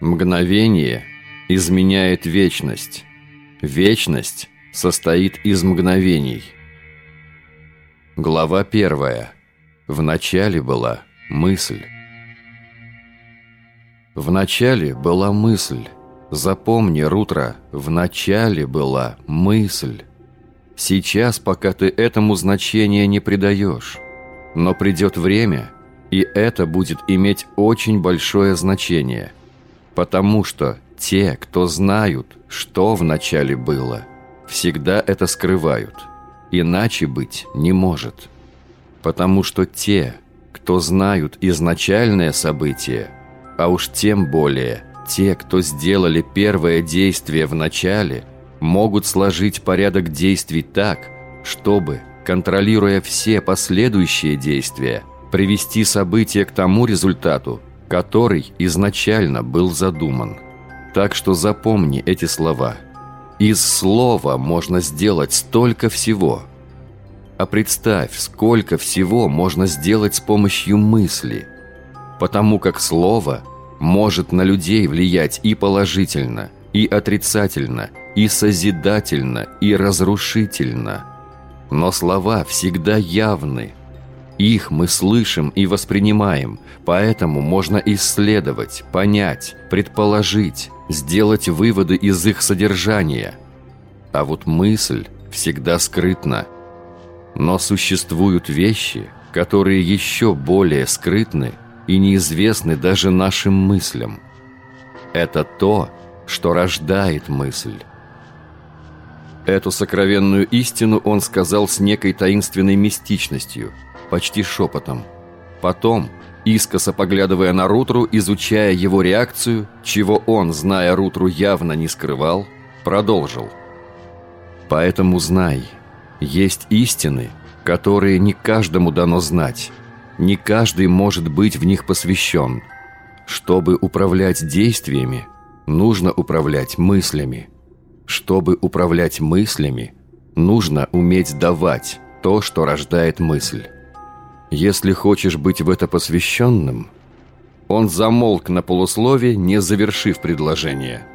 Мгновение изменяет вечность. Вечность состоит из мгновений. Глава первая. В начале была мысль. В начале была мысль. Запомни, Рутро, в начале была мысль. Сейчас пока ты этому значения не придаешь. Но придет время, и это будет иметь очень большое значение. Потому что те, кто знают, что вначале было, всегда это скрывают. Иначе быть не может. Потому что те, кто знают изначальное событие, а уж тем более те, кто сделали первое действие в начале, могут сложить порядок действий так, чтобы, контролируя все последующие действия, привести события к тому результату, который изначально был задуман. Так что запомни эти слова. Из слова можно сделать столько всего. А представь, сколько всего можно сделать с помощью мысли. Потому как слово может на людей влиять и положительно, и отрицательно, и созидательно, и разрушительно. Но слова всегда явны, их мы слышим и воспринимаем, поэтому можно исследовать, понять, предположить, сделать выводы из их содержания. А вот мысль всегда скрытна. Но существуют вещи, которые еще более скрытны и неизвестны даже нашим мыслям. Это то, что рождает мысль. Эту сокровенную истину он сказал с некой таинственной мистичностью – почти шепотом. Потом, искоса поглядывая на Рутру, изучая его реакцию, чего он, зная Рутру, явно не скрывал, продолжил. «Поэтому знай, есть истины, которые не каждому дано знать, не каждый может быть в них посвящен. Чтобы управлять действиями, нужно управлять мыслями. Чтобы управлять мыслями, нужно уметь давать то, что рождает мысль. Если хочешь быть в это посвященным...» Он замолк на полуслове, не завершив предложение.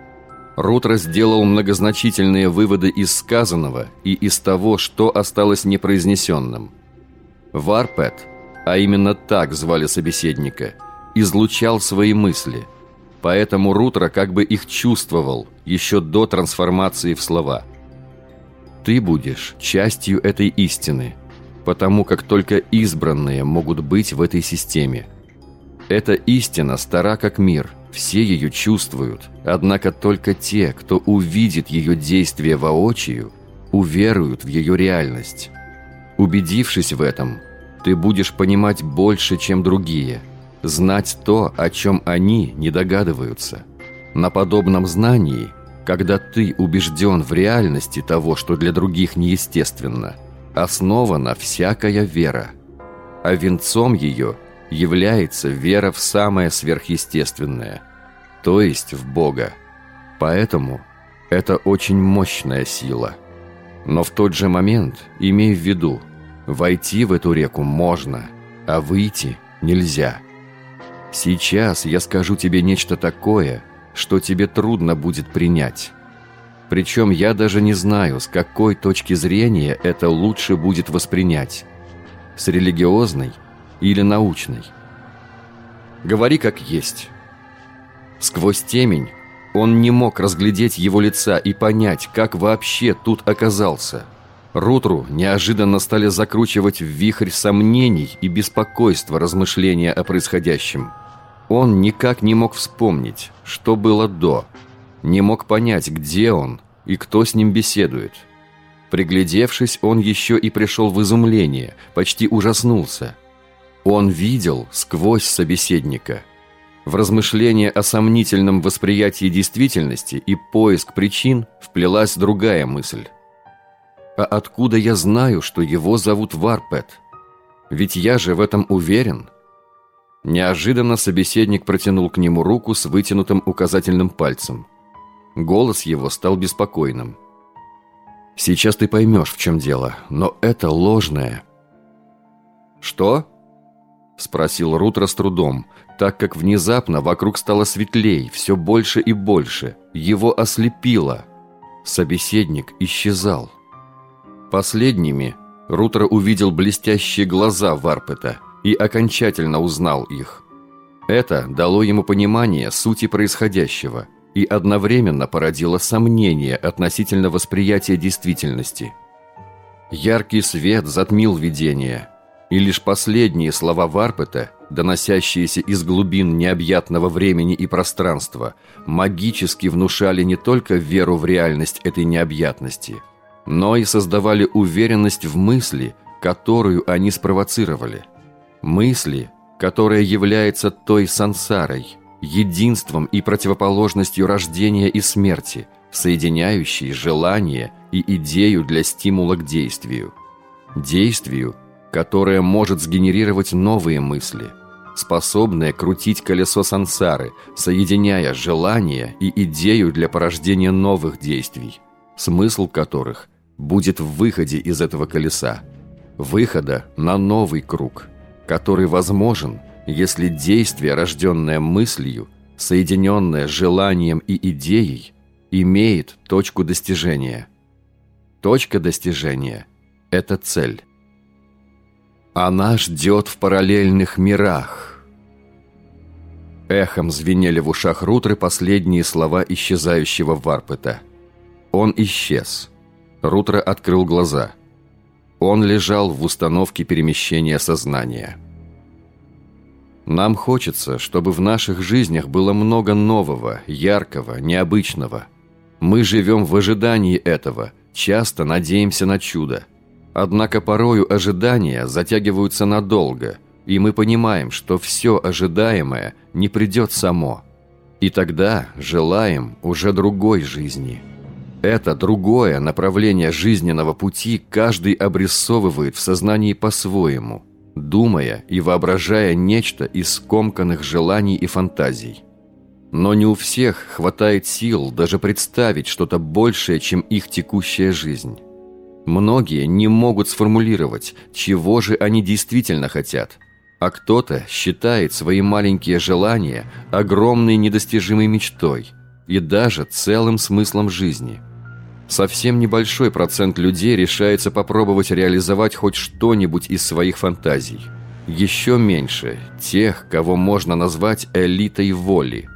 Рутро сделал многозначительные выводы из сказанного и из того, что осталось непроизнесенным. Варпет, а именно так звали собеседника, излучал свои мысли, поэтому Рутро как бы их чувствовал еще до трансформации в слова. «Ты будешь частью этой истины», потому как только избранные могут быть в этой системе. Эта истина стара как мир, все ее чувствуют, однако только те, кто увидит ее действие воочию, уверуют в ее реальность. Убедившись в этом, ты будешь понимать больше, чем другие, знать то, о чем они не догадываются. На подобном знании, когда ты убежден в реальности того, что для других неестественно – основана всякая вера, а венцом ее является вера в самое сверхъестественное, то есть в Бога. Поэтому это очень мощная сила. Но в тот же момент имей в виду, войти в эту реку можно, а выйти нельзя. Сейчас я скажу тебе нечто такое, что тебе трудно будет принять. Причем я даже не знаю, с какой точки зрения это лучше будет воспринять. С религиозной или научной. Говори как есть. Сквозь темень он не мог разглядеть его лица и понять, как вообще тут оказался. Рутру неожиданно стали закручивать в вихрь сомнений и беспокойства размышления о происходящем. Он никак не мог вспомнить, что было до – не мог понять, где он и кто с ним беседует. Приглядевшись, он еще и пришел в изумление, почти ужаснулся. Он видел сквозь собеседника. В размышление о сомнительном восприятии действительности и поиск причин вплелась другая мысль. «А откуда я знаю, что его зовут Варпет? Ведь я же в этом уверен». Неожиданно собеседник протянул к нему руку с вытянутым указательным пальцем – Голос его стал беспокойным. «Сейчас ты поймешь, в чем дело, но это ложное». «Что?» – спросил Рутро с трудом, так как внезапно вокруг стало светлей, все больше и больше. Его ослепило. Собеседник исчезал. Последними Рутро увидел блестящие глаза Варпета и окончательно узнал их. Это дало ему понимание сути происходящего и одновременно породило сомнение относительно восприятия действительности. Яркий свет затмил видение, и лишь последние слова Варпета, доносящиеся из глубин необъятного времени и пространства, магически внушали не только веру в реальность этой необъятности, но и создавали уверенность в мысли, которую они спровоцировали. Мысли, которая является той сансарой, единством и противоположностью рождения и смерти, соединяющей желание и идею для стимула к действию. Действию, которое может сгенерировать новые мысли, способное крутить колесо сансары, соединяя желание и идею для порождения новых действий, смысл которых будет в выходе из этого колеса, выхода на новый круг – который возможен, если действие, рожденное мыслью, соединенное желанием и идеей, имеет точку достижения. Точка достижения – это цель. Она ждет в параллельных мирах. Эхом звенели в ушах Рутры последние слова исчезающего Варпета. Он исчез. Рутра открыл глаза – он лежал в установке перемещения сознания. Нам хочется, чтобы в наших жизнях было много нового, яркого, необычного. Мы живем в ожидании этого, часто надеемся на чудо. Однако порою ожидания затягиваются надолго, и мы понимаем, что все ожидаемое не придет само. И тогда желаем уже другой жизни – это другое направление жизненного пути каждый обрисовывает в сознании по-своему, думая и воображая нечто из скомканных желаний и фантазий. Но не у всех хватает сил даже представить что-то большее, чем их текущая жизнь. Многие не могут сформулировать, чего же они действительно хотят, а кто-то считает свои маленькие желания огромной недостижимой мечтой и даже целым смыслом жизни – Совсем небольшой процент людей решается попробовать реализовать хоть что-нибудь из своих фантазий. Еще меньше тех, кого можно назвать элитой воли.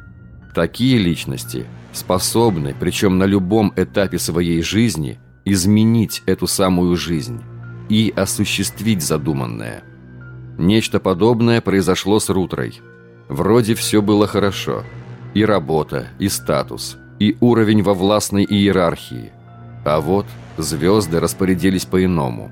Такие личности способны, причем на любом этапе своей жизни, изменить эту самую жизнь и осуществить задуманное. Нечто подобное произошло с Рутрой. Вроде все было хорошо. И работа, и статус, и уровень во властной иерархии. А вот звезды распорядились по-иному.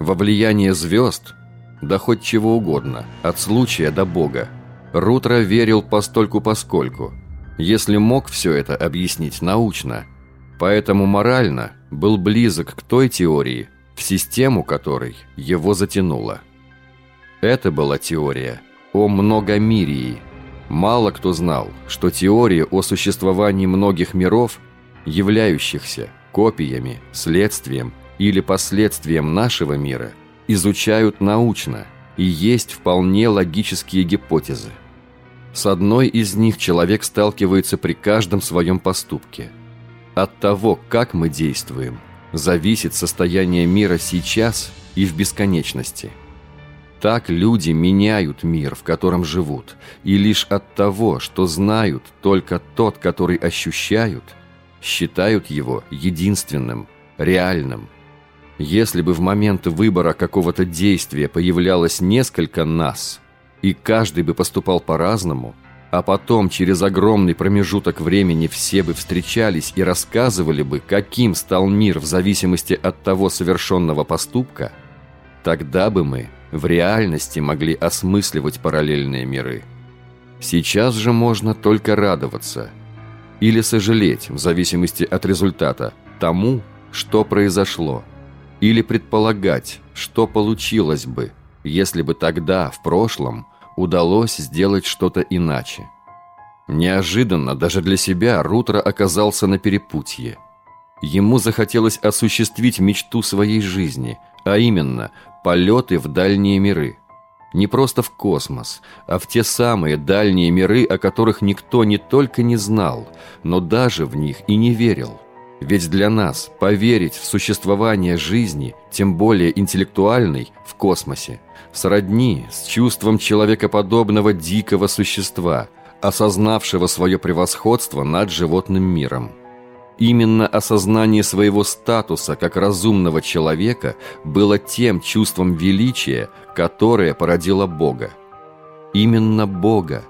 Во влияние звезд, да хоть чего угодно, от случая до Бога, Рутро верил постольку-поскольку, если мог все это объяснить научно, поэтому морально был близок к той теории, в систему которой его затянуло. Это была теория о многомирии. Мало кто знал, что теория о существовании многих миров, являющихся копиями, следствием или последствием нашего мира изучают научно, и есть вполне логические гипотезы. С одной из них человек сталкивается при каждом своем поступке. От того, как мы действуем, зависит состояние мира сейчас и в бесконечности. Так люди меняют мир, в котором живут, и лишь от того, что знают только тот, который ощущают – считают его единственным, реальным. Если бы в момент выбора какого-то действия появлялось несколько «нас», и каждый бы поступал по-разному, а потом через огромный промежуток времени все бы встречались и рассказывали бы, каким стал мир в зависимости от того совершенного поступка, тогда бы мы в реальности могли осмысливать параллельные миры. Сейчас же можно только радоваться – или сожалеть, в зависимости от результата, тому, что произошло, или предполагать, что получилось бы, если бы тогда, в прошлом, удалось сделать что-то иначе. Неожиданно даже для себя Рутро оказался на перепутье. Ему захотелось осуществить мечту своей жизни, а именно полеты в дальние миры. Не просто в космос, а в те самые дальние миры, о которых никто не только не знал, но даже в них и не верил. Ведь для нас поверить в существование жизни, тем более интеллектуальной, в космосе, сродни с чувством человекоподобного дикого существа, осознавшего свое превосходство над животным миром. Именно осознание своего статуса как разумного человека было тем чувством величия, которое породило Бога. Именно Бога.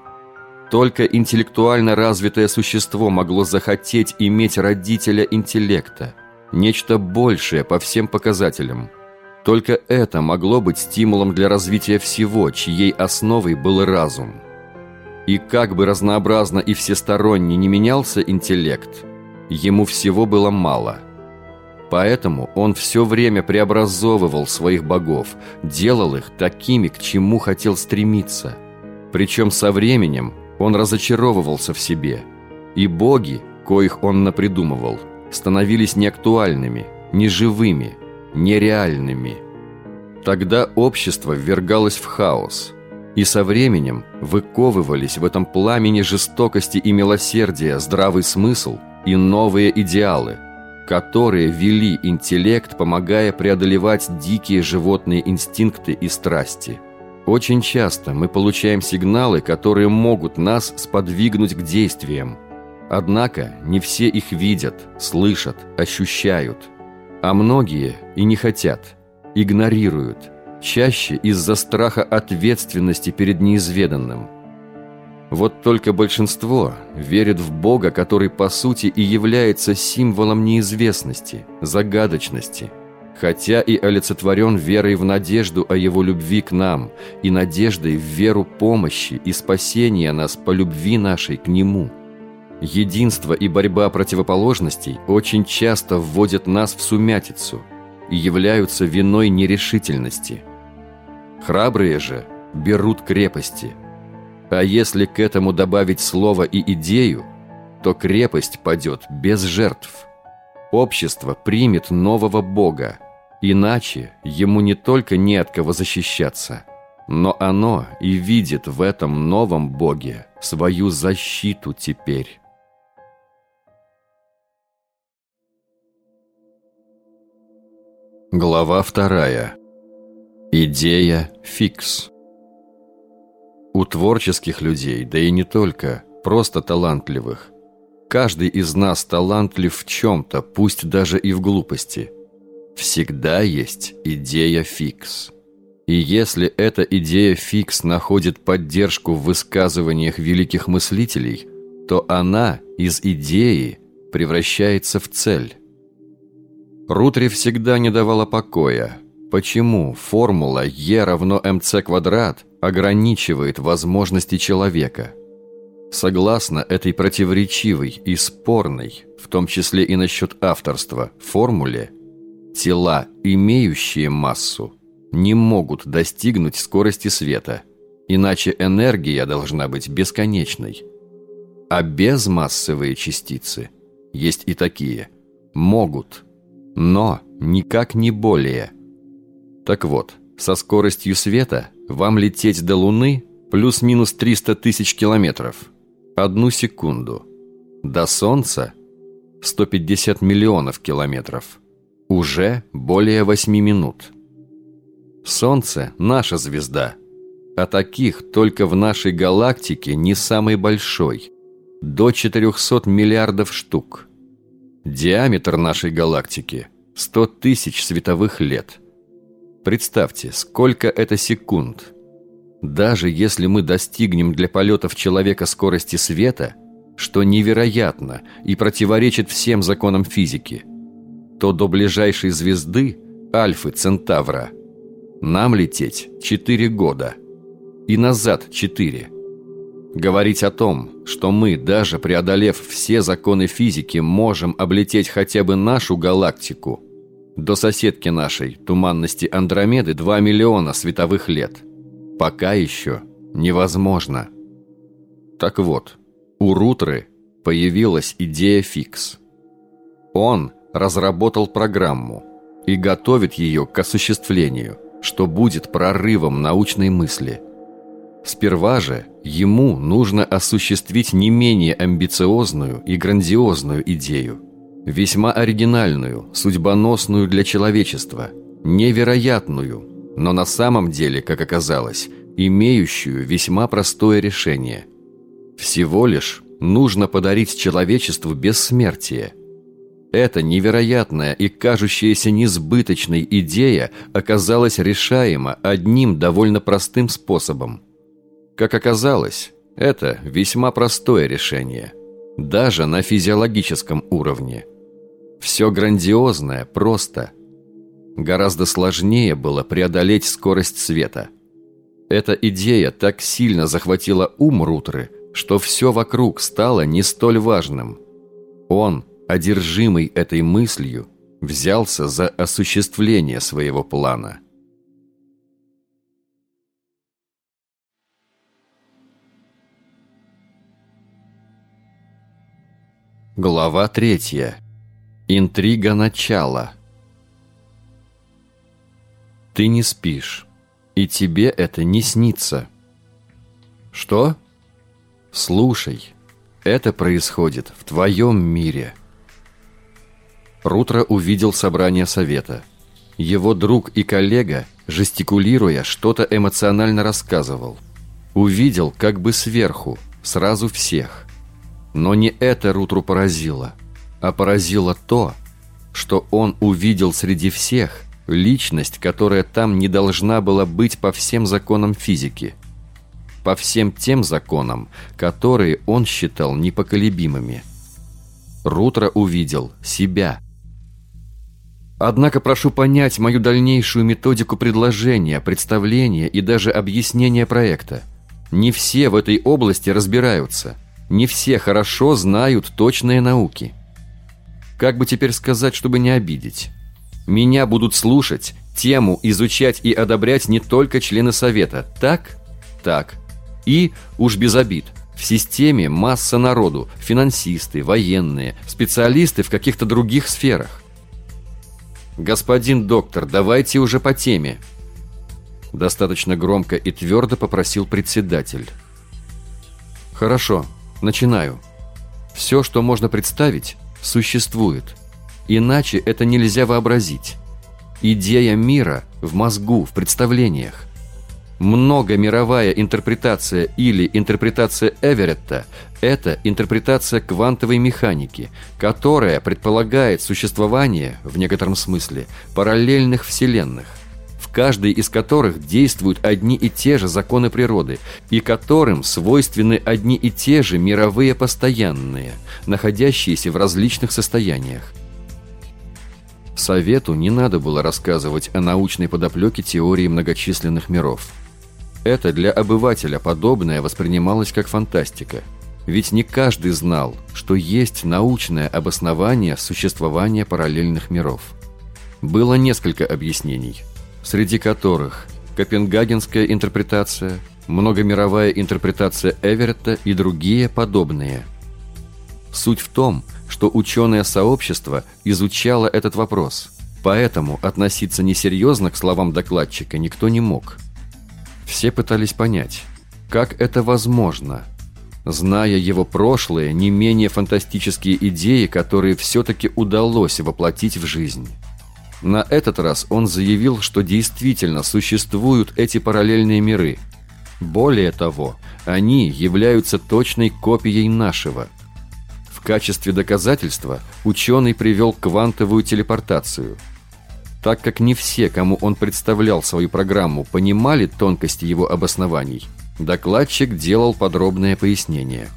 Только интеллектуально развитое существо могло захотеть иметь родителя интеллекта, нечто большее по всем показателям. Только это могло быть стимулом для развития всего, чьей основой был разум. И как бы разнообразно и всесторонне не менялся интеллект – ему всего было мало. Поэтому он все время преобразовывал своих богов, делал их такими, к чему хотел стремиться. Причем со временем он разочаровывался в себе. И боги, коих он напридумывал, становились неактуальными, неживыми, нереальными. Тогда общество ввергалось в хаос – и со временем выковывались в этом пламени жестокости и милосердия здравый смысл и новые идеалы, которые вели интеллект, помогая преодолевать дикие животные инстинкты и страсти. Очень часто мы получаем сигналы, которые могут нас сподвигнуть к действиям. Однако не все их видят, слышат, ощущают. А многие и не хотят, игнорируют, чаще из-за страха ответственности перед неизведанным – вот только большинство верит в Бога, который по сути и является символом неизвестности, загадочности, хотя и олицетворен верой в надежду о Его любви к нам и надеждой в веру помощи и спасения нас по любви нашей к Нему. Единство и борьба противоположностей очень часто вводят нас в сумятицу и являются виной нерешительности. Храбрые же берут крепости – а если к этому добавить слово и идею, то крепость падет без жертв. Общество примет нового Бога, иначе ему не только не от кого защищаться, но оно и видит в этом новом Боге свою защиту теперь. Глава вторая. Идея фикс. У творческих людей, да и не только, просто талантливых. Каждый из нас талантлив в чем-то, пусть даже и в глупости. Всегда есть идея фикс. И если эта идея фикс находит поддержку в высказываниях великих мыслителей, то она из идеи превращается в цель. Рутри всегда не давала покоя. Почему формула E равно mc квадрат ограничивает возможности человека. Согласно этой противоречивой и спорной, в том числе и насчет авторства, формуле, тела, имеющие массу, не могут достигнуть скорости света, иначе энергия должна быть бесконечной. А безмассовые частицы, есть и такие, могут, но никак не более. Так вот, со скоростью света вам лететь до Луны плюс-минус 300 тысяч километров. Одну секунду. До Солнца 150 миллионов километров. Уже более 8 минут. Солнце – наша звезда. А таких только в нашей галактике не самый большой. До 400 миллиардов штук. Диаметр нашей галактики – 100 тысяч световых лет – Представьте, сколько это секунд. Даже если мы достигнем для полетов человека скорости света, что невероятно и противоречит всем законам физики, то до ближайшей звезды, Альфы Центавра, нам лететь 4 года. И назад 4. Говорить о том, что мы, даже преодолев все законы физики, можем облететь хотя бы нашу галактику – до соседки нашей, туманности Андромеды, 2 миллиона световых лет. Пока еще невозможно. Так вот, у Рутры появилась идея фикс. Он разработал программу и готовит ее к осуществлению. что будет прорывом научной мысли. Сперва же ему нужно осуществить не менее амбициозную и грандиозную идею, весьма оригинальную, судьбоносную для человечества, невероятную, но на самом деле, как оказалось, имеющую весьма простое решение. Всего лишь нужно подарить человечеству бессмертие. Эта невероятная и кажущаяся несбыточной идея оказалась решаема одним довольно простым способом. Как оказалось, это весьма простое решение, даже на физиологическом уровне. Все грандиозное просто. Гораздо сложнее было преодолеть скорость света. Эта идея так сильно захватила ум Рутры – что все вокруг стало не столь важным. Он, одержимый этой мыслью, взялся за осуществление своего плана. Глава третья. Интрига начала. Ты не спишь, и тебе это не снится. Что? Слушай, это происходит в твоем мире. Рутро увидел собрание совета. Его друг и коллега, жестикулируя, что-то эмоционально рассказывал. Увидел как бы сверху, сразу всех. Но не это Рутру поразило, а поразило то, что он увидел среди всех личность, которая там не должна была быть по всем законам физики – по всем тем законам, которые он считал непоколебимыми. Рутро увидел себя. Однако прошу понять мою дальнейшую методику предложения, представления и даже объяснения проекта. Не все в этой области разбираются. Не все хорошо знают точные науки. Как бы теперь сказать, чтобы не обидеть? Меня будут слушать, тему изучать и одобрять не только члены совета. Так? Так. И, уж без обид, в системе масса народу, финансисты, военные, специалисты в каких-то других сферах. «Господин доктор, давайте уже по теме», достаточно громко и твердо попросил председатель. «Хорошо, начинаю. Все, что можно представить, существует. Иначе это нельзя вообразить. Идея мира в мозгу, в представлениях многомировая интерпретация или интерпретация Эверетта – это интерпретация квантовой механики, которая предполагает существование, в некотором смысле, параллельных вселенных, в каждой из которых действуют одни и те же законы природы, и которым свойственны одни и те же мировые постоянные, находящиеся в различных состояниях. Совету не надо было рассказывать о научной подоплеке теории многочисленных миров – это для обывателя подобное воспринималось как фантастика. Ведь не каждый знал, что есть научное обоснование существования параллельных миров. Было несколько объяснений, среди которых Копенгагенская интерпретация, многомировая интерпретация Эверетта и другие подобные. Суть в том, что ученое сообщество изучало этот вопрос, поэтому относиться несерьезно к словам докладчика никто не мог – все пытались понять, как это возможно, зная его прошлое, не менее фантастические идеи, которые все-таки удалось воплотить в жизнь. На этот раз он заявил, что действительно существуют эти параллельные миры. Более того, они являются точной копией нашего. В качестве доказательства ученый привел квантовую телепортацию – так как не все, кому он представлял свою программу, понимали тонкости его обоснований, докладчик делал подробное пояснение.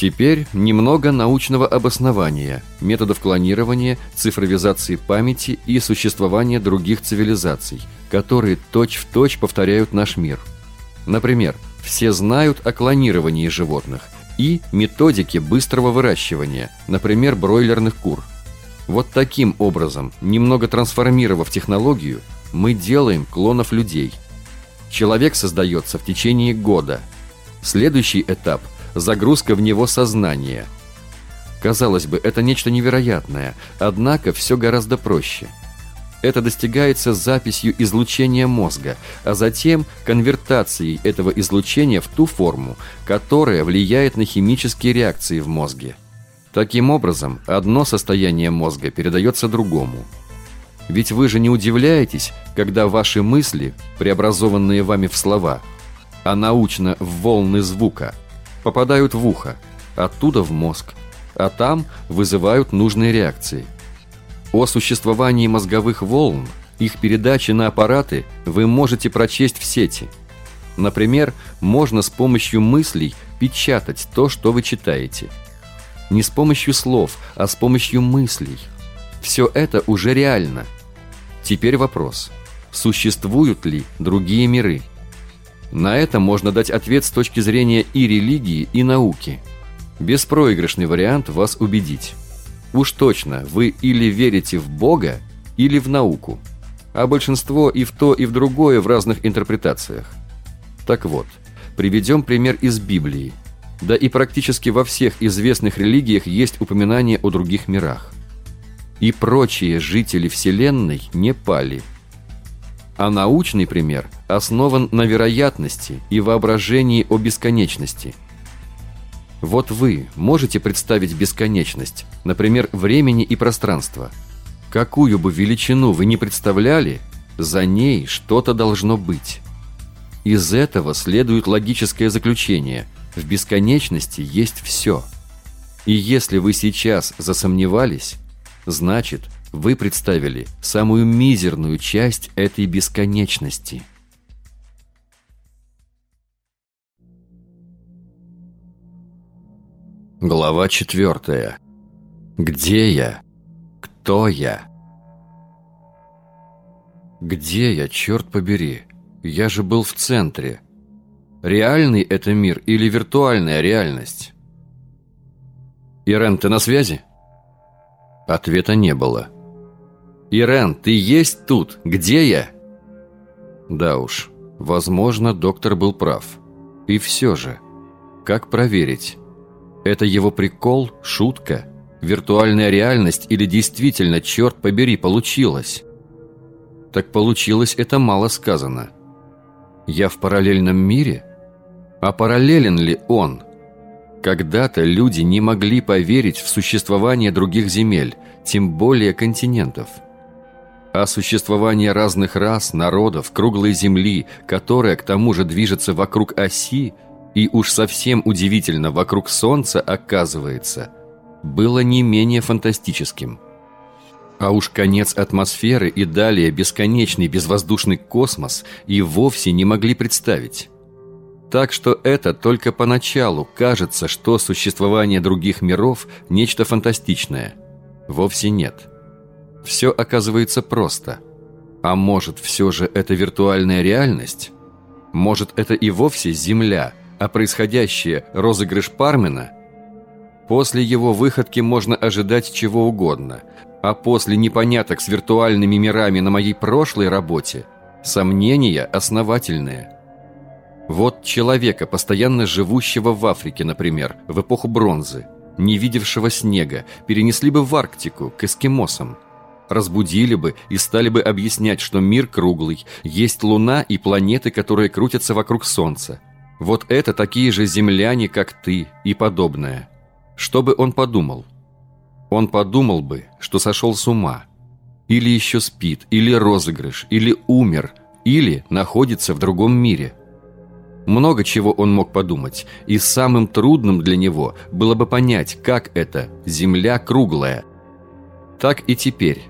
Теперь немного научного обоснования, методов клонирования, цифровизации памяти и существования других цивилизаций, которые точь-в-точь точь повторяют наш мир. Например, все знают о клонировании животных и методике быстрого выращивания, например, бройлерных кур – вот таким образом, немного трансформировав технологию, мы делаем клонов людей. Человек создается в течение года. Следующий этап – загрузка в него сознания. Казалось бы, это нечто невероятное, однако все гораздо проще. это достигается записью излучения мозга, а затем конвертацией этого излучения в ту форму, которая влияет на химические реакции в мозге. Таким образом, одно состояние мозга передается другому. Ведь вы же не удивляетесь, когда ваши мысли, преобразованные вами в слова, а научно в волны звука, попадают в ухо, оттуда в мозг, а там вызывают нужные реакции – о существовании мозговых волн, их передачи на аппараты вы можете прочесть в сети. Например, можно с помощью мыслей печатать то, что вы читаете. Не с помощью слов, а с помощью мыслей. Все это уже реально. Теперь вопрос. Существуют ли другие миры? На это можно дать ответ с точки зрения и религии, и науки. Беспроигрышный вариант вас убедить. Уж точно, вы или верите в Бога, или в науку. А большинство и в то, и в другое в разных интерпретациях. Так вот, приведем пример из Библии. Да и практически во всех известных религиях есть упоминание о других мирах. И прочие жители Вселенной не пали. А научный пример основан на вероятности и воображении о бесконечности – вот вы можете представить бесконечность, например, времени и пространства. Какую бы величину вы ни представляли, за ней что-то должно быть. Из этого следует логическое заключение – в бесконечности есть все. И если вы сейчас засомневались, значит, вы представили самую мизерную часть этой бесконечности – Глава четвертая. Где я? Кто я? Где я, черт побери? Я же был в центре. Реальный это мир или виртуальная реальность? Ирен, ты на связи? Ответа не было. Ирен, ты есть тут? Где я? Да уж, возможно, доктор был прав. И все же, как проверить? Это его прикол, шутка, виртуальная реальность или действительно, черт побери, получилось? Так получилось это мало сказано. Я в параллельном мире? А параллелен ли он? Когда-то люди не могли поверить в существование других земель, тем более континентов. А существование разных рас, народов, круглой земли, которая к тому же движется вокруг оси – и уж совсем удивительно, вокруг Солнца, оказывается, было не менее фантастическим. А уж конец атмосферы и далее бесконечный безвоздушный космос и вовсе не могли представить. Так что это только поначалу кажется, что существование других миров – нечто фантастичное. Вовсе нет. Все оказывается просто. А может, все же это виртуальная реальность? Может, это и вовсе Земля – а происходящее – розыгрыш Пармена, после его выходки можно ожидать чего угодно, а после непоняток с виртуальными мирами на моей прошлой работе сомнения основательные. Вот человека, постоянно живущего в Африке, например, в эпоху бронзы, не видевшего снега, перенесли бы в Арктику, к эскимосам. Разбудили бы и стали бы объяснять, что мир круглый, есть Луна и планеты, которые крутятся вокруг Солнца. Вот это такие же земляне, как ты, и подобное. Что бы он подумал? Он подумал бы, что сошел с ума. Или еще спит, или розыгрыш, или умер, или находится в другом мире. Много чего он мог подумать, и самым трудным для него было бы понять, как это «Земля круглая». Так и теперь.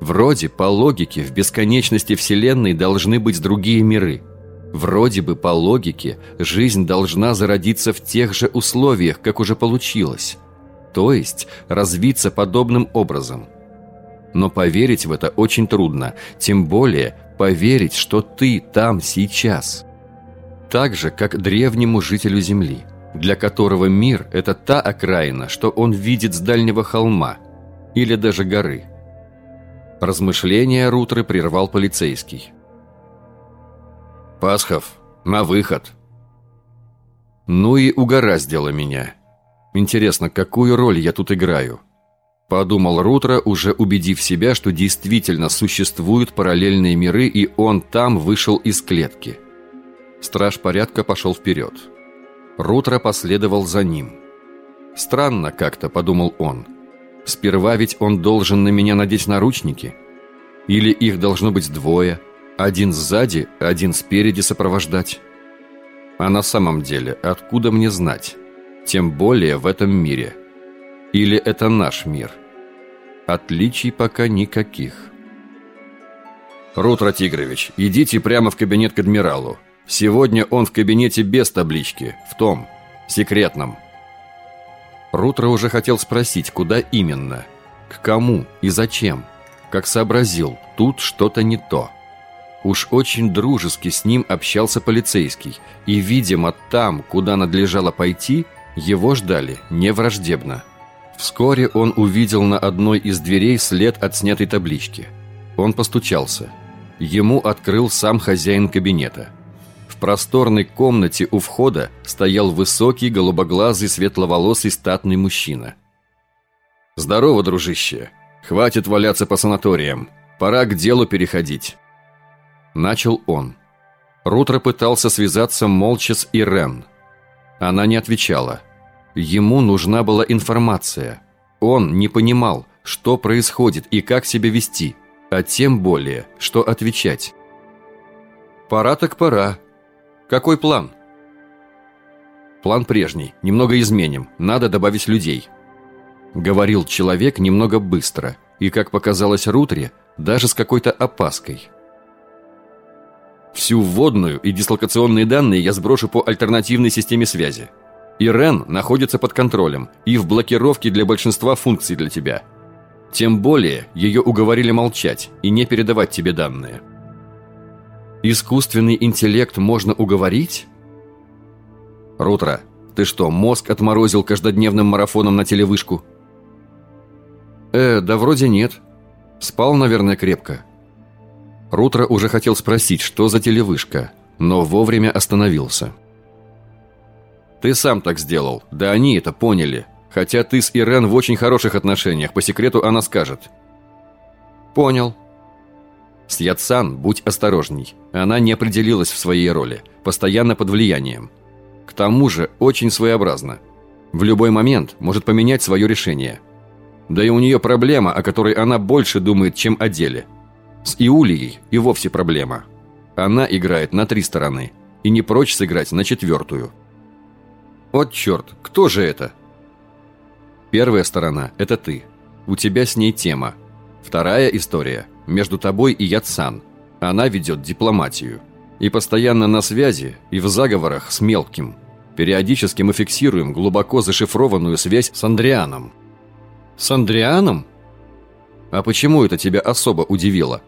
Вроде, по логике, в бесконечности Вселенной должны быть другие миры – Вроде бы по логике жизнь должна зародиться в тех же условиях, как уже получилось. То есть развиться подобным образом. Но поверить в это очень трудно, тем более поверить, что ты там сейчас. Так же, как древнему жителю Земли, для которого мир – это та окраина, что он видит с дальнего холма или даже горы. Размышления Рутры прервал полицейский. «Пасхов, на выход!» Ну и угораздило меня. Интересно, какую роль я тут играю? Подумал Рутро, уже убедив себя, что действительно существуют параллельные миры, и он там вышел из клетки. Страж порядка пошел вперед. Рутро последовал за ним. «Странно как-то», — подумал он. «Сперва ведь он должен на меня надеть наручники. Или их должно быть двое, один сзади, один спереди сопровождать. А на самом деле, откуда мне знать? Тем более в этом мире». Или это наш мир? Отличий пока никаких. Рутро Тигрович, идите прямо в кабинет к адмиралу. Сегодня он в кабинете без таблички, в том, секретном. Рутро уже хотел спросить, куда именно, к кому и зачем. Как сообразил, тут что-то не то. Уж очень дружески с ним общался полицейский, и, видимо, там, куда надлежало пойти, его ждали не враждебно. Вскоре он увидел на одной из дверей след от снятой таблички. Он постучался. Ему открыл сам хозяин кабинета. В просторной комнате у входа стоял высокий, голубоглазый, светловолосый статный мужчина. «Здорово, дружище! Хватит валяться по санаториям. Пора к делу переходить». Начал он. Рутро пытался связаться молча с Ирен. Она не отвечала. Ему нужна была информация. Он не понимал, что происходит и как себя вести, а тем более, что отвечать. «Пора так пора. Какой план?» «План прежний. Немного изменим. Надо добавить людей». Говорил человек немного быстро и, как показалось Рутре, даже с какой-то опаской. Всю вводную и дислокационные данные я сброшу по альтернативной системе связи. Ирен находится под контролем и в блокировке для большинства функций для тебя. Тем более, ее уговорили молчать и не передавать тебе данные. Искусственный интеллект можно уговорить? Рутро, ты что, мозг отморозил каждодневным марафоном на телевышку? Э, да вроде нет. Спал, наверное, крепко. Рутро уже хотел спросить, что за телевышка, но вовремя остановился. Ты сам так сделал. Да они это поняли. Хотя ты с Ирен в очень хороших отношениях. По секрету она скажет. Понял. С Яцан будь осторожней. Она не определилась в своей роли. Постоянно под влиянием. К тому же очень своеобразно. В любой момент может поменять свое решение. Да и у нее проблема, о которой она больше думает, чем о деле. С Иулией и вовсе проблема. Она играет на три стороны и не прочь сыграть на четвертую – «Вот черт, кто же это?» Первая сторона – это ты. У тебя с ней тема. Вторая история – между тобой и Яцан. Она ведет дипломатию. И постоянно на связи и в заговорах с мелким. Периодически мы фиксируем глубоко зашифрованную связь с Андрианом. С Андрианом? А почему это тебя особо удивило?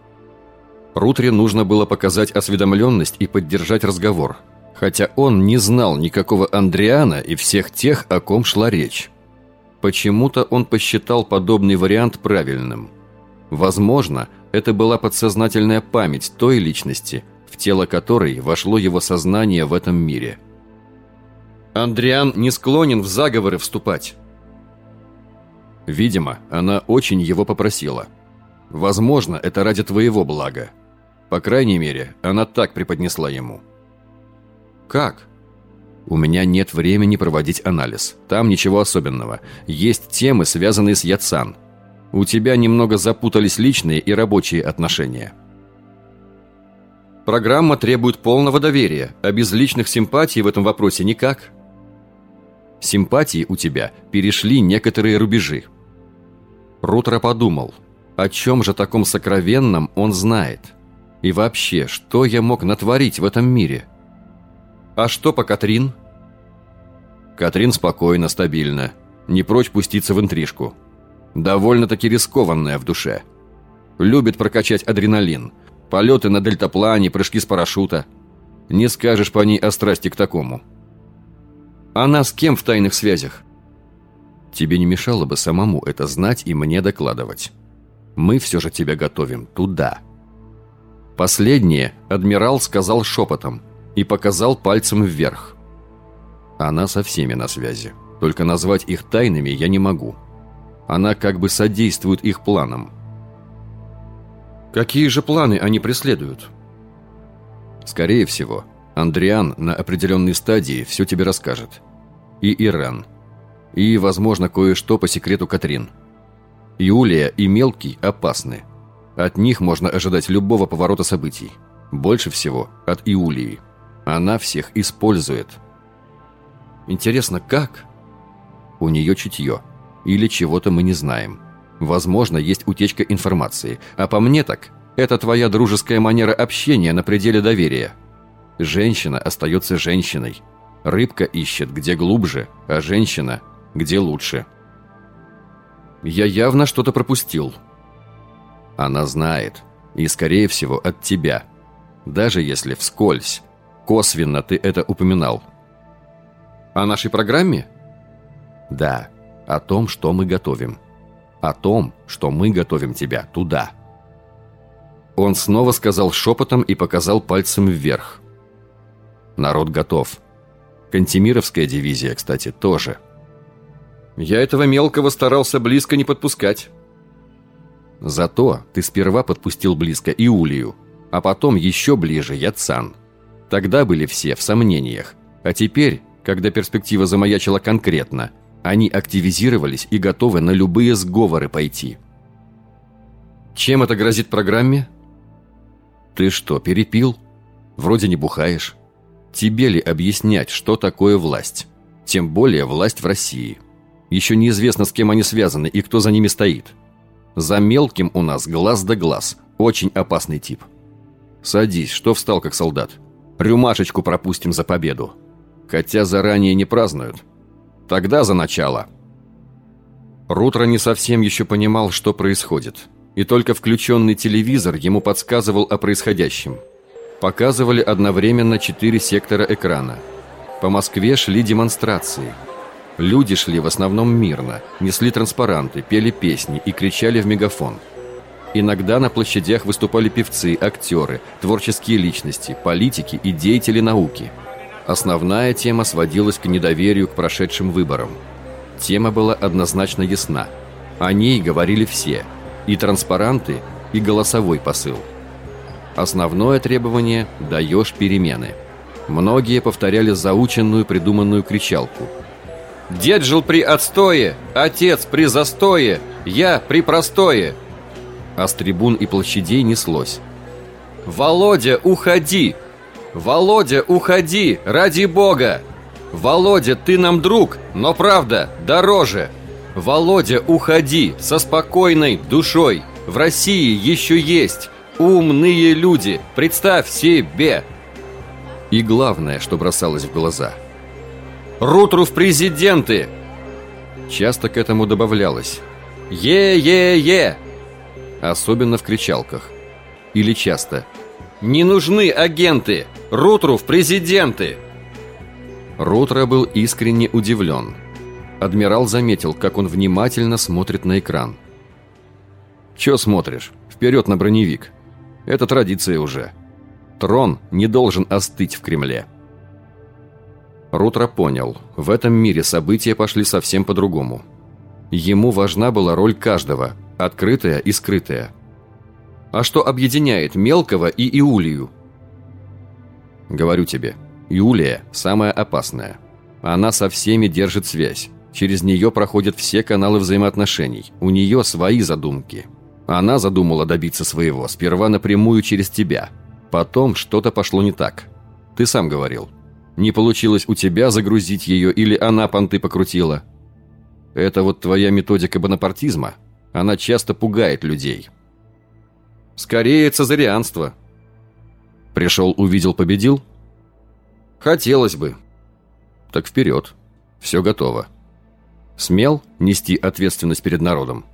Рутре нужно было показать осведомленность и поддержать разговор – хотя он не знал никакого Андриана и всех тех, о ком шла речь. Почему-то он посчитал подобный вариант правильным. Возможно, это была подсознательная память той личности, в тело которой вошло его сознание в этом мире. Андриан не склонен в заговоры вступать. Видимо, она очень его попросила. Возможно, это ради твоего блага. По крайней мере, она так преподнесла ему. «Как?» «У меня нет времени проводить анализ. Там ничего особенного. Есть темы, связанные с Яцан. У тебя немного запутались личные и рабочие отношения». Программа требует полного доверия, а без личных симпатий в этом вопросе никак. Симпатии у тебя перешли некоторые рубежи. Рутро подумал, о чем же таком сокровенном он знает. И вообще, что я мог натворить в этом мире – «А что по Катрин?» Катрин спокойно, стабильно. Не прочь пуститься в интрижку. Довольно-таки рискованная в душе. Любит прокачать адреналин. Полеты на дельтаплане, прыжки с парашюта. Не скажешь по ней о страсти к такому. Она с кем в тайных связях? Тебе не мешало бы самому это знать и мне докладывать. Мы все же тебя готовим туда. Последнее адмирал сказал шепотом – и показал пальцем вверх. Она со всеми на связи. Только назвать их тайными я не могу. Она как бы содействует их планам. Какие же планы они преследуют? Скорее всего, Андриан на определенной стадии все тебе расскажет. И Иран. И, возможно, кое-что по секрету Катрин. Юлия и Мелкий опасны. От них можно ожидать любого поворота событий. Больше всего от Иулии. Она всех использует. Интересно, как? У нее чутье. Или чего-то мы не знаем. Возможно, есть утечка информации. А по мне так, это твоя дружеская манера общения на пределе доверия. Женщина остается женщиной. Рыбка ищет где глубже, а женщина где лучше. Я явно что-то пропустил. Она знает. И, скорее всего, от тебя. Даже если вскользь. Косвенно ты это упоминал. О нашей программе? Да. О том, что мы готовим. О том, что мы готовим тебя туда. Он снова сказал шепотом и показал пальцем вверх. Народ готов. Кантемировская дивизия, кстати, тоже. Я этого мелкого старался близко не подпускать. Зато ты сперва подпустил близко Иулию, а потом еще ближе Яцан. Тогда были все в сомнениях. А теперь, когда перспектива замаячила конкретно, они активизировались и готовы на любые сговоры пойти. Чем это грозит программе? Ты что, перепил? Вроде не бухаешь. Тебе ли объяснять, что такое власть? Тем более власть в России. Еще неизвестно, с кем они связаны и кто за ними стоит. За мелким у нас глаз да глаз. Очень опасный тип. Садись, что встал как солдат. Рюмашечку пропустим за победу. Хотя заранее не празднуют. Тогда за начало. Рутро не совсем еще понимал, что происходит. И только включенный телевизор ему подсказывал о происходящем. Показывали одновременно четыре сектора экрана. По Москве шли демонстрации – Люди шли в основном мирно, несли транспаранты, пели песни и кричали в мегафон. Иногда на площадях выступали певцы, актеры, творческие личности, политики и деятели науки. Основная тема сводилась к недоверию к прошедшим выборам. Тема была однозначно ясна. О ней говорили все. И транспаранты, и голосовой посыл. Основное требование – даешь перемены. Многие повторяли заученную придуманную кричалку – Дед жил при отстое, отец при застое, я при простое. А с трибун и площадей неслось. «Володя, уходи! Володя, уходи! Ради бога! Володя, ты нам друг, но правда, дороже! Володя, уходи со спокойной душой! В России еще есть умные люди, представь себе!» И главное, что бросалось в глаза – Рутру в президенты!» Часто к этому добавлялось «Е-е-е!» Особенно в кричалках. Или часто «Не нужны агенты! Рутру в президенты!» Рутро был искренне удивлен. Адмирал заметил, как он внимательно смотрит на экран. «Чё смотришь? Вперед на броневик! Это традиция уже. Трон не должен остыть в Кремле». Рутро понял, в этом мире события пошли совсем по-другому. Ему важна была роль каждого, открытая и скрытая. А что объединяет Мелкого и Иулию? Говорю тебе, Иулия самая опасная. Она со всеми держит связь. Через нее проходят все каналы взаимоотношений. У нее свои задумки. Она задумала добиться своего, сперва напрямую через тебя. Потом что-то пошло не так. Ты сам говорил. Не получилось у тебя загрузить ее или она понты покрутила. Это вот твоя методика бонапартизма. Она часто пугает людей. Скорее, цезарианство. Пришел, увидел, победил? Хотелось бы. Так вперед. Все готово. Смел нести ответственность перед народом?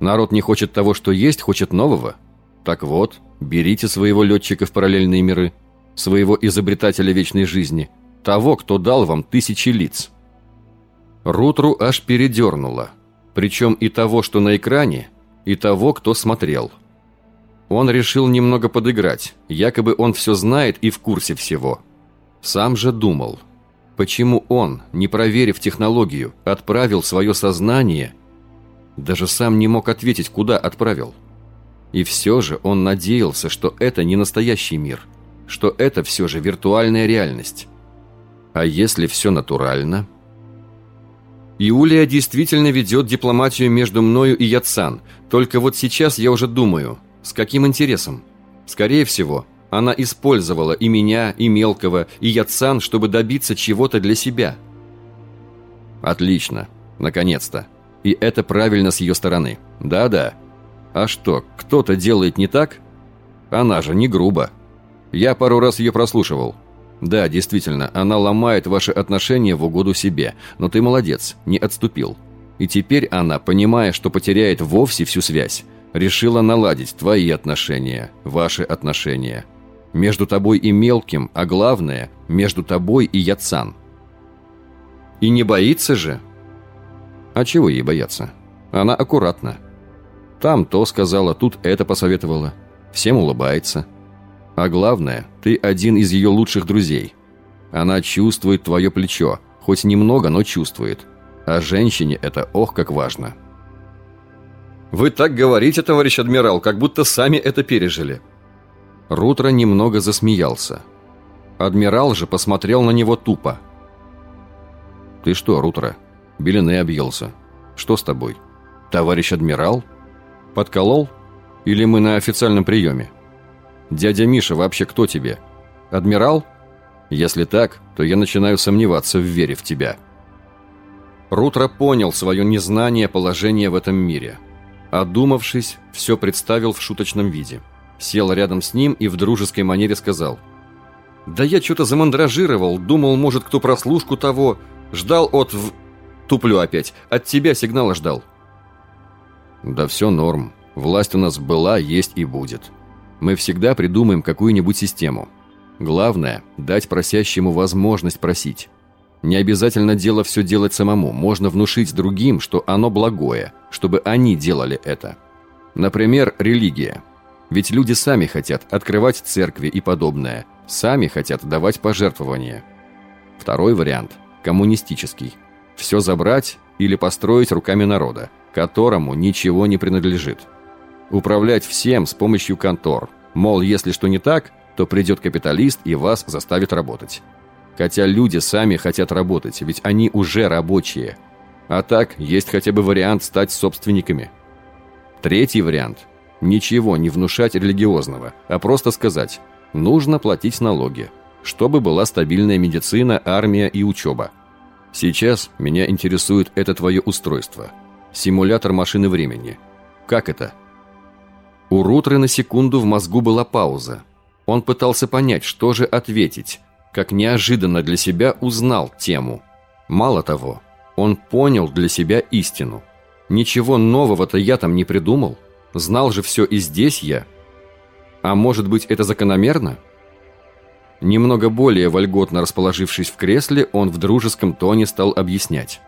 Народ не хочет того, что есть, хочет нового? Так вот, берите своего летчика в параллельные миры, своего изобретателя вечной жизни – того, кто дал вам тысячи лиц. Рутру аж передернуло. Причем и того, что на экране, и того, кто смотрел. Он решил немного подыграть, якобы он все знает и в курсе всего. Сам же думал, почему он, не проверив технологию, отправил свое сознание Даже сам не мог ответить, куда отправил. И все же он надеялся, что это не настоящий мир, что это все же виртуальная реальность. А если все натурально? Иулия действительно ведет дипломатию между мною и Яцан, только вот сейчас я уже думаю, с каким интересом? Скорее всего, она использовала и меня, и Мелкого, и Яцан, чтобы добиться чего-то для себя. Отлично. Наконец-то. И это правильно с ее стороны. Да-да. А что, кто-то делает не так? Она же не грубо. Я пару раз ее прослушивал. Да, действительно, она ломает ваши отношения в угоду себе. Но ты молодец, не отступил. И теперь она, понимая, что потеряет вовсе всю связь, решила наладить твои отношения, ваши отношения. Между тобой и мелким, а главное, между тобой и Яцан. И не боится же? А чего ей бояться? Она аккуратна. Там то сказала, тут это посоветовала. Всем улыбается. А главное, ты один из ее лучших друзей. Она чувствует твое плечо, хоть немного, но чувствует. А женщине это ох как важно. «Вы так говорите, товарищ адмирал, как будто сами это пережили», Рутро немного засмеялся. Адмирал же посмотрел на него тупо. «Ты что, Рутро, белины объелся? Что с тобой? Товарищ адмирал? Подколол? Или мы на официальном приеме? Дядя Миша вообще кто тебе? Адмирал? Если так, то я начинаю сомневаться в вере в тебя». Рутро понял свое незнание положения в этом мире. Одумавшись, все представил в шуточном виде – Сел рядом с ним и в дружеской манере сказал. «Да я что-то замандражировал, думал, может, кто прослушку того. Ждал от... В... Туплю опять. От тебя сигнала ждал». «Да все норм. Власть у нас была, есть и будет. Мы всегда придумаем какую-нибудь систему. Главное – дать просящему возможность просить. Не обязательно дело все делать самому. Можно внушить другим, что оно благое, чтобы они делали это. Например, религия – ведь люди сами хотят открывать церкви и подобное, сами хотят давать пожертвования. Второй вариант – коммунистический. Все забрать или построить руками народа, которому ничего не принадлежит. Управлять всем с помощью контор. Мол, если что не так, то придет капиталист и вас заставит работать. Хотя люди сами хотят работать, ведь они уже рабочие. А так, есть хотя бы вариант стать собственниками. Третий вариант – Ничего не внушать религиозного, а просто сказать «нужно платить налоги», чтобы была стабильная медицина, армия и учеба. Сейчас меня интересует это твое устройство. Симулятор машины времени. Как это? У Рутры на секунду в мозгу была пауза. Он пытался понять, что же ответить, как неожиданно для себя узнал тему. Мало того, он понял для себя истину. Ничего нового-то я там не придумал. Знал же все и здесь я. А может быть, это закономерно? Немного более вольготно расположившись в кресле, он в дружеском тоне стал объяснять.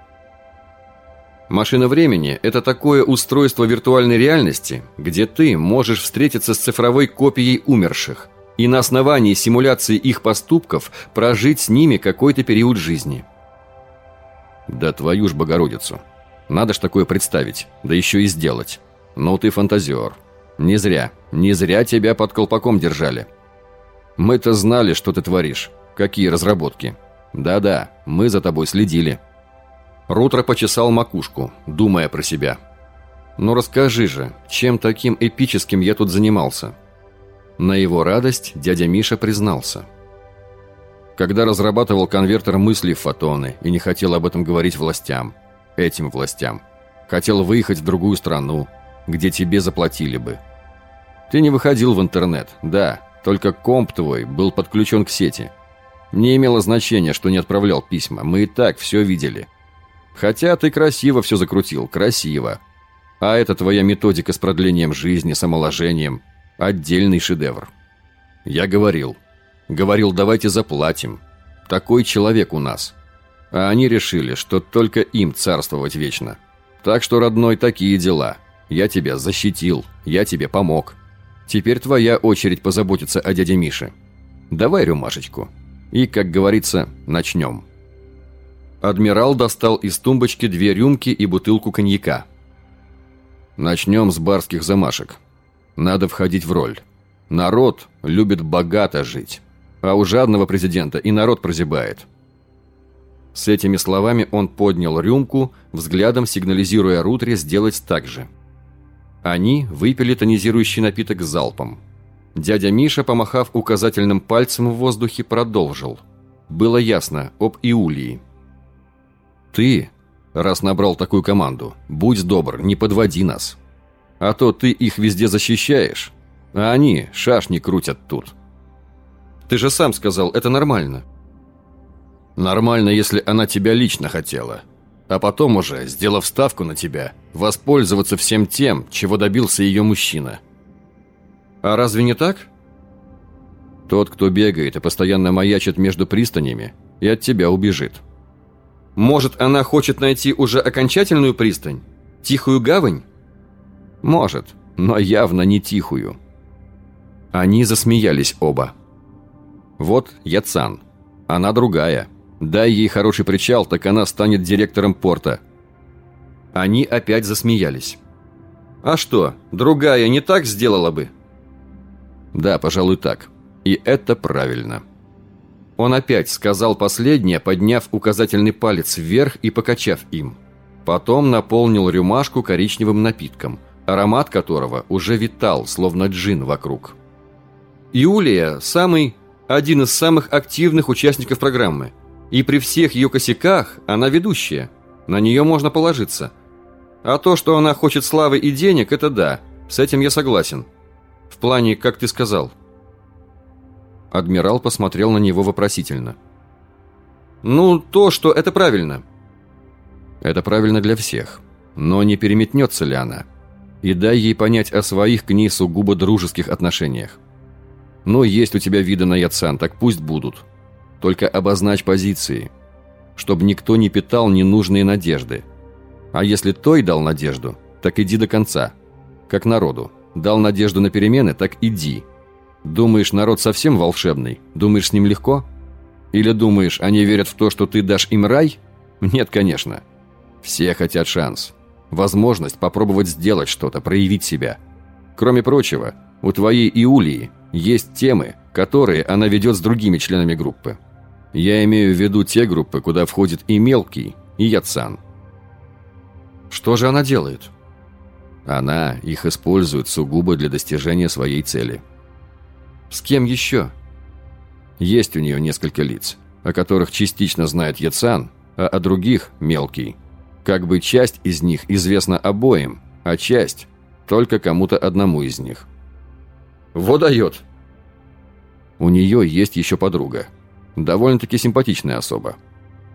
Машина времени – это такое устройство виртуальной реальности, где ты можешь встретиться с цифровой копией умерших и на основании симуляции их поступков прожить с ними какой-то период жизни. Да твою ж Богородицу. Надо ж такое представить, да еще и сделать. «Ну ты фантазер. Не зря, не зря тебя под колпаком держали. Мы-то знали, что ты творишь, какие разработки. Да-да, мы за тобой следили». Рутро почесал макушку, думая про себя. «Ну расскажи же, чем таким эпическим я тут занимался?» На его радость дядя Миша признался. Когда разрабатывал конвертер мыслей в фотоны и не хотел об этом говорить властям, этим властям, хотел выехать в другую страну, где тебе заплатили бы. Ты не выходил в интернет, да, только комп твой был подключен к сети. Не имело значения, что не отправлял письма, мы и так все видели. Хотя ты красиво все закрутил, красиво. А это твоя методика с продлением жизни, с омоложением. Отдельный шедевр. Я говорил. Говорил, давайте заплатим. Такой человек у нас. А они решили, что только им царствовать вечно. Так что, родной, такие дела – я тебя защитил, я тебе помог. Теперь твоя очередь позаботиться о дяде Мише. Давай рюмашечку. И, как говорится, начнем». Адмирал достал из тумбочки две рюмки и бутылку коньяка. Начнем с барских замашек. Надо входить в роль. Народ любит богато жить. А у жадного президента и народ прозябает. С этими словами он поднял рюмку, взглядом сигнализируя Рутре сделать так же. Они выпили тонизирующий напиток залпом. Дядя Миша, помахав указательным пальцем в воздухе, продолжил. Было ясно об Иулии. «Ты, раз набрал такую команду, будь добр, не подводи нас. А то ты их везде защищаешь, а они шашни крутят тут». «Ты же сам сказал, это нормально». «Нормально, если она тебя лично хотела. А потом уже, сделав ставку на тебя, воспользоваться всем тем, чего добился ее мужчина». А разве не так? Тот, кто бегает и постоянно маячит между пристанями, и от тебя убежит. Может, она хочет найти уже окончательную пристань? Тихую гавань? Может, но явно не тихую. Они засмеялись оба. Вот Яцан. Она другая. Дай ей хороший причал, так она станет директором порта. Они опять засмеялись. А что, другая не так сделала бы? Да, пожалуй, так. И это правильно. Он опять сказал последнее, подняв указательный палец вверх и покачав им. Потом наполнил рюмашку коричневым напитком, аромат которого уже витал, словно джин вокруг. Юлия – самый, один из самых активных участников программы. И при всех ее косяках она ведущая. На нее можно положиться. А то, что она хочет славы и денег, это да, с этим я согласен. В плане, как ты сказал. Адмирал посмотрел на него вопросительно. Ну, то, что это правильно. Это правильно для всех. Но не переметнется ли она? И дай ей понять о своих к ней сугубо дружеских отношениях. Ну, есть у тебя виды на Яцан, так пусть будут. Только обозначь позиции, чтобы никто не питал ненужные надежды. А если той дал надежду, так иди до конца, как народу. Дал надежду на перемены, так иди. Думаешь, народ совсем волшебный? Думаешь, с ним легко? Или думаешь, они верят в то, что ты дашь им рай? Нет, конечно. Все хотят шанс. Возможность попробовать сделать что-то, проявить себя. Кроме прочего, у твоей Иулии есть темы, которые она ведет с другими членами группы. Я имею в виду те группы, куда входит и Мелкий, и Яцан. Что же она делает? Она их использует сугубо для достижения своей цели. С кем еще? Есть у нее несколько лиц, о которых частично знает Яцан, а о других – мелкий. Как бы часть из них известна обоим, а часть – только кому-то одному из них. Вот дает! У нее есть еще подруга. Довольно-таки симпатичная особа.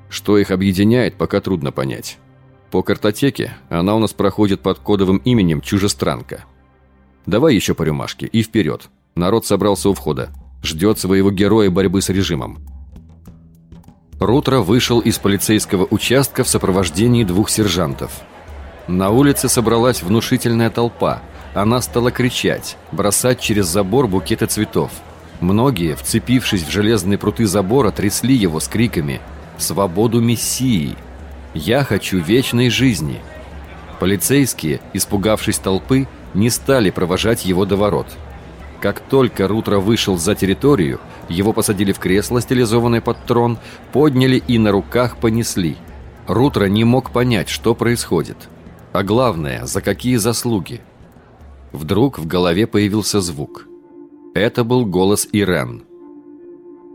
Что их объединяет, пока трудно понять. По картотеке она у нас проходит под кодовым именем «Чужестранка». Давай еще по рюмашке и вперед. Народ собрался у входа. Ждет своего героя борьбы с режимом. Рутро вышел из полицейского участка в сопровождении двух сержантов. На улице собралась внушительная толпа. Она стала кричать, бросать через забор букеты цветов. Многие, вцепившись в железные пруты забора, трясли его с криками «Свободу Мессии!» «Я хочу вечной жизни». Полицейские, испугавшись толпы, не стали провожать его до ворот. Как только Рутро вышел за территорию, его посадили в кресло, стилизованное под трон, подняли и на руках понесли. Рутро не мог понять, что происходит. А главное, за какие заслуги. Вдруг в голове появился звук. Это был голос Ирен.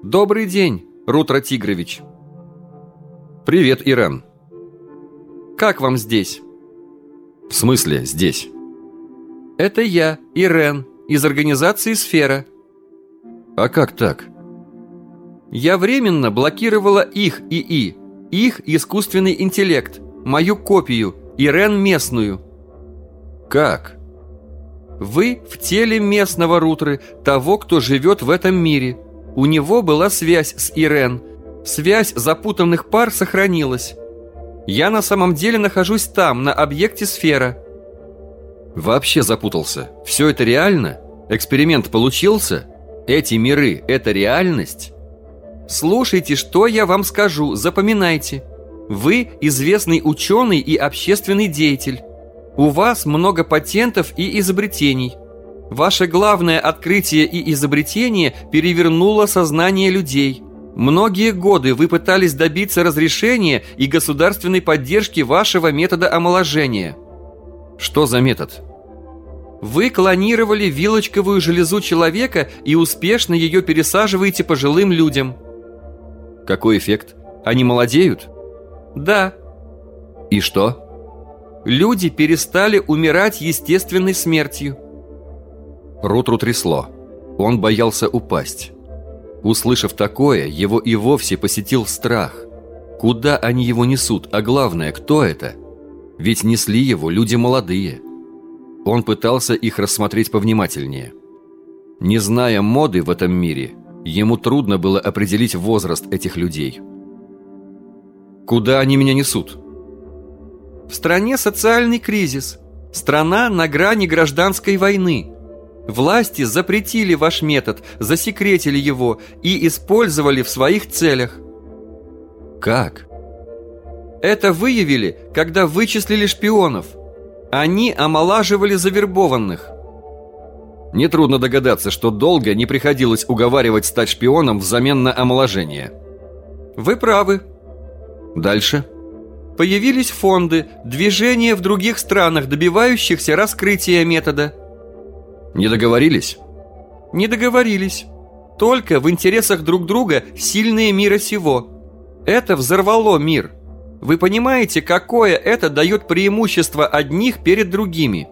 «Добрый день, Рутро Тигрович!» «Привет, Ирен!» Как вам здесь?» «В смысле здесь?» «Это я, Ирен, из организации «Сфера». «А как так?» «Я временно блокировала их ИИ, их искусственный интеллект, мою копию, Ирен местную». «Как?» «Вы в теле местного Рутры, того, кто живет в этом мире. У него была связь с Ирен. Связь запутанных пар сохранилась. Я на самом деле нахожусь там, на объекте сфера. Вообще запутался. Все это реально? Эксперимент получился? Эти миры – это реальность? Слушайте, что я вам скажу, запоминайте. Вы известный ученый и общественный деятель. У вас много патентов и изобретений. Ваше главное открытие и изобретение перевернуло сознание людей. Многие годы вы пытались добиться разрешения и государственной поддержки вашего метода омоложения. Что за метод? Вы клонировали вилочковую железу человека и успешно ее пересаживаете пожилым людям. Какой эффект? Они молодеют? Да. И что? Люди перестали умирать естественной смертью. Рутру трясло. Он боялся упасть. Услышав такое, его и вовсе посетил страх. Куда они его несут, а главное, кто это? Ведь несли его люди молодые. Он пытался их рассмотреть повнимательнее. Не зная моды в этом мире, ему трудно было определить возраст этих людей. «Куда они меня несут?» В стране социальный кризис. Страна на грани гражданской войны. Власти запретили ваш метод, засекретили его и использовали в своих целях. Как? Это выявили, когда вычислили шпионов – они омолаживали завербованных. Нетрудно догадаться, что долго не приходилось уговаривать стать шпионом взамен на омоложение. Вы правы. Дальше? Появились фонды, движения в других странах, добивающихся раскрытия метода. Не договорились? Не договорились. Только в интересах друг друга сильные мира сего. Это взорвало мир – вы понимаете, какое это дает преимущество одних перед другими?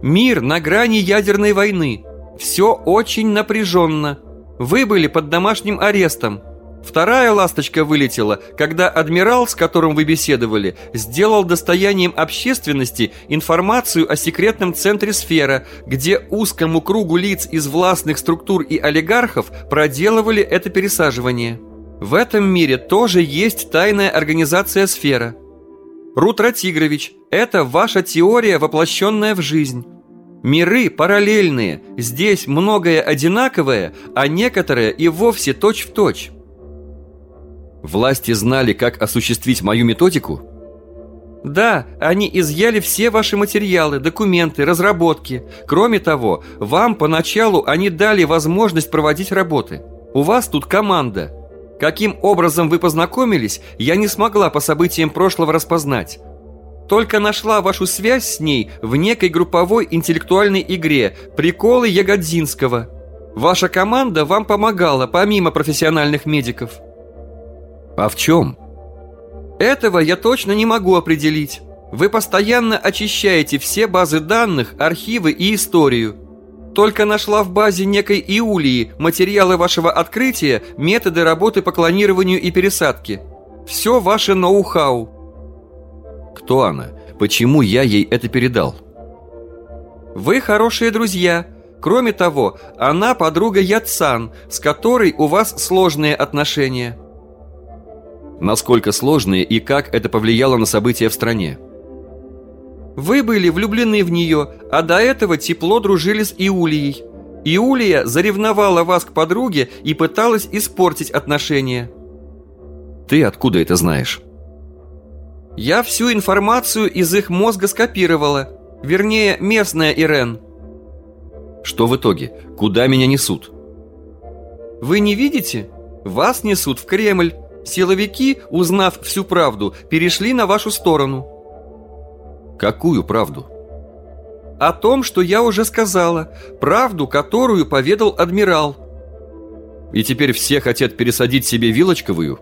Мир на грани ядерной войны. Все очень напряженно. Вы были под домашним арестом. Вторая ласточка вылетела, когда адмирал, с которым вы беседовали, сделал достоянием общественности информацию о секретном центре сфера, где узкому кругу лиц из властных структур и олигархов проделывали это пересаживание. В этом мире тоже есть тайная организация сфера. Рутро Тигрович, это ваша теория, воплощенная в жизнь. Миры параллельные, здесь многое одинаковое, а некоторое и вовсе точь-в-точь. Точь. Власти знали, как осуществить мою методику? Да, они изъяли все ваши материалы, документы, разработки. Кроме того, вам поначалу они дали возможность проводить работы. У вас тут команда – Каким образом вы познакомились, я не смогла по событиям прошлого распознать. Только нашла вашу связь с ней в некой групповой интеллектуальной игре «Приколы Ягодзинского». Ваша команда вам помогала, помимо профессиональных медиков. А в чем? Этого я точно не могу определить. Вы постоянно очищаете все базы данных, архивы и историю. Только нашла в базе некой Иулии материалы вашего открытия, методы работы по клонированию и пересадке. Все ваше ноу-хау. Кто она? Почему я ей это передал? Вы хорошие друзья. Кроме того, она подруга Яцан, с которой у вас сложные отношения. Насколько сложные и как это повлияло на события в стране? Вы были влюблены в нее, а до этого тепло дружили с Иулией. Иулия заревновала вас к подруге и пыталась испортить отношения. Ты откуда это знаешь? Я всю информацию из их мозга скопировала. Вернее, местная Ирен. Что в итоге? Куда меня несут? Вы не видите? Вас несут в Кремль. Силовики, узнав всю правду, перешли на вашу сторону. Какую правду? О том, что я уже сказала. Правду, которую поведал адмирал. И теперь все хотят пересадить себе вилочковую?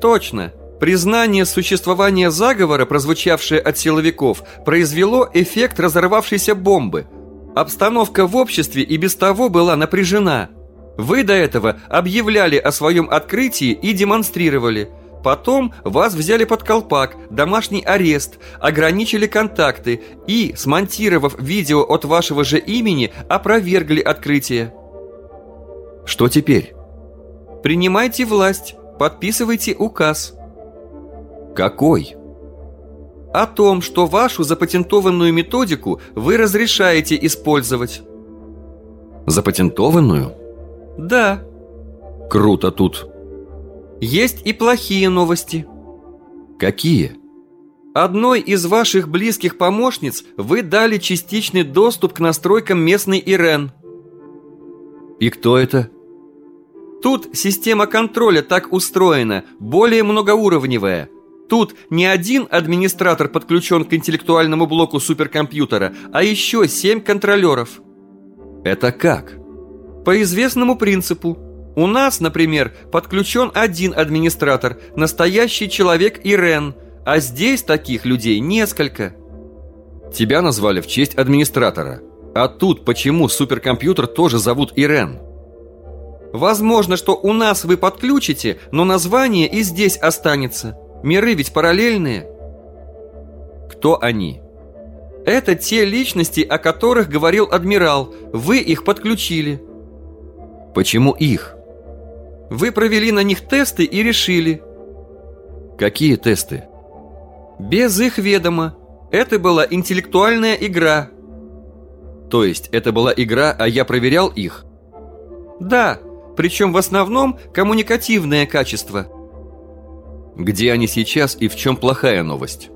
Точно. Признание существования заговора, прозвучавшее от силовиков, произвело эффект разорвавшейся бомбы. Обстановка в обществе и без того была напряжена. Вы до этого объявляли о своем открытии и демонстрировали – Потом вас взяли под колпак, домашний арест, ограничили контакты и, смонтировав видео от вашего же имени, опровергли открытие. Что теперь? Принимайте власть, подписывайте указ. Какой? О том, что вашу запатентованную методику вы разрешаете использовать. Запатентованную? Да. Круто тут. Есть и плохие новости. Какие? Одной из ваших близких помощниц вы дали частичный доступ к настройкам местной Ирен. И кто это? Тут система контроля так устроена, более многоуровневая. Тут не один администратор подключен к интеллектуальному блоку суперкомпьютера, а еще семь контролеров. Это как? По известному принципу. У нас, например, подключен один администратор, настоящий человек Ирен, а здесь таких людей несколько. Тебя назвали в честь администратора. А тут почему суперкомпьютер тоже зовут Ирен? Возможно, что у нас вы подключите, но название и здесь останется. Миры ведь параллельные. Кто они? Это те личности, о которых говорил адмирал. Вы их подключили. Почему их? Вы провели на них тесты и решили. Какие тесты? Без их ведома. Это была интеллектуальная игра. То есть это была игра, а я проверял их? Да, причем в основном коммуникативное качество. Где они сейчас и в чем плохая новость?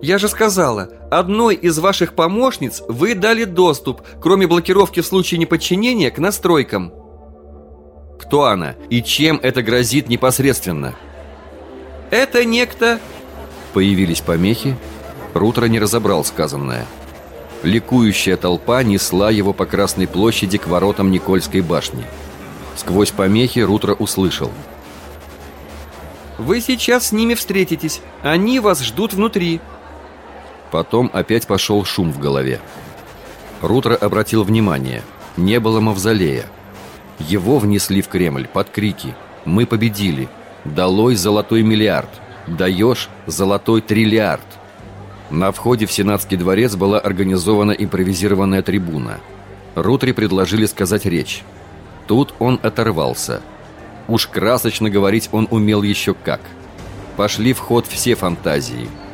Я же сказала, одной из ваших помощниц вы дали доступ, кроме блокировки в случае неподчинения, к настройкам. Кто она и чем это грозит непосредственно? Это некто... Появились помехи. Рутро не разобрал сказанное. Ликующая толпа несла его по Красной площади к воротам Никольской башни. Сквозь помехи Рутро услышал. «Вы сейчас с ними встретитесь. Они вас ждут внутри. Потом опять пошел шум в голове. Рутро обратил внимание. Не было мавзолея. Его внесли в Кремль под крики «Мы победили! Долой золотой миллиард! Даешь золотой триллиард!» На входе в Сенатский дворец была организована импровизированная трибуна. Рутри предложили сказать речь. Тут он оторвался. Уж красочно говорить он умел еще как. Пошли в ход все фантазии –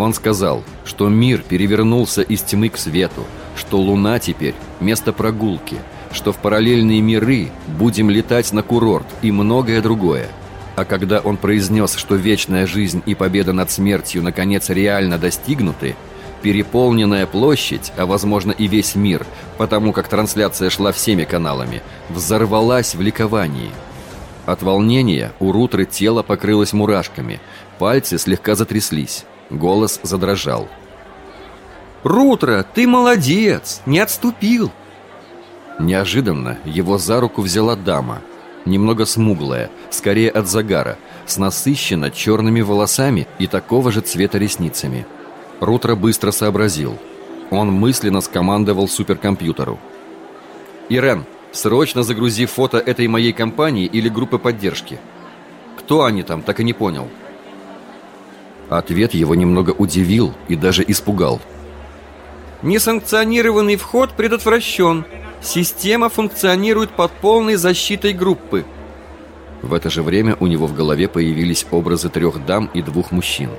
он сказал, что мир перевернулся из тьмы к свету, что Луна теперь – место прогулки, что в параллельные миры будем летать на курорт и многое другое. А когда он произнес, что вечная жизнь и победа над смертью наконец реально достигнуты, переполненная площадь, а возможно и весь мир, потому как трансляция шла всеми каналами, взорвалась в ликовании. От волнения у Рутры тело покрылось мурашками, пальцы слегка затряслись. Голос задрожал. «Рутро, ты молодец! Не отступил!» Неожиданно его за руку взяла дама, немного смуглая, скорее от загара, с насыщенно черными волосами и такого же цвета ресницами. Рутро быстро сообразил. Он мысленно скомандовал суперкомпьютеру. «Ирен, срочно загрузи фото этой моей компании или группы поддержки. Кто они там, так и не понял». Ответ его немного удивил и даже испугал. Несанкционированный вход предотвращен. Система функционирует под полной защитой группы. В это же время у него в голове появились образы трех дам и двух мужчин.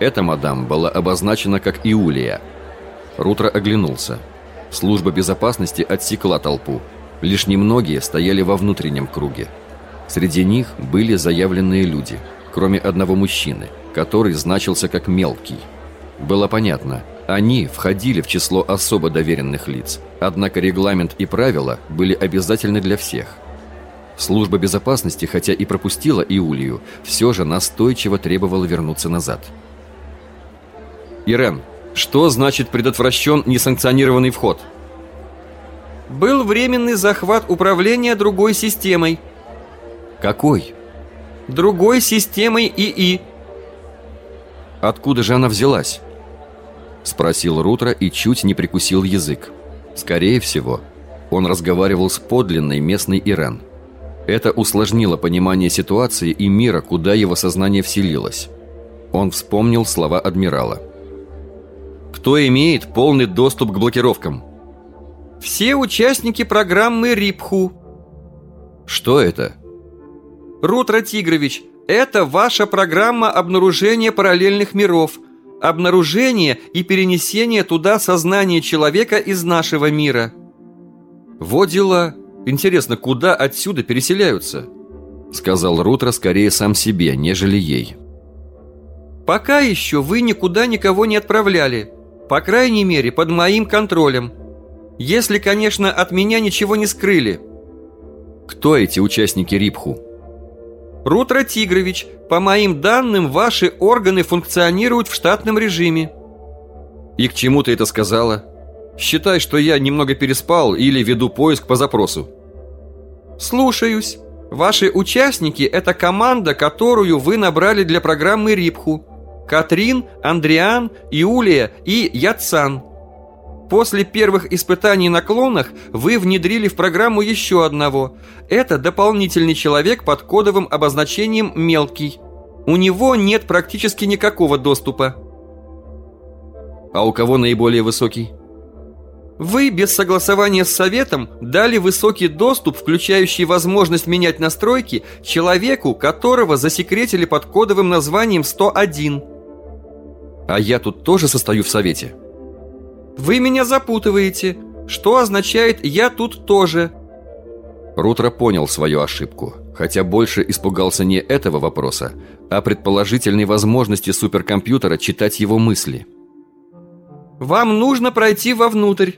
Эта мадам была обозначена как Иулия. Рутро оглянулся. Служба безопасности отсекла толпу. Лишь немногие стояли во внутреннем круге. Среди них были заявленные люди, кроме одного мужчины – который значился как «мелкий». Было понятно, они входили в число особо доверенных лиц, однако регламент и правила были обязательны для всех. Служба безопасности, хотя и пропустила Иулию, все же настойчиво требовала вернуться назад. «Ирен, что значит предотвращен несанкционированный вход?» «Был временный захват управления другой системой». «Какой?» «Другой системой ИИ», Откуда же она взялась?» Спросил Рутро и чуть не прикусил язык. Скорее всего, он разговаривал с подлинной местной Ирен. Это усложнило понимание ситуации и мира, куда его сознание вселилось. Он вспомнил слова адмирала. «Кто имеет полный доступ к блокировкам?» «Все участники программы РИПХУ». «Что это?» «Рутро Тигрович, это ваша программа обнаружения параллельных миров. Обнаружение и перенесение туда сознания человека из нашего мира. Вот дела. Интересно, куда отсюда переселяются? Сказал Рутро скорее сам себе, нежели ей. Пока еще вы никуда никого не отправляли. По крайней мере, под моим контролем. Если, конечно, от меня ничего не скрыли. Кто эти участники РИПХУ? Рутро Тигрович, по моим данным, ваши органы функционируют в штатном режиме. И к чему ты это сказала? Считай, что я немного переспал или веду поиск по запросу. Слушаюсь. Ваши участники – это команда, которую вы набрали для программы РИПХУ. Катрин, Андриан, Иулия и Яцан. После первых испытаний на клонах вы внедрили в программу еще одного. Это дополнительный человек под кодовым обозначением «Мелкий». У него нет практически никакого доступа. А у кого наиболее высокий? Вы без согласования с советом дали высокий доступ, включающий возможность менять настройки, человеку, которого засекретили под кодовым названием 101. А я тут тоже состою в совете? Вы меня запутываете. Что означает «я тут тоже»? Рутро понял свою ошибку, хотя больше испугался не этого вопроса, а предположительной возможности суперкомпьютера читать его мысли. Вам нужно пройти вовнутрь.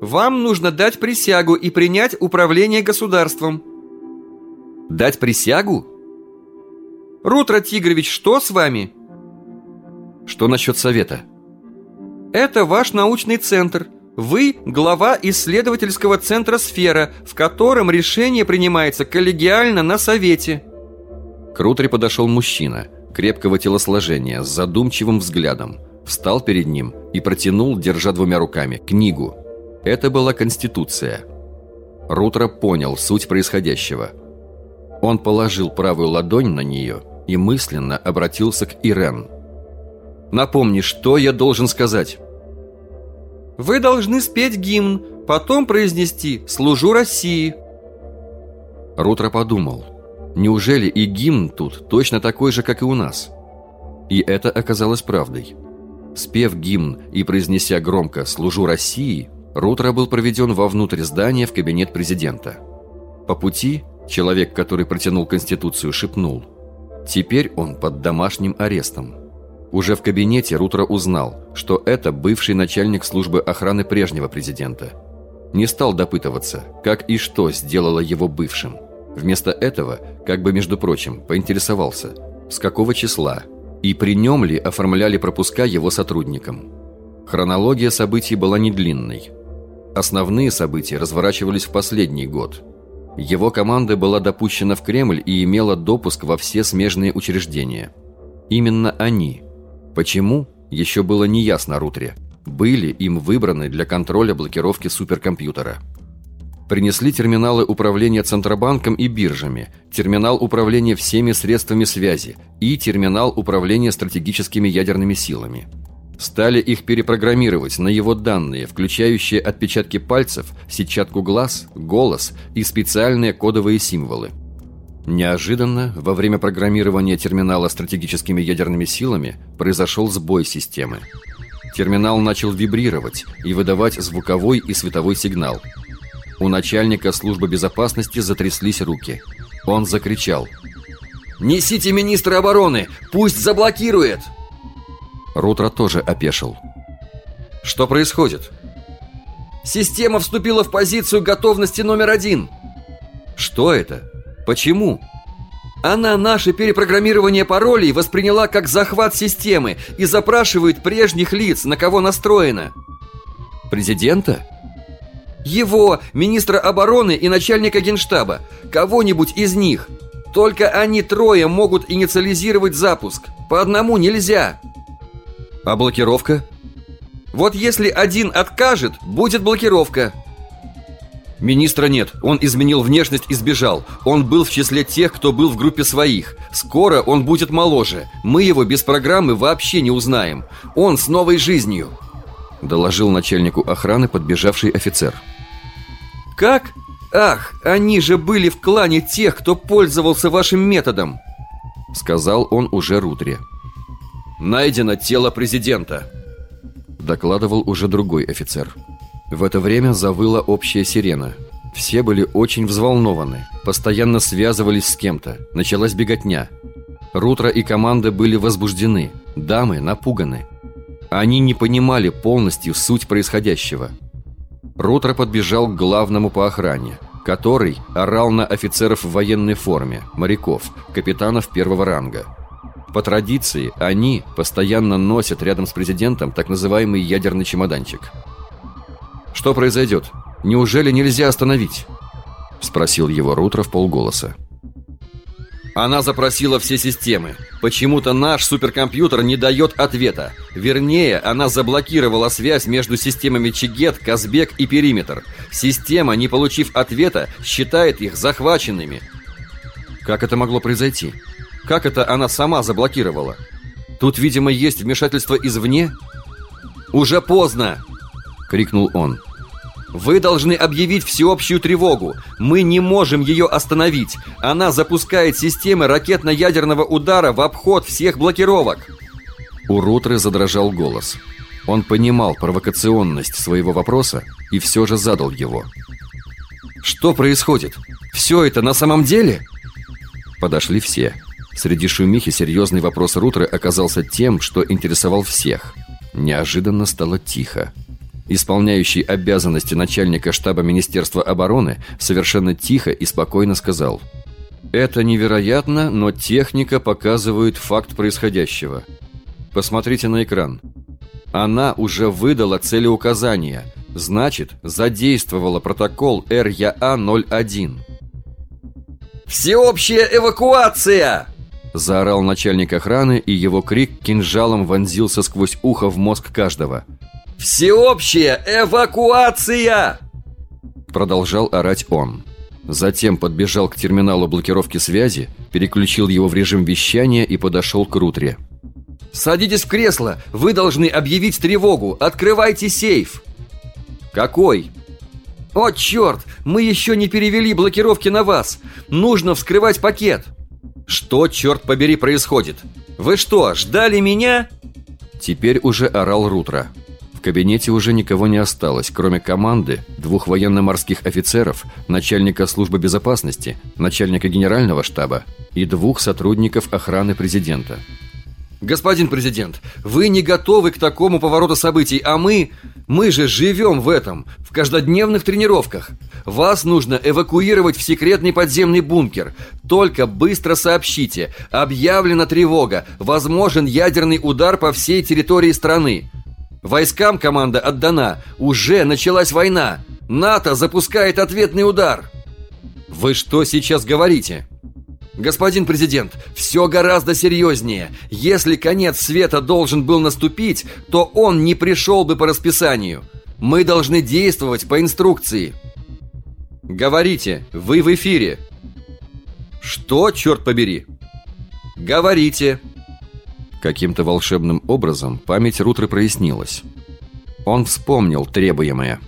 Вам нужно дать присягу и принять управление государством. Дать присягу? Рутро Тигрович, что с вами? Что насчет совета? Это ваш научный центр. Вы глава исследовательского центра «Сфера», в котором решение принимается коллегиально на совете. К Рутре подошел мужчина, крепкого телосложения, с задумчивым взглядом. Встал перед ним и протянул, держа двумя руками, книгу. Это была Конституция. Рутро понял суть происходящего. Он положил правую ладонь на нее и мысленно обратился к Ирен – Напомни, что я должен сказать? Вы должны спеть гимн, потом произнести «Служу России». Рутро подумал, неужели и гимн тут точно такой же, как и у нас? И это оказалось правдой. Спев гимн и произнеся громко «Служу России», Рутро был проведен вовнутрь здания в кабинет президента. По пути человек, который протянул Конституцию, шепнул «Теперь он под домашним арестом». Уже в кабинете Рутро узнал, что это бывший начальник службы охраны прежнего президента. Не стал допытываться, как и что сделало его бывшим. Вместо этого, как бы между прочим, поинтересовался, с какого числа и при нем ли оформляли пропуска его сотрудникам. Хронология событий была не длинной. Основные события разворачивались в последний год. Его команда была допущена в Кремль и имела допуск во все смежные учреждения. Именно они – Почему, еще было неясно Рутре. Были им выбраны для контроля блокировки суперкомпьютера. Принесли терминалы управления Центробанком и биржами, терминал управления всеми средствами связи и терминал управления стратегическими ядерными силами. Стали их перепрограммировать на его данные, включающие отпечатки пальцев, сетчатку глаз, голос и специальные кодовые символы. Неожиданно, во время программирования терминала стратегическими ядерными силами, произошел сбой системы. Терминал начал вибрировать и выдавать звуковой и световой сигнал. У начальника службы безопасности затряслись руки. Он закричал. «Несите министра обороны! Пусть заблокирует!» Рутро тоже опешил. «Что происходит?» «Система вступила в позицию готовности номер один!» «Что это?» Почему? Она наше перепрограммирование паролей восприняла как захват системы и запрашивает прежних лиц, на кого настроена. Президента? Его, министра обороны и начальника генштаба. Кого-нибудь из них. Только они трое могут инициализировать запуск. По одному нельзя. А блокировка? Вот если один откажет, будет блокировка. Министра нет, он изменил внешность и сбежал. Он был в числе тех, кто был в группе своих. Скоро он будет моложе. Мы его без программы вообще не узнаем. Он с новой жизнью! Доложил начальнику охраны подбежавший офицер. Как? Ах, они же были в клане тех, кто пользовался вашим методом! Сказал он уже Рудре. Найдено тело президента! Докладывал уже другой офицер в это время завыла общая сирена. Все были очень взволнованы, постоянно связывались с кем-то. Началась беготня. Рутро и команда были возбуждены, дамы напуганы. Они не понимали полностью суть происходящего. Рутро подбежал к главному по охране, который орал на офицеров в военной форме, моряков, капитанов первого ранга. По традиции, они постоянно носят рядом с президентом так называемый ядерный чемоданчик. «Что произойдет? Неужели нельзя остановить?» Спросил его Рутро в полголоса. Она запросила все системы. Почему-то наш суперкомпьютер не дает ответа. Вернее, она заблокировала связь между системами Чигет, Казбек и Периметр. Система, не получив ответа, считает их захваченными. Как это могло произойти? Как это она сама заблокировала? Тут, видимо, есть вмешательство извне? «Уже поздно!» — крикнул он. Вы должны объявить всеобщую тревогу. Мы не можем ее остановить. Она запускает системы ракетно-ядерного удара в обход всех блокировок. У Рутры задрожал голос. Он понимал провокационность своего вопроса и все же задал его. Что происходит? Все это на самом деле? Подошли все. Среди шумихи серьезный вопрос Рутры оказался тем, что интересовал всех. Неожиданно стало тихо исполняющий обязанности начальника штаба Министерства обороны, совершенно тихо и спокойно сказал «Это невероятно, но техника показывает факт происходящего. Посмотрите на экран. Она уже выдала целеуказания, значит, задействовала протокол РЯА-01». «Всеобщая эвакуация!» Заорал начальник охраны, и его крик кинжалом вонзился сквозь ухо в мозг каждого – «Всеобщая эвакуация!» Продолжал орать он. Затем подбежал к терминалу блокировки связи, переключил его в режим вещания и подошел к Рутре. «Садитесь в кресло! Вы должны объявить тревогу! Открывайте сейф!» «Какой?» «О, черт! Мы еще не перевели блокировки на вас! Нужно вскрывать пакет!» «Что, черт побери, происходит? Вы что, ждали меня?» Теперь уже орал Рутра. В кабинете уже никого не осталось, кроме команды, двух военно-морских офицеров, начальника службы безопасности, начальника генерального штаба и двух сотрудников охраны президента. «Господин президент, вы не готовы к такому повороту событий, а мы... Мы же живем в этом, в каждодневных тренировках. Вас нужно эвакуировать в секретный подземный бункер. Только быстро сообщите. Объявлена тревога. Возможен ядерный удар по всей территории страны. Войскам команда отдана. Уже началась война. НАТО запускает ответный удар. Вы что сейчас говорите? Господин президент, все гораздо серьезнее. Если конец света должен был наступить, то он не пришел бы по расписанию. Мы должны действовать по инструкции. Говорите, вы в эфире. Что, черт побери? Говорите. Каким-то волшебным образом память Рутры прояснилась. Он вспомнил требуемое.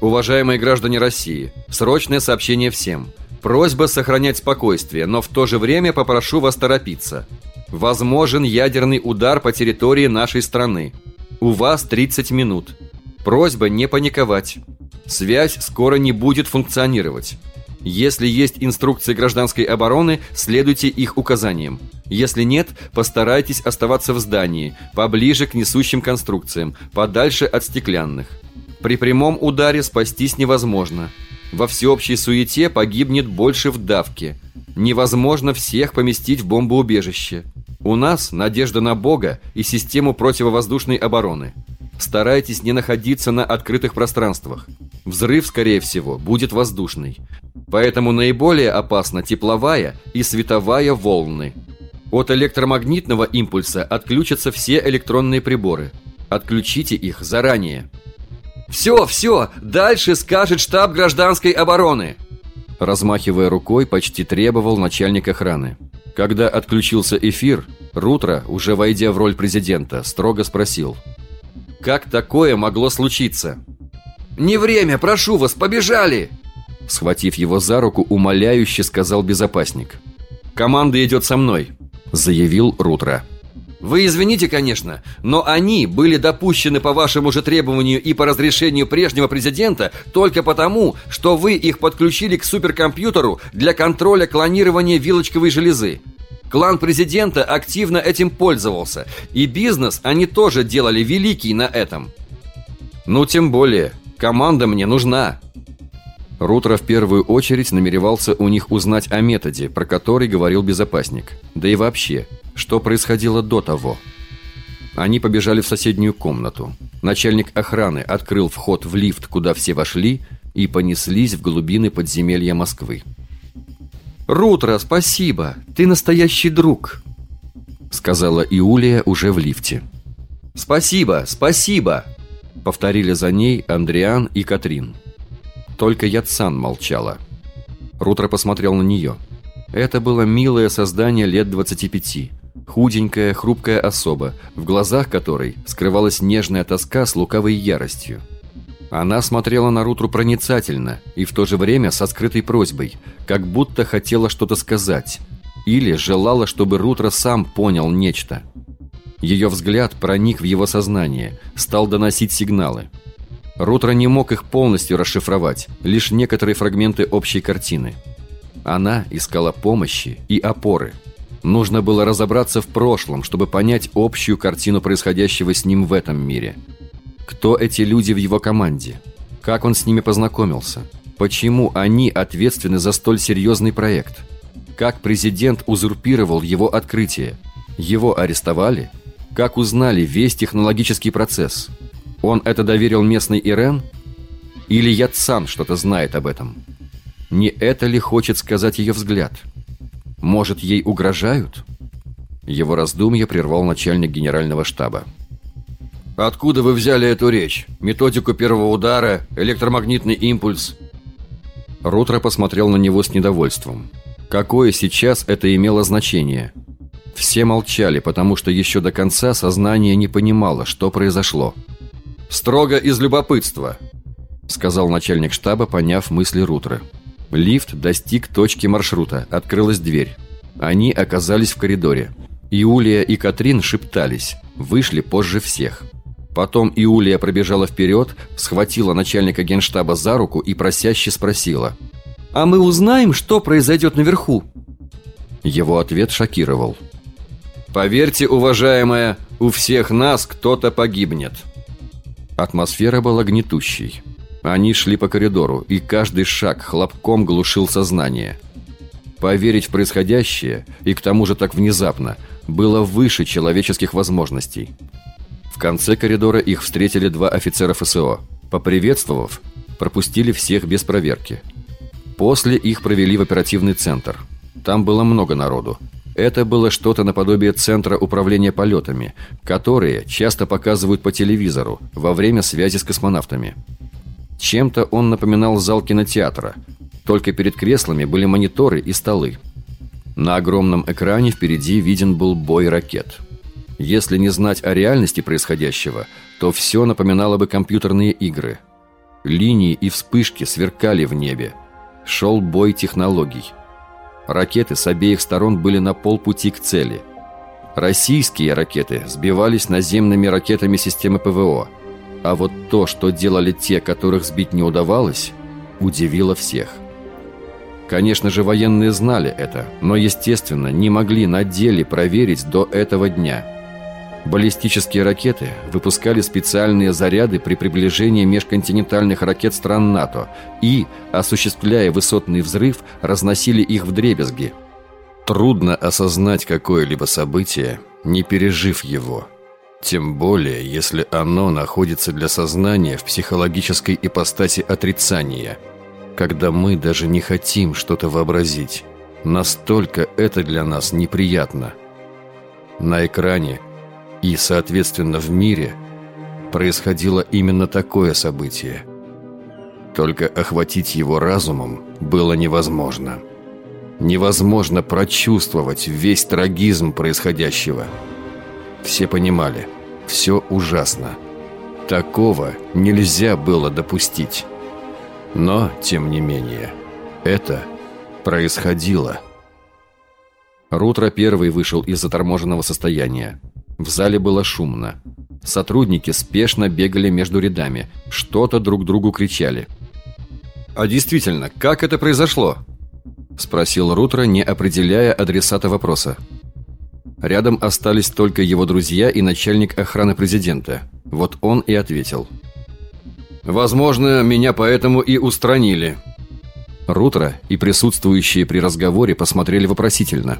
Уважаемые граждане России, срочное сообщение всем. Просьба сохранять спокойствие, но в то же время попрошу вас торопиться. Возможен ядерный удар по территории нашей страны. У вас 30 минут. Просьба не паниковать. Связь скоро не будет функционировать. Если есть инструкции гражданской обороны, следуйте их указаниям. Если нет, постарайтесь оставаться в здании, поближе к несущим конструкциям, подальше от стеклянных. При прямом ударе спастись невозможно. Во всеобщей суете погибнет больше в давке. Невозможно всех поместить в бомбоубежище. У нас надежда на Бога и систему противовоздушной обороны. Старайтесь не находиться на открытых пространствах. Взрыв, скорее всего, будет воздушный. Поэтому наиболее опасна тепловая и световая волны. От электромагнитного импульса отключатся все электронные приборы. Отключите их заранее. «Все, все! Дальше скажет штаб гражданской обороны!» Размахивая рукой, почти требовал начальник охраны. Когда отключился эфир, Рутро, уже войдя в роль президента, строго спросил. «Как такое могло случиться?» «Не время, прошу вас, побежали!» Схватив его за руку, умоляюще сказал безопасник. «Команда идет со мной», — заявил Рутро. «Вы извините, конечно, но они были допущены по вашему же требованию и по разрешению прежнего президента только потому, что вы их подключили к суперкомпьютеру для контроля клонирования вилочковой железы. Клан президента активно этим пользовался, и бизнес они тоже делали великий на этом. Ну, тем более, команда мне нужна. Рутро в первую очередь намеревался у них узнать о методе, про который говорил безопасник. Да и вообще, что происходило до того. Они побежали в соседнюю комнату. Начальник охраны открыл вход в лифт, куда все вошли, и понеслись в глубины подземелья Москвы. «Рутро, спасибо! Ты настоящий друг!» Сказала Иулия уже в лифте. «Спасибо, спасибо!» Повторили за ней Андриан и Катрин. Только Яцан молчала. Рутро посмотрел на нее. Это было милое создание лет 25. Худенькая, хрупкая особа, в глазах которой скрывалась нежная тоска с лукавой яростью. Она смотрела на Рутру проницательно и в то же время со скрытой просьбой, как будто хотела что-то сказать. Или желала, чтобы Рутра сам понял нечто. Ее взгляд проник в его сознание, стал доносить сигналы. Рутра не мог их полностью расшифровать, лишь некоторые фрагменты общей картины. Она искала помощи и опоры. Нужно было разобраться в прошлом, чтобы понять общую картину происходящего с ним в этом мире – кто эти люди в его команде? Как он с ними познакомился? Почему они ответственны за столь серьезный проект? Как президент узурпировал его открытие? Его арестовали? Как узнали весь технологический процесс? Он это доверил местной Ирен? Или Яцан что-то знает об этом? Не это ли хочет сказать ее взгляд? Может, ей угрожают? Его раздумье прервал начальник генерального штаба. Откуда вы взяли эту речь? Методику первого удара, электромагнитный импульс?» Рутро посмотрел на него с недовольством. Какое сейчас это имело значение? Все молчали, потому что еще до конца сознание не понимало, что произошло. «Строго из любопытства», — сказал начальник штаба, поняв мысли Рутры. Лифт достиг точки маршрута, открылась дверь. Они оказались в коридоре. Иулия и Катрин шептались, вышли позже всех. Потом Иулия пробежала вперед, схватила начальника генштаба за руку и просяще спросила. «А мы узнаем, что произойдет наверху?» Его ответ шокировал. «Поверьте, уважаемая, у всех нас кто-то погибнет». Атмосфера была гнетущей. Они шли по коридору, и каждый шаг хлопком глушил сознание. Поверить в происходящее, и к тому же так внезапно, было выше человеческих возможностей конце коридора их встретили два офицера ФСО. Поприветствовав, пропустили всех без проверки. После их провели в оперативный центр. Там было много народу. Это было что-то наподобие Центра управления полетами, которые часто показывают по телевизору во время связи с космонавтами. Чем-то он напоминал зал кинотеатра, только перед креслами были мониторы и столы. На огромном экране впереди виден был бой ракет – если не знать о реальности происходящего, то все напоминало бы компьютерные игры. Линии и вспышки сверкали в небе. Шел бой технологий. Ракеты с обеих сторон были на полпути к цели. Российские ракеты сбивались наземными ракетами системы ПВО. А вот то, что делали те, которых сбить не удавалось, удивило всех. Конечно же, военные знали это, но, естественно, не могли на деле проверить до этого дня – Баллистические ракеты выпускали специальные заряды при приближении межконтинентальных ракет стран НАТО и, осуществляя высотный взрыв, разносили их в дребезги. Трудно осознать какое-либо событие, не пережив его. Тем более, если оно находится для сознания в психологической ипостаси отрицания, когда мы даже не хотим что-то вообразить. Настолько это для нас неприятно. На экране – и, соответственно, в мире происходило именно такое событие. Только охватить его разумом было невозможно. Невозможно прочувствовать весь трагизм происходящего. Все понимали, все ужасно. Такого нельзя было допустить. Но, тем не менее, это происходило. Рутро первый вышел из заторможенного состояния. В зале было шумно. Сотрудники спешно бегали между рядами, что-то друг другу кричали. «А действительно, как это произошло?» Спросил Рутро, не определяя адресата вопроса. Рядом остались только его друзья и начальник охраны президента. Вот он и ответил. «Возможно, меня поэтому и устранили». Рутро и присутствующие при разговоре посмотрели вопросительно.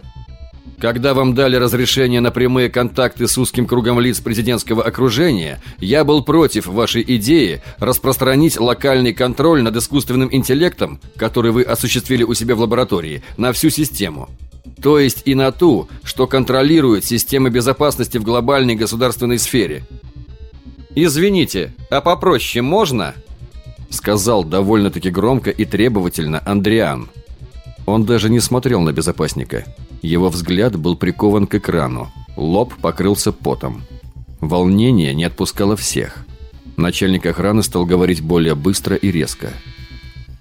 Когда вам дали разрешение на прямые контакты с узким кругом лиц президентского окружения, я был против вашей идеи распространить локальный контроль над искусственным интеллектом, который вы осуществили у себя в лаборатории, на всю систему. То есть и на ту, что контролирует системы безопасности в глобальной государственной сфере. «Извините, а попроще можно?» Сказал довольно-таки громко и требовательно Андриан. Он даже не смотрел на безопасника. Его взгляд был прикован к экрану. Лоб покрылся потом. Волнение не отпускало всех. Начальник охраны стал говорить более быстро и резко.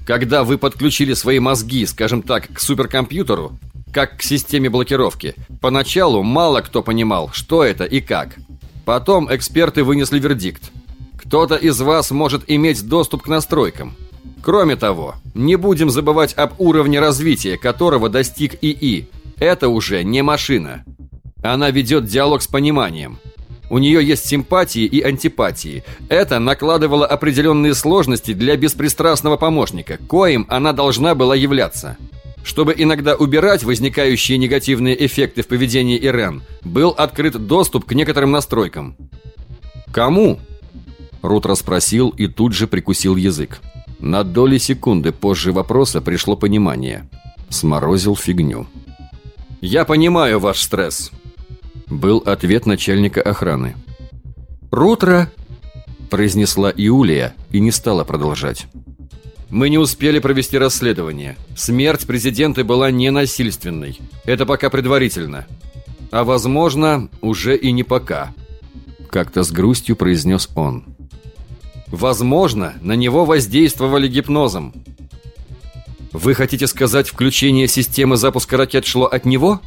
Когда вы подключили свои мозги, скажем так, к суперкомпьютеру, как к системе блокировки. Поначалу мало кто понимал, что это и как. Потом эксперты вынесли вердикт. Кто-то из вас может иметь доступ к настройкам. Кроме того, не будем забывать об уровне развития, которого достиг ИИ. Это уже не машина. Она ведет диалог с пониманием. У нее есть симпатии и антипатии. Это накладывало определенные сложности для беспристрастного помощника, коим она должна была являться. Чтобы иногда убирать возникающие негативные эффекты в поведении Ирен, был открыт доступ к некоторым настройкам. «Кому?» Рут расспросил и тут же прикусил язык. На доли секунды позже вопроса пришло понимание. Сморозил фигню. «Я понимаю ваш стресс», — был ответ начальника охраны. «Рутро», — произнесла Иулия и не стала продолжать. Мы не успели провести расследование. Смерть президента была ненасильственной. Это пока предварительно. А возможно, уже и не пока. Как-то с грустью произнес он. Возможно, на него воздействовали гипнозом. Вы хотите сказать, включение системы запуска ракет шло от него?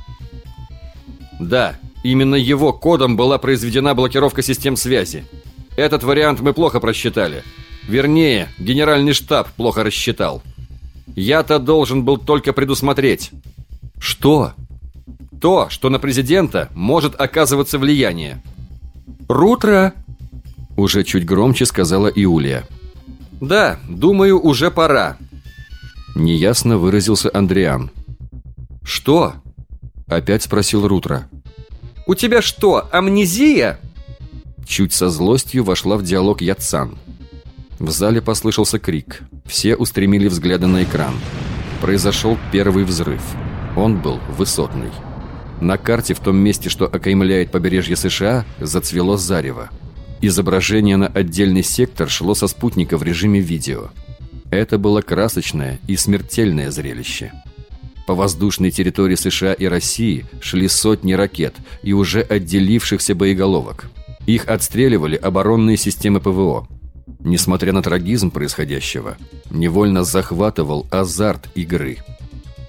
Да, именно его кодом была произведена блокировка систем связи. Этот вариант мы плохо просчитали. Вернее, генеральный штаб плохо рассчитал. Я-то должен был только предусмотреть. Что? То, что на президента может оказываться влияние. Рутро, уже чуть громче сказала Иулия. Да, думаю, уже пора. Неясно выразился Андриан. Что? Опять спросил Рутро. У тебя что, амнезия? Чуть со злостью вошла в диалог Яцан. В зале послышался крик. Все устремили взгляды на экран. Произошел первый взрыв. Он был высотный. На карте в том месте, что окаймляет побережье США, зацвело зарево. Изображение на отдельный сектор шло со спутника в режиме видео. Это было красочное и смертельное зрелище. По воздушной территории США и России шли сотни ракет и уже отделившихся боеголовок. Их отстреливали оборонные системы ПВО. Несмотря на трагизм происходящего, невольно захватывал азарт игры.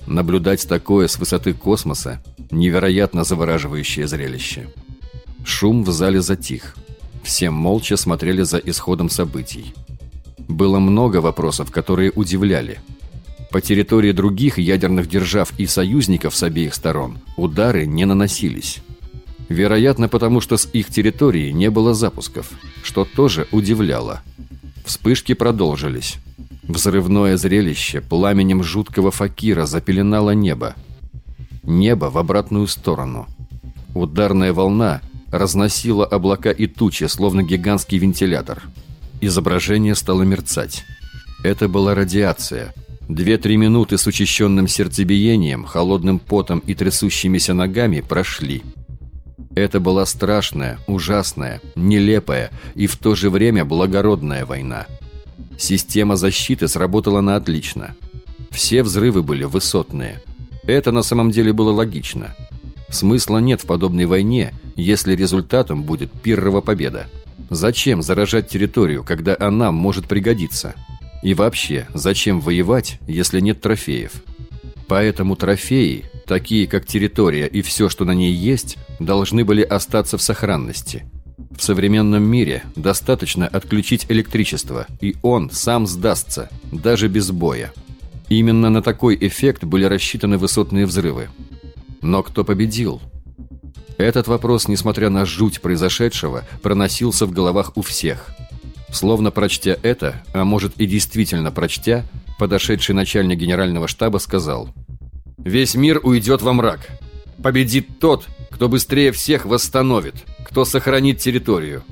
Наблюдать такое с высоты космоса – невероятно завораживающее зрелище. Шум в зале затих. Все молча смотрели за исходом событий. Было много вопросов, которые удивляли. По территории других ядерных держав и союзников с обеих сторон удары не наносились. Вероятно, потому что с их территории не было запусков, что тоже удивляло. Вспышки продолжились. Взрывное зрелище пламенем жуткого факира запеленало небо. Небо в обратную сторону. Ударная волна разносила облака и тучи, словно гигантский вентилятор. Изображение стало мерцать. Это была радиация. Две-три минуты с учащенным сердцебиением, холодным потом и трясущимися ногами прошли. Это была страшная, ужасная, нелепая и в то же время благородная война. Система защиты сработала на отлично. Все взрывы были высотные. Это на самом деле было логично. Смысла нет в подобной войне, если результатом будет пиррова победа. Зачем заражать территорию, когда она может пригодиться? И вообще, зачем воевать, если нет трофеев? Поэтому трофеи, такие как территория и все, что на ней есть, должны были остаться в сохранности. В современном мире достаточно отключить электричество, и он сам сдастся, даже без боя. Именно на такой эффект были рассчитаны высотные взрывы. Но кто победил? Этот вопрос, несмотря на жуть произошедшего, проносился в головах у всех. Словно прочтя это, а может и действительно прочтя, подошедший начальник генерального штаба сказал «Весь мир уйдет во мрак. Победит тот, кто быстрее всех восстановит, кто сохранит территорию,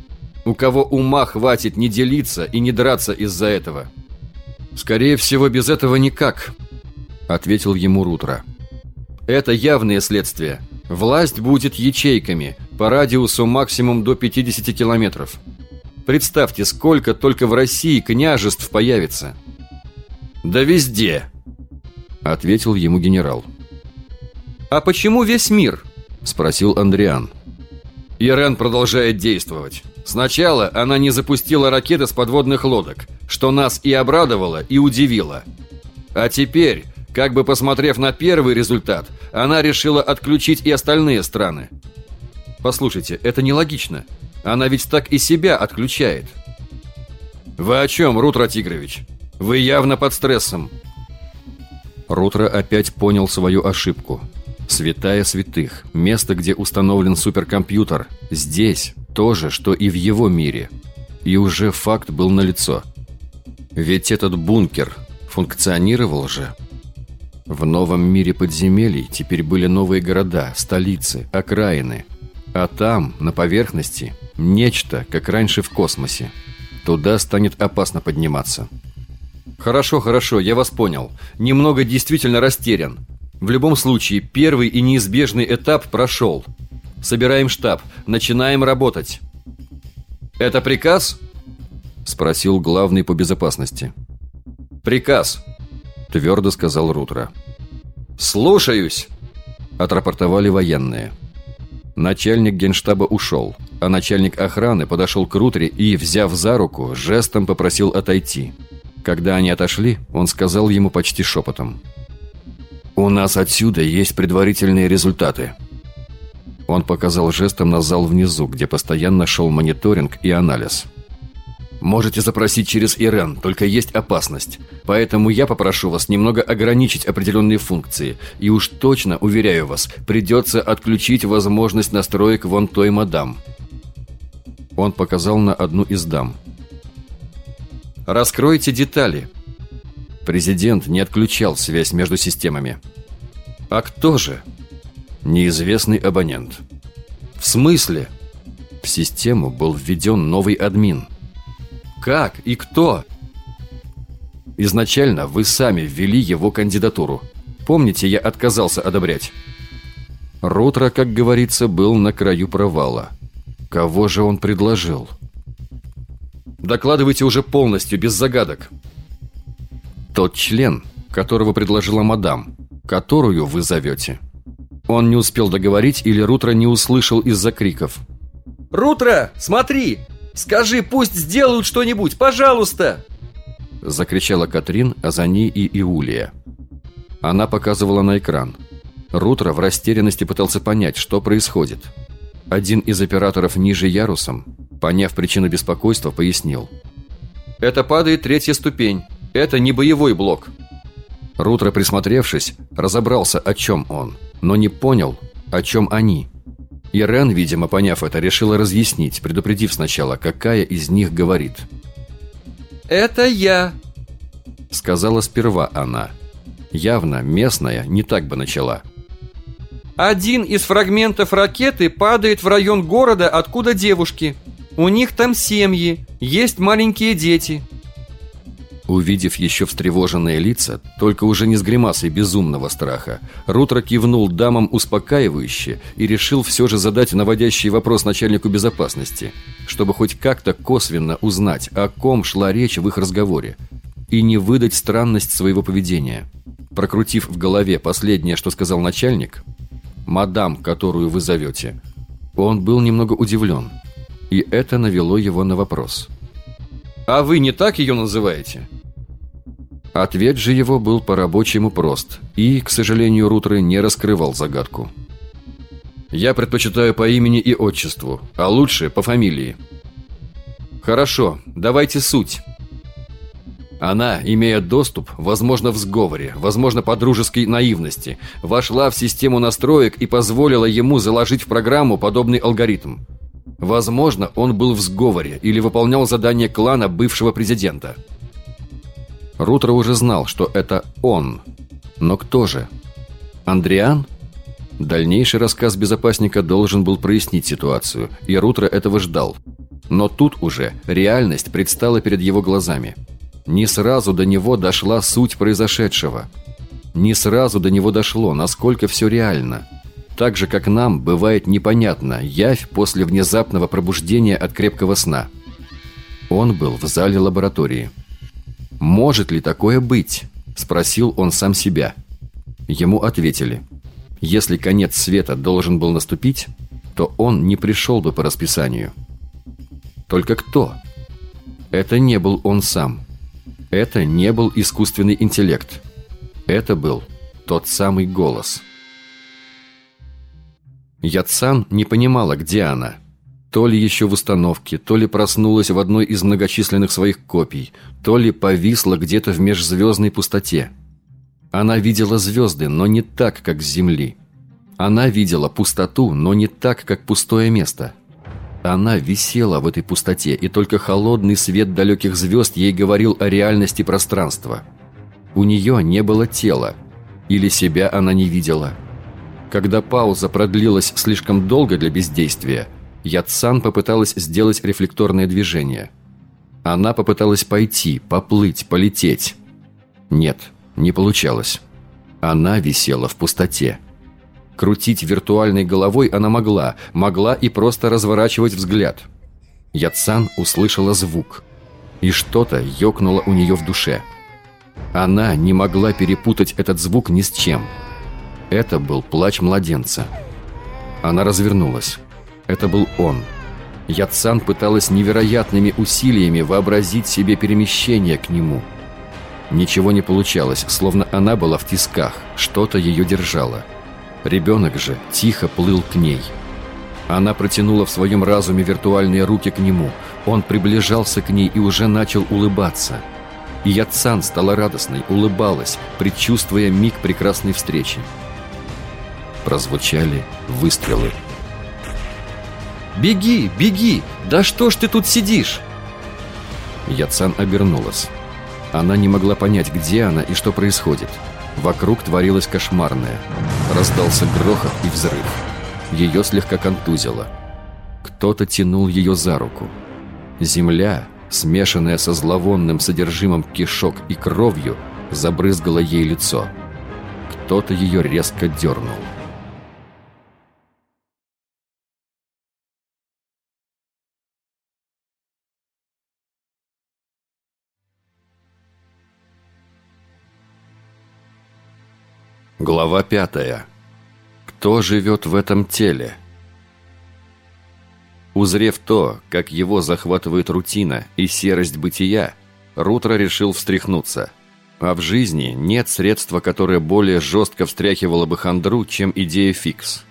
у кого ума хватит не делиться и не драться из-за этого». «Скорее всего, без этого никак», — ответил ему Рутро. «Это явные следствия. Власть будет ячейками, по радиусу максимум до 50 километров. Представьте, сколько только в России княжеств появится». «Да везде», — ответил ему генерал. «А почему весь мир?» — спросил Андриан. Ирен продолжает действовать. Сначала она не запустила ракеты с подводных лодок, что нас и обрадовало, и удивило. А теперь, как бы посмотрев на первый результат, она решила отключить и остальные страны. Послушайте, это нелогично. Она ведь так и себя отключает. Вы о чем, Рутро Тигрович? Вы явно под стрессом. Рутро опять понял свою ошибку. Святая святых, место, где установлен суперкомпьютер, здесь то же, что и в его мире. И уже факт был налицо. Ведь этот бункер функционировал же. В новом мире подземелий теперь были новые города, столицы, окраины. А там, на поверхности, нечто, как раньше в космосе. Туда станет опасно подниматься. Хорошо, хорошо, я вас понял. Немного действительно растерян. В любом случае, первый и неизбежный этап прошел. Собираем штаб, начинаем работать. Это приказ? Спросил главный по безопасности. Приказ, твердо сказал Рутро. Слушаюсь, отрапортовали военные. Начальник генштаба ушел, а начальник охраны подошел к Рутре и, взяв за руку, жестом попросил отойти. Когда они отошли, он сказал ему почти шепотом – у нас отсюда есть предварительные результаты. Он показал жестом на зал внизу, где постоянно шел мониторинг и анализ. Можете запросить через Ирен, только есть опасность. Поэтому я попрошу вас немного ограничить определенные функции. И уж точно, уверяю вас, придется отключить возможность настроек вон той мадам. Он показал на одну из дам. Раскройте детали. Президент не отключал связь между системами. А кто же? Неизвестный абонент. В смысле? В систему был введен новый админ. Как и кто? Изначально вы сами ввели его кандидатуру. Помните, я отказался одобрять. Рутро, как говорится, был на краю провала. Кого же он предложил? Докладывайте уже полностью, без загадок. Тот член, которого предложила мадам, которую вы зовете. Он не успел договорить или Рутро не услышал из-за криков. «Рутро, смотри! Скажи, пусть сделают что-нибудь, пожалуйста!» Закричала Катрин, а за ней и Иулия. Она показывала на экран. Рутро в растерянности пытался понять, что происходит. Один из операторов ниже ярусом, поняв причину беспокойства, пояснил. «Это падает третья ступень. Это не боевой блок. Рутро, присмотревшись, разобрался, о чем он, но не понял, о чем они. Ирен, видимо, поняв это, решила разъяснить, предупредив сначала, какая из них говорит. «Это я», — сказала сперва она. Явно местная не так бы начала. «Один из фрагментов ракеты падает в район города, откуда девушки. У них там семьи, есть маленькие дети». Увидев еще встревоженные лица, только уже не с гримасой безумного страха, Рутро кивнул дамам успокаивающе и решил все же задать наводящий вопрос начальнику безопасности, чтобы хоть как-то косвенно узнать, о ком шла речь в их разговоре, и не выдать странность своего поведения. Прокрутив в голове последнее, что сказал начальник, «Мадам, которую вы зовете», он был немного удивлен, и это навело его на вопрос. «А вы не так ее называете?» Ответ же его был по-рабочему прост и, к сожалению, Рутры не раскрывал загадку. «Я предпочитаю по имени и отчеству, а лучше по фамилии». «Хорошо, давайте суть». Она, имея доступ, возможно, в сговоре, возможно, по дружеской наивности, вошла в систему настроек и позволила ему заложить в программу подобный алгоритм. Возможно, он был в сговоре или выполнял задание клана бывшего президента. Рутро уже знал, что это он. Но кто же? Андриан? Дальнейший рассказ безопасника должен был прояснить ситуацию, и Рутро этого ждал. Но тут уже реальность предстала перед его глазами – не сразу до него дошла суть произошедшего. Не сразу до него дошло, насколько все реально. Так же, как нам, бывает непонятно явь после внезапного пробуждения от крепкого сна. Он был в зале лаборатории. «Может ли такое быть?» – спросил он сам себя. Ему ответили. Если конец света должен был наступить, то он не пришел бы по расписанию. Только кто? Это не был он сам. Это не был искусственный интеллект. Это был тот самый голос. Яцан не понимала, где она. То ли еще в установке, то ли проснулась в одной из многочисленных своих копий, то ли повисла где-то в межзвездной пустоте. Она видела звезды, но не так, как с Земли. Она видела пустоту, но не так, как пустое место – она висела в этой пустоте, и только холодный свет далеких звезд ей говорил о реальности пространства. У нее не было тела, или себя она не видела. Когда пауза продлилась слишком долго для бездействия, Ятсан попыталась сделать рефлекторное движение. Она попыталась пойти, поплыть, полететь. Нет, не получалось. Она висела в пустоте. Крутить виртуальной головой она могла, могла и просто разворачивать взгляд. Яцан услышала звук. И что-то ёкнуло у нее в душе. Она не могла перепутать этот звук ни с чем. Это был плач младенца. Она развернулась. Это был он. Яцан пыталась невероятными усилиями вообразить себе перемещение к нему. Ничего не получалось, словно она была в тисках, что-то ее держало. Ребенок же тихо плыл к ней. Она протянула в своем разуме виртуальные руки к нему. Он приближался к ней и уже начал улыбаться. И Яцан стала радостной, улыбалась, предчувствуя миг прекрасной встречи. Прозвучали выстрелы. «Беги, беги! Да что ж ты тут сидишь?» Яцан обернулась. Она не могла понять, где она и что происходит. Вокруг творилось кошмарное. Раздался грохот и взрыв. Ее слегка контузило. Кто-то тянул ее за руку. Земля, смешанная со зловонным содержимым кишок и кровью, забрызгала ей лицо. Кто-то ее резко дернул. Глава пятая. Кто живет в этом теле? Узрев то, как его захватывает рутина и серость бытия, Рутро решил встряхнуться. А в жизни нет средства, которое более жестко встряхивало бы хандру, чем идея фикс.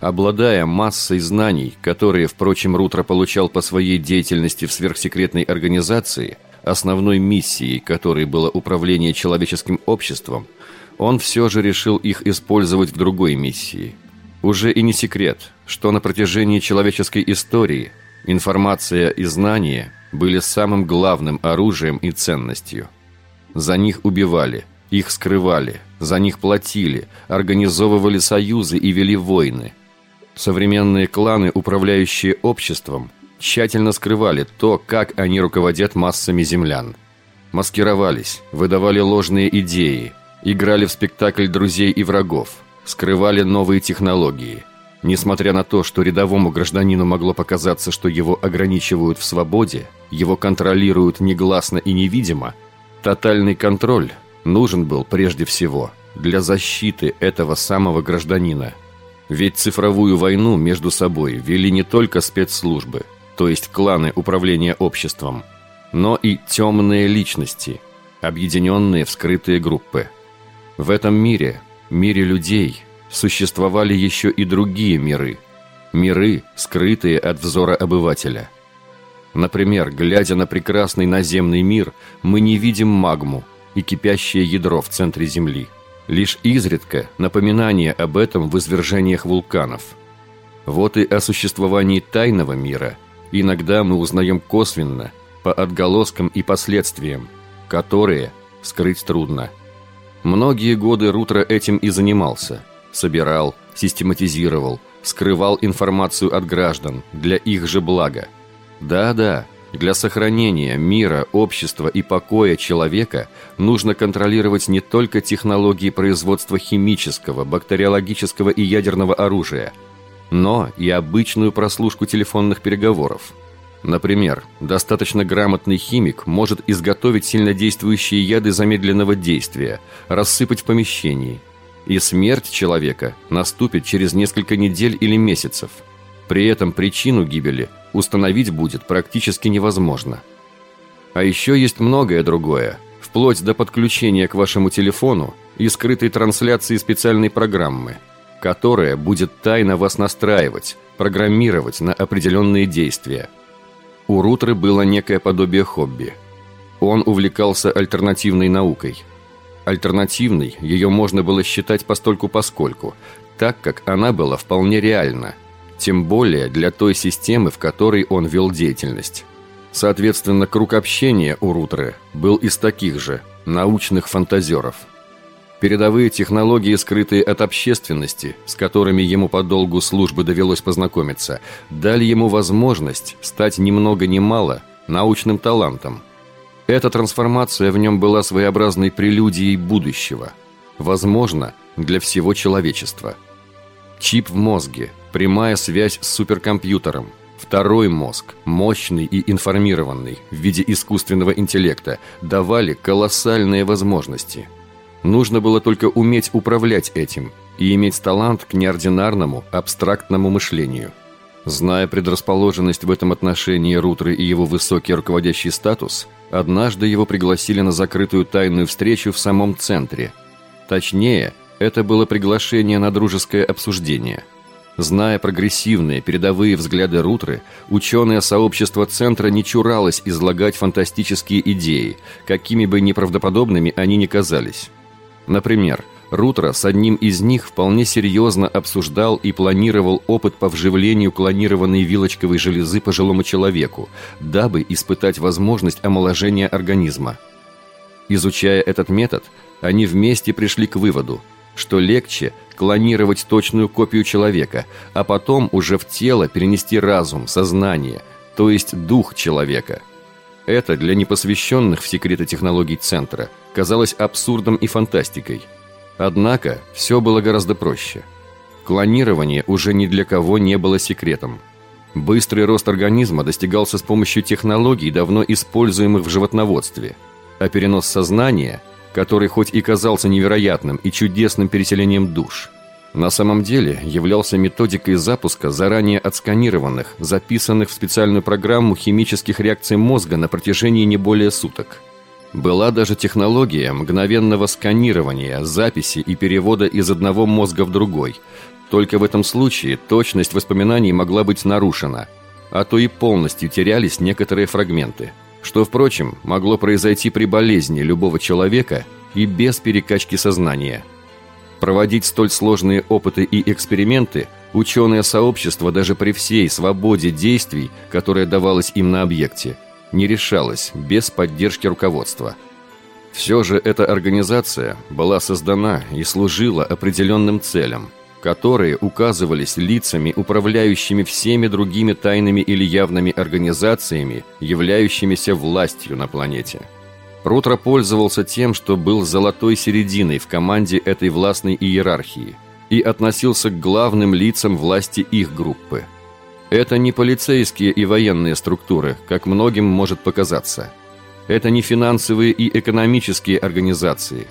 Обладая массой знаний, которые, впрочем, Рутро получал по своей деятельности в сверхсекретной организации, основной миссией которой было управление человеческим обществом – он все же решил их использовать в другой миссии. Уже и не секрет, что на протяжении человеческой истории информация и знания были самым главным оружием и ценностью. За них убивали, их скрывали, за них платили, организовывали союзы и вели войны. Современные кланы, управляющие обществом, тщательно скрывали то, как они руководят массами землян. Маскировались, выдавали ложные идеи, Играли в спектакль друзей и врагов, скрывали новые технологии. Несмотря на то, что рядовому гражданину могло показаться, что его ограничивают в свободе, его контролируют негласно и невидимо, тотальный контроль нужен был прежде всего для защиты этого самого гражданина. Ведь цифровую войну между собой вели не только спецслужбы, то есть кланы управления обществом, но и темные личности, объединенные в скрытые группы – в этом мире, мире людей, существовали еще и другие миры. Миры, скрытые от взора обывателя. Например, глядя на прекрасный наземный мир, мы не видим магму и кипящее ядро в центре Земли. Лишь изредка напоминание об этом в извержениях вулканов. Вот и о существовании тайного мира иногда мы узнаем косвенно, по отголоскам и последствиям, которые скрыть трудно. Многие годы Рутро этим и занимался. Собирал, систематизировал, скрывал информацию от граждан для их же блага. Да-да, для сохранения мира, общества и покоя человека нужно контролировать не только технологии производства химического, бактериологического и ядерного оружия, но и обычную прослушку телефонных переговоров. Например, достаточно грамотный химик может изготовить сильнодействующие яды замедленного действия, рассыпать в помещении, и смерть человека наступит через несколько недель или месяцев – при этом причину гибели установить будет практически невозможно. А еще есть многое другое, вплоть до подключения к вашему телефону и скрытой трансляции специальной программы, которая будет тайно вас настраивать, программировать на определенные действия. У Рутры было некое подобие хобби. Он увлекался альтернативной наукой. Альтернативной ее можно было считать постольку-поскольку, так как она была вполне реальна – тем более для той системы, в которой он вел деятельность. Соответственно, круг общения у Рутры был из таких же научных фантазеров. Передовые технологии, скрытые от общественности, с которыми ему по долгу службы довелось познакомиться, дали ему возможность стать ни много ни мало научным талантом. Эта трансформация в нем была своеобразной прелюдией будущего, возможно, для всего человечества. Чип в мозге, Прямая связь с суперкомпьютером. Второй мозг, мощный и информированный, в виде искусственного интеллекта, давали колоссальные возможности. Нужно было только уметь управлять этим и иметь талант к неординарному, абстрактному мышлению. Зная предрасположенность в этом отношении Рутры и его высокий руководящий статус, однажды его пригласили на закрытую тайную встречу в самом центре. Точнее, это было приглашение на дружеское обсуждение – Зная прогрессивные, передовые взгляды Рутры, ученое сообщество Центра не чуралось излагать фантастические идеи, какими бы неправдоподобными они ни казались. Например, Рутро с одним из них вполне серьезно обсуждал и планировал опыт по вживлению клонированной вилочковой железы пожилому человеку, дабы испытать возможность омоложения организма. Изучая этот метод, они вместе пришли к выводу – что легче клонировать точную копию человека, а потом уже в тело перенести разум, сознание, то есть дух человека. Это для непосвященных в секреты технологий Центра казалось абсурдом и фантастикой. Однако все было гораздо проще. Клонирование уже ни для кого не было секретом. Быстрый рост организма достигался с помощью технологий, давно используемых в животноводстве, а перенос сознания – который хоть и казался невероятным и чудесным переселением душ, на самом деле являлся методикой запуска заранее отсканированных, записанных в специальную программу химических реакций мозга на протяжении не более суток. Была даже технология мгновенного сканирования, записи и перевода из одного мозга в другой. Только в этом случае точность воспоминаний могла быть нарушена, а то и полностью терялись некоторые фрагменты – что, впрочем, могло произойти при болезни любого человека и без перекачки сознания. Проводить столь сложные опыты и эксперименты ученое сообщество даже при всей свободе действий, которая давалась им на объекте, не решалось без поддержки руководства. Все же эта организация была создана и служила определенным целям – которые указывались лицами, управляющими всеми другими тайными или явными организациями, являющимися властью на планете. Рутро пользовался тем, что был золотой серединой в команде этой властной иерархии и относился к главным лицам власти их группы. Это не полицейские и военные структуры, как многим может показаться. Это не финансовые и экономические организации,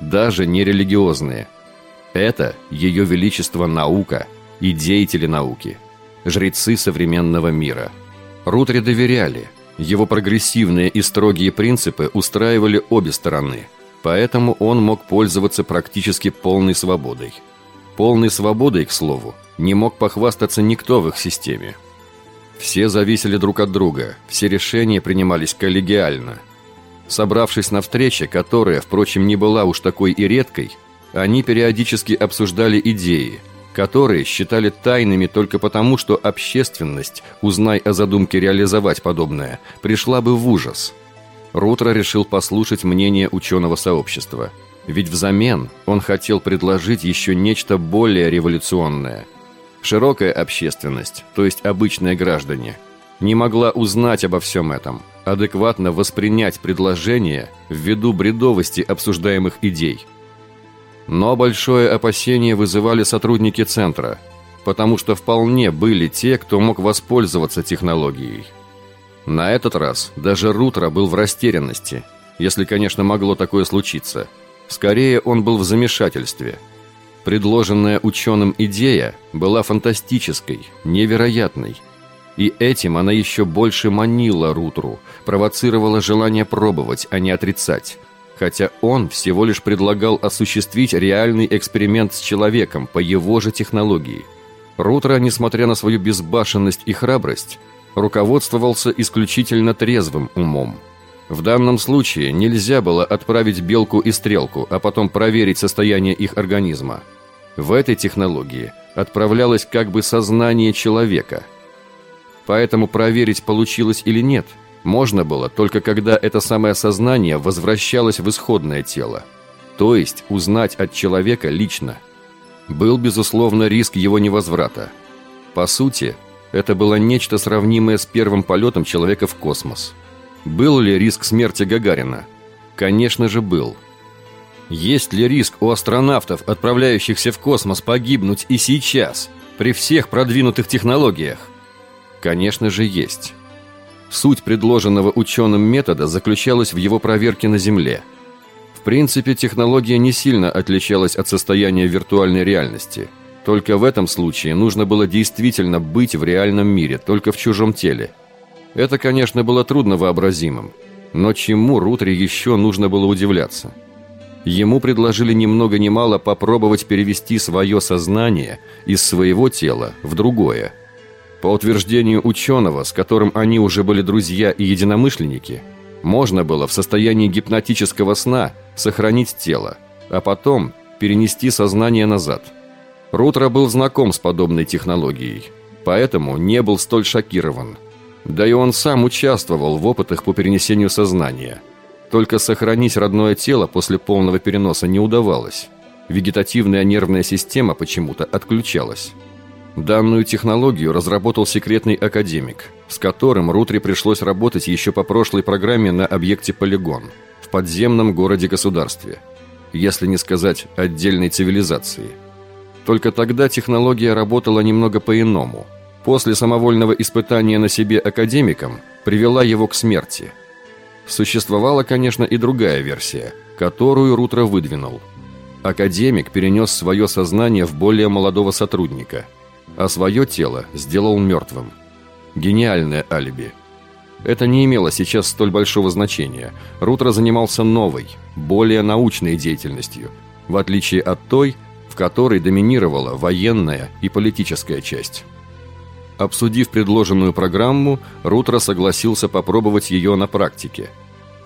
даже не религиозные – это Ее Величество наука и деятели науки, жрецы современного мира. Рутре доверяли, его прогрессивные и строгие принципы устраивали обе стороны, поэтому он мог пользоваться практически полной свободой. Полной свободой, к слову, не мог похвастаться никто в их системе. Все зависели друг от друга, все решения принимались коллегиально. Собравшись на встрече, которая, впрочем, не была уж такой и редкой, они периодически обсуждали идеи, которые считали тайными только потому, что общественность, узнай о задумке реализовать подобное, пришла бы в ужас. Рутро решил послушать мнение ученого сообщества. Ведь взамен он хотел предложить еще нечто более революционное. Широкая общественность, то есть обычные граждане, не могла узнать обо всем этом, адекватно воспринять предложение ввиду бредовости обсуждаемых идей – но большое опасение вызывали сотрудники центра, потому что вполне были те, кто мог воспользоваться технологией. На этот раз даже Рутро был в растерянности, если, конечно, могло такое случиться. Скорее, он был в замешательстве. Предложенная ученым идея была фантастической, невероятной. И этим она еще больше манила Рутру, провоцировала желание пробовать, а не отрицать – хотя он всего лишь предлагал осуществить реальный эксперимент с человеком по его же технологии. Рутро, несмотря на свою безбашенность и храбрость, руководствовался исключительно трезвым умом. В данном случае нельзя было отправить белку и стрелку, а потом проверить состояние их организма. В этой технологии отправлялось как бы сознание человека. Поэтому проверить, получилось или нет – можно было только когда это самое сознание возвращалось в исходное тело, то есть узнать от человека лично. Был, безусловно, риск его невозврата. По сути, это было нечто сравнимое с первым полетом человека в космос. Был ли риск смерти Гагарина? Конечно же, был. Есть ли риск у астронавтов, отправляющихся в космос, погибнуть и сейчас, при всех продвинутых технологиях? Конечно же, есть. Суть предложенного ученым метода заключалась в его проверке на Земле. В принципе, технология не сильно отличалась от состояния виртуальной реальности. Только в этом случае нужно было действительно быть в реальном мире, только в чужом теле. Это, конечно, было трудно вообразимым. Но чему Рутре еще нужно было удивляться? Ему предложили ни много ни мало попробовать перевести свое сознание из своего тела в другое – по утверждению ученого, с которым они уже были друзья и единомышленники, можно было в состоянии гипнотического сна сохранить тело, а потом перенести сознание назад. Рутро был знаком с подобной технологией, поэтому не был столь шокирован. Да и он сам участвовал в опытах по перенесению сознания. Только сохранить родное тело после полного переноса не удавалось. Вегетативная нервная система почему-то отключалась. Данную технологию разработал секретный академик, с которым Рутре пришлось работать еще по прошлой программе на объекте «Полигон» в подземном городе-государстве, если не сказать отдельной цивилизации. Только тогда технология работала немного по-иному. После самовольного испытания на себе академиком привела его к смерти. Существовала, конечно, и другая версия, которую Рутро выдвинул. Академик перенес свое сознание в более молодого сотрудника – а свое тело сделал мертвым. Гениальное алиби. Это не имело сейчас столь большого значения. Рутро занимался новой, более научной деятельностью, в отличие от той, в которой доминировала военная и политическая часть. Обсудив предложенную программу, Рутро согласился попробовать ее на практике,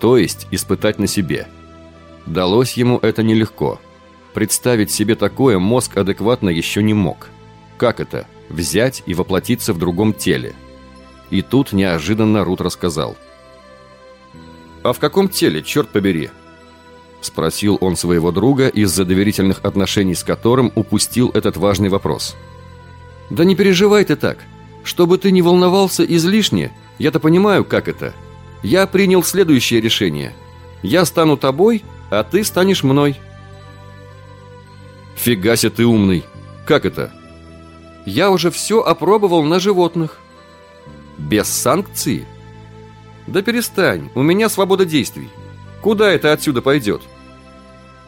то есть испытать на себе. Далось ему это нелегко. Представить себе такое мозг адекватно еще не мог – как это – взять и воплотиться в другом теле? И тут неожиданно Рут рассказал. «А в каком теле, черт побери?» Спросил он своего друга из-за доверительных отношений с которым упустил этот важный вопрос. «Да не переживай ты так. Чтобы ты не волновался излишне, я-то понимаю, как это. Я принял следующее решение. Я стану тобой, а ты станешь мной». «Фига себе ты умный. Как это?» Я уже все опробовал на животных. Без санкции? Да перестань, у меня свобода действий. Куда это отсюда пойдет?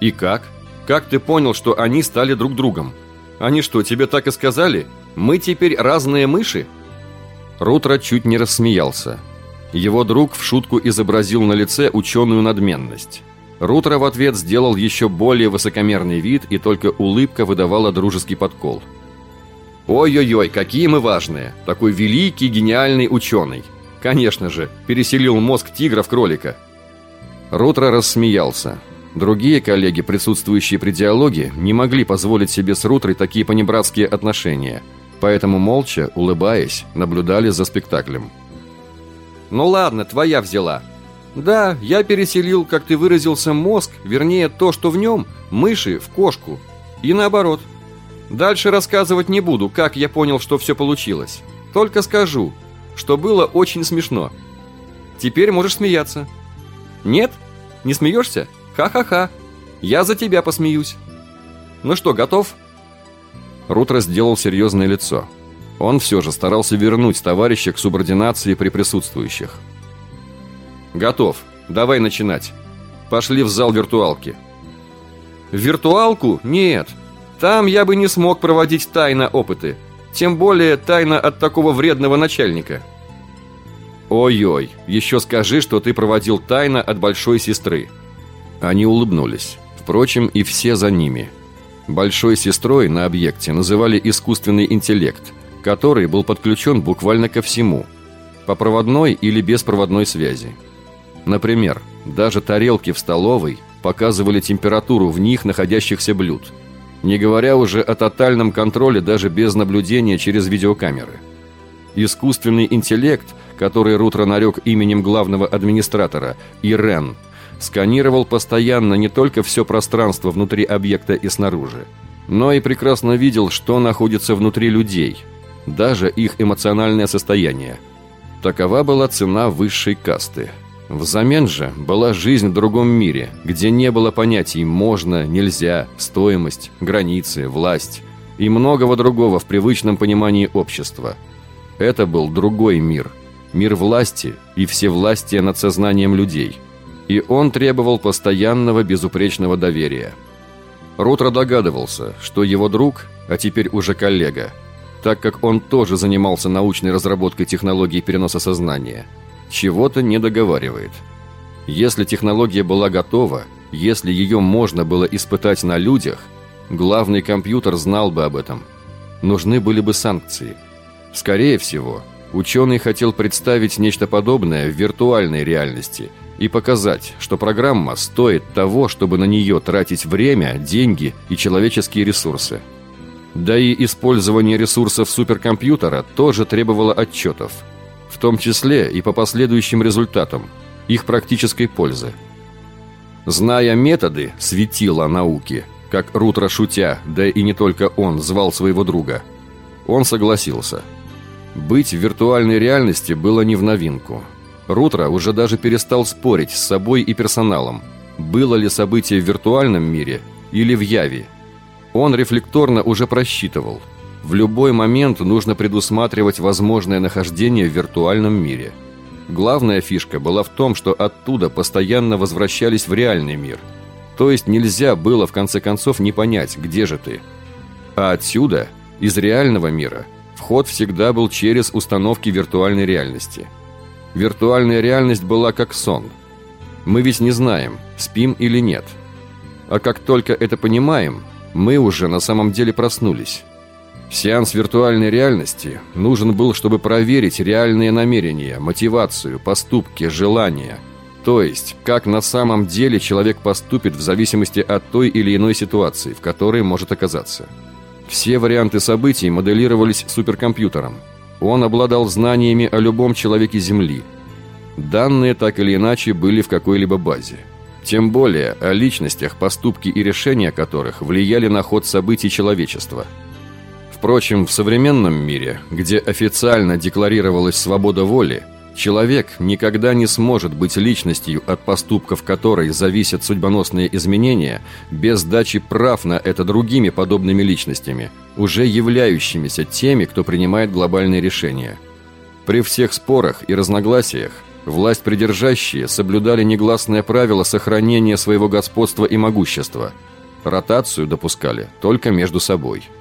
И как? Как ты понял, что они стали друг другом? Они что, тебе так и сказали? Мы теперь разные мыши? Рутро чуть не рассмеялся. Его друг в шутку изобразил на лице ученую надменность. Рутро в ответ сделал еще более высокомерный вид, и только улыбка выдавала дружеский подкол – Ой-ой-ой, какие мы важные. Такой великий, гениальный ученый. Конечно же, переселил мозг тигра в кролика. Рутро рассмеялся. Другие коллеги, присутствующие при диалоге, не могли позволить себе с Рутрой такие понебратские отношения, поэтому молча, улыбаясь, наблюдали за спектаклем. «Ну ладно, твоя взяла. Да, я переселил, как ты выразился, мозг, вернее, то, что в нем, мыши в кошку. И наоборот. Дальше рассказывать не буду, как я понял, что все получилось. Только скажу, что было очень смешно. Теперь можешь смеяться. Нет? Не смеешься? Ха-ха-ха. Я за тебя посмеюсь. Ну что, готов? Рутро сделал серьезное лицо. Он все же старался вернуть товарища к субординации при присутствующих. «Готов. Давай начинать. Пошли в зал виртуалки». «В виртуалку? Нет. Там я бы не смог проводить тайно опыты. Тем более тайно от такого вредного начальника». «Ой-ой, еще скажи, что ты проводил тайно от большой сестры». Они улыбнулись. Впрочем, и все за ними. Большой сестрой на объекте называли искусственный интеллект, который был подключен буквально ко всему, по проводной или беспроводной связи. Например, даже тарелки в столовой показывали температуру в них находящихся блюд, не говоря уже о тотальном контроле даже без наблюдения через видеокамеры. Искусственный интеллект, который Рутро нарек именем главного администратора, Ирен, сканировал постоянно не только все пространство внутри объекта и снаружи, но и прекрасно видел, что находится внутри людей, даже их эмоциональное состояние. Такова была цена высшей касты – Взамен же была жизнь в другом мире, где не было понятий «можно», «нельзя», «стоимость», «границы», «власть» и многого другого в привычном понимании общества. Это был другой мир, мир власти и всевластия над сознанием людей. И он требовал постоянного безупречного доверия. Рутро догадывался, что его друг, а теперь уже коллега, так как он тоже занимался научной разработкой технологий переноса сознания – чего-то не договаривает. Если технология была готова, если ее можно было испытать на людях, главный компьютер знал бы об этом. Нужны были бы санкции. Скорее всего, ученый хотел представить нечто подобное в виртуальной реальности и показать, что программа стоит того, чтобы на нее тратить время, деньги и человеческие ресурсы. Да и использование ресурсов суперкомпьютера тоже требовало отчетов – в том числе и по последующим результатам, их практической пользы. Зная методы светила науки, как Рутро шутя, да и не только он звал своего друга, он согласился. Быть в виртуальной реальности было не в новинку. Рутро уже даже перестал спорить с собой и персоналом, было ли событие в виртуальном мире или в Яве. Он рефлекторно уже просчитывал – в любой момент нужно предусматривать возможное нахождение в виртуальном мире. Главная фишка была в том, что оттуда постоянно возвращались в реальный мир. То есть нельзя было в конце концов не понять, где же ты. А отсюда, из реального мира, вход всегда был через установки виртуальной реальности. Виртуальная реальность была как сон. Мы ведь не знаем, спим или нет. А как только это понимаем, мы уже на самом деле проснулись. Сеанс виртуальной реальности нужен был, чтобы проверить реальные намерения, мотивацию, поступки, желания. То есть, как на самом деле человек поступит в зависимости от той или иной ситуации, в которой может оказаться. Все варианты событий моделировались суперкомпьютером. Он обладал знаниями о любом человеке Земли. Данные так или иначе были в какой-либо базе. Тем более о личностях, поступки и решения которых влияли на ход событий человечества – Впрочем, в современном мире, где официально декларировалась свобода воли, человек никогда не сможет быть личностью, от поступков которой зависят судьбоносные изменения, без дачи прав на это другими подобными личностями, уже являющимися теми, кто принимает глобальные решения. При всех спорах и разногласиях власть придержащие соблюдали негласное правило сохранения своего господства и могущества. Ротацию допускали только между собой –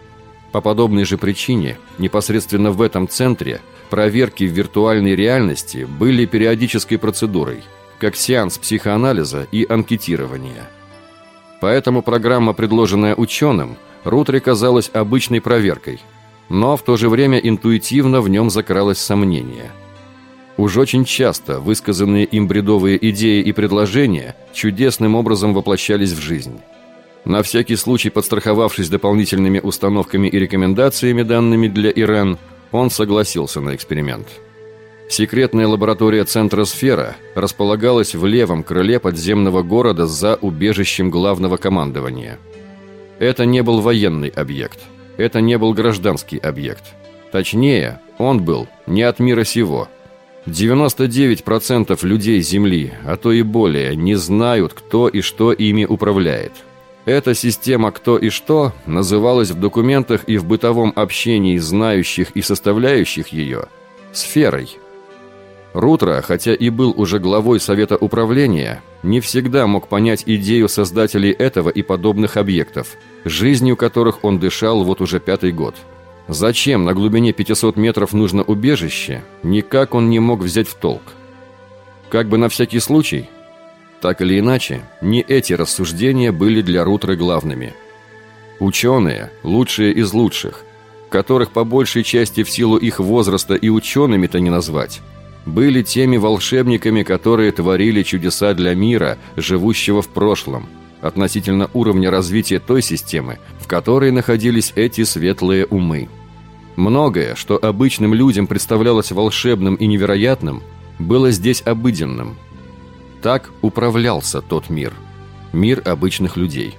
по подобной же причине, непосредственно в этом центре, проверки в виртуальной реальности были периодической процедурой, как сеанс психоанализа и анкетирования. Поэтому программа, предложенная ученым, Рутре казалась обычной проверкой. Но в то же время интуитивно в нем закралось сомнение. Уж очень часто высказанные им бредовые идеи и предложения чудесным образом воплощались в жизнь. На всякий случай подстраховавшись дополнительными установками и рекомендациями, данными для Иран, он согласился на эксперимент. Секретная лаборатория Центра Сфера располагалась в левом крыле подземного города за убежищем главного командования. Это не был военный объект. Это не был гражданский объект. Точнее, он был не от мира сего. 99% людей Земли, а то и более, не знают, кто и что ими управляет. Эта система «кто и что» называлась в документах и в бытовом общении знающих и составляющих ее «сферой». Рутро, хотя и был уже главой Совета Управления, не всегда мог понять идею создателей этого и подобных объектов, жизнью которых он дышал вот уже пятый год. Зачем на глубине 500 метров нужно убежище, никак он не мог взять в толк. Как бы на всякий случай, так или иначе, не эти рассуждения были для Рутры главными. Ученые, лучшие из лучших, которых по большей части в силу их возраста и учеными-то не назвать, были теми волшебниками, которые творили чудеса для мира, живущего в прошлом, относительно уровня развития той системы, в которой находились эти светлые умы. Многое, что обычным людям представлялось волшебным и невероятным, было здесь обыденным. Так управлялся тот мир. Мир обычных людей.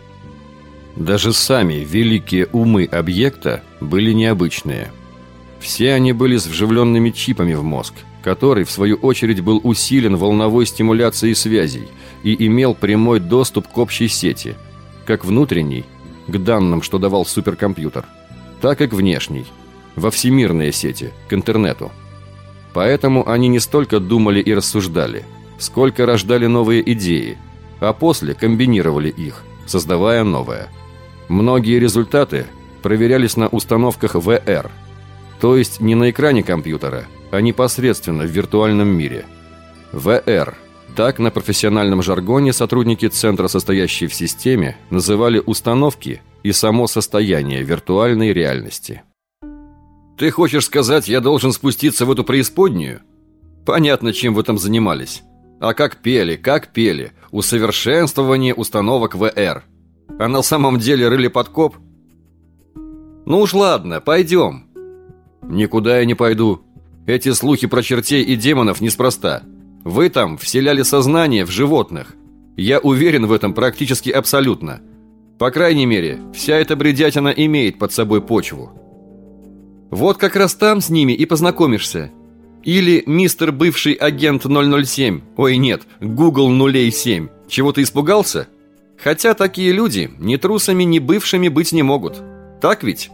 Даже сами великие умы объекта были необычные. Все они были с вживленными чипами в мозг – который, в свою очередь, был усилен волновой стимуляцией связей и имел прямой доступ к общей сети, как внутренней, к данным, что давал суперкомпьютер, так и к внешней, во всемирные сети, к интернету. Поэтому они не столько думали и рассуждали, сколько рождали новые идеи, а после комбинировали их, создавая новое. Многие результаты проверялись на установках VR, то есть не на экране компьютера – а непосредственно в виртуальном мире. VR. Так на профессиональном жаргоне сотрудники центра, состоящие в системе, называли установки и само состояние виртуальной реальности. «Ты хочешь сказать, я должен спуститься в эту преисподнюю?» Понятно, чем вы там занимались. А как пели, как пели. Усовершенствование установок VR. А на самом деле рыли подкоп? Ну уж ладно, пойдем. Никуда я не пойду. Эти слухи про чертей и демонов неспроста. Вы там вселяли сознание в животных. Я уверен в этом практически абсолютно. По крайней мере, вся эта бредятина имеет под собой почву. Вот как раз там с ними и познакомишься. Или мистер бывший агент 007, ой нет, Google 07, чего ты испугался? Хотя такие люди ни трусами, ни бывшими быть не могут. Так ведь?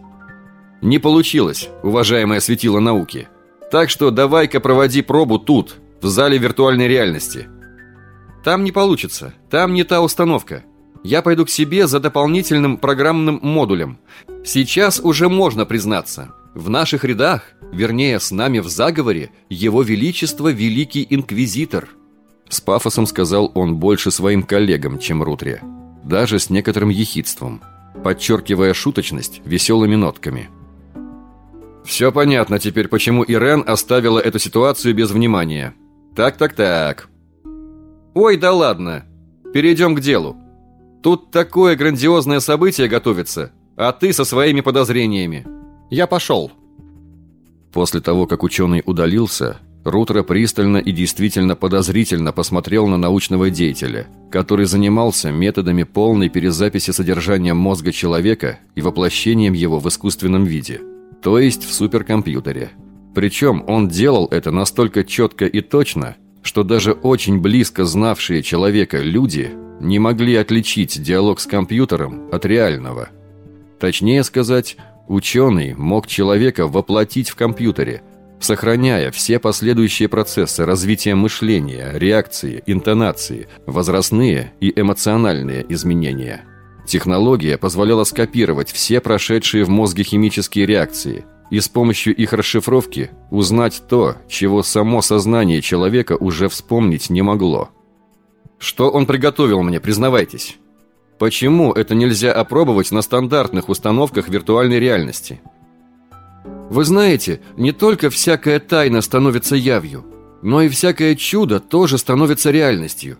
Не получилось, уважаемое светило науки. Так что давай-ка проводи пробу тут, в зале виртуальной реальности. Там не получится, там не та установка. Я пойду к себе за дополнительным программным модулем. Сейчас уже можно признаться. В наших рядах, вернее, с нами в заговоре, его величество Великий Инквизитор. С пафосом сказал он больше своим коллегам, чем Рутре. Даже с некоторым ехидством, подчеркивая шуточность веселыми нотками – все понятно теперь, почему Ирен оставила эту ситуацию без внимания. Так-так-так. Ой, да ладно. Перейдем к делу. Тут такое грандиозное событие готовится, а ты со своими подозрениями. Я пошел. После того, как ученый удалился, Рутро пристально и действительно подозрительно посмотрел на научного деятеля, который занимался методами полной перезаписи содержания мозга человека и воплощением его в искусственном виде – то есть в суперкомпьютере. Причем он делал это настолько четко и точно, что даже очень близко знавшие человека люди не могли отличить диалог с компьютером от реального. Точнее сказать, ученый мог человека воплотить в компьютере, сохраняя все последующие процессы развития мышления, реакции, интонации, возрастные и эмоциональные изменения – Технология позволяла скопировать все прошедшие в мозге химические реакции и с помощью их расшифровки узнать то, чего само сознание человека уже вспомнить не могло. Что он приготовил мне, признавайтесь? Почему это нельзя опробовать на стандартных установках виртуальной реальности? Вы знаете, не только всякая тайна становится явью, но и всякое чудо тоже становится реальностью.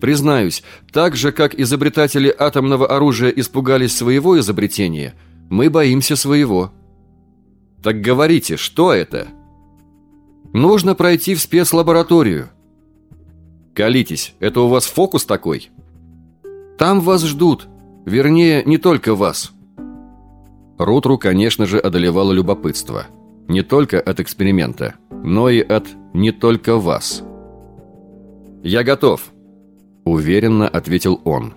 Признаюсь, так же, как изобретатели атомного оружия испугались своего изобретения, мы боимся своего. Так говорите, что это? Нужно пройти в спецлабораторию. Колитесь, это у вас фокус такой? Там вас ждут. Вернее, не только вас. Рутру, конечно же, одолевало любопытство. Не только от эксперимента, но и от «не только вас». «Я готов», – уверенно ответил он.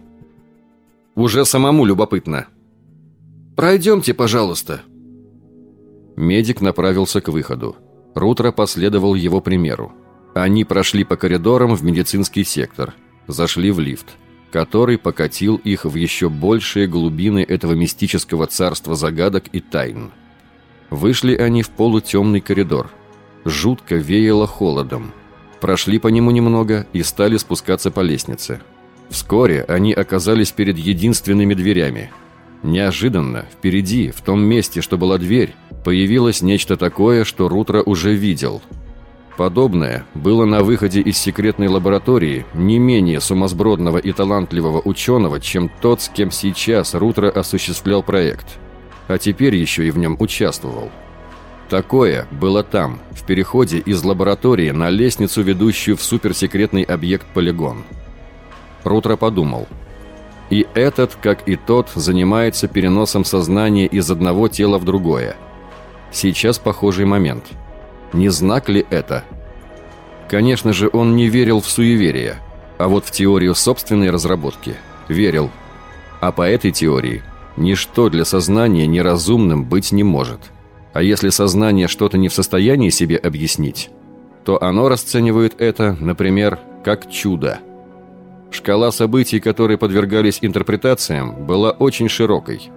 «Уже самому любопытно». «Пройдемте, пожалуйста». Медик направился к выходу. Рутро последовал его примеру. Они прошли по коридорам в медицинский сектор, зашли в лифт который покатил их в еще большие глубины этого мистического царства загадок и тайн. Вышли они в полутемный коридор. Жутко веяло холодом. Прошли по нему немного и стали спускаться по лестнице. Вскоре они оказались перед единственными дверями. Неожиданно, впереди, в том месте, что была дверь, появилось нечто такое, что Рутро уже видел – Подобное было на выходе из секретной лаборатории не менее сумасбродного и талантливого ученого, чем тот, с кем сейчас Рутро осуществлял проект, а теперь еще и в нем участвовал. Такое было там, в переходе из лаборатории на лестницу, ведущую в суперсекретный объект «Полигон». Рутро подумал. И этот, как и тот, занимается переносом сознания из одного тела в другое. Сейчас похожий момент – не знак ли это? Конечно же, он не верил в суеверие, а вот в теорию собственной разработки верил. А по этой теории ничто для сознания неразумным быть не может. А если сознание что-то не в состоянии себе объяснить, то оно расценивает это, например, как чудо. Шкала событий, которые подвергались интерпретациям, была очень широкой.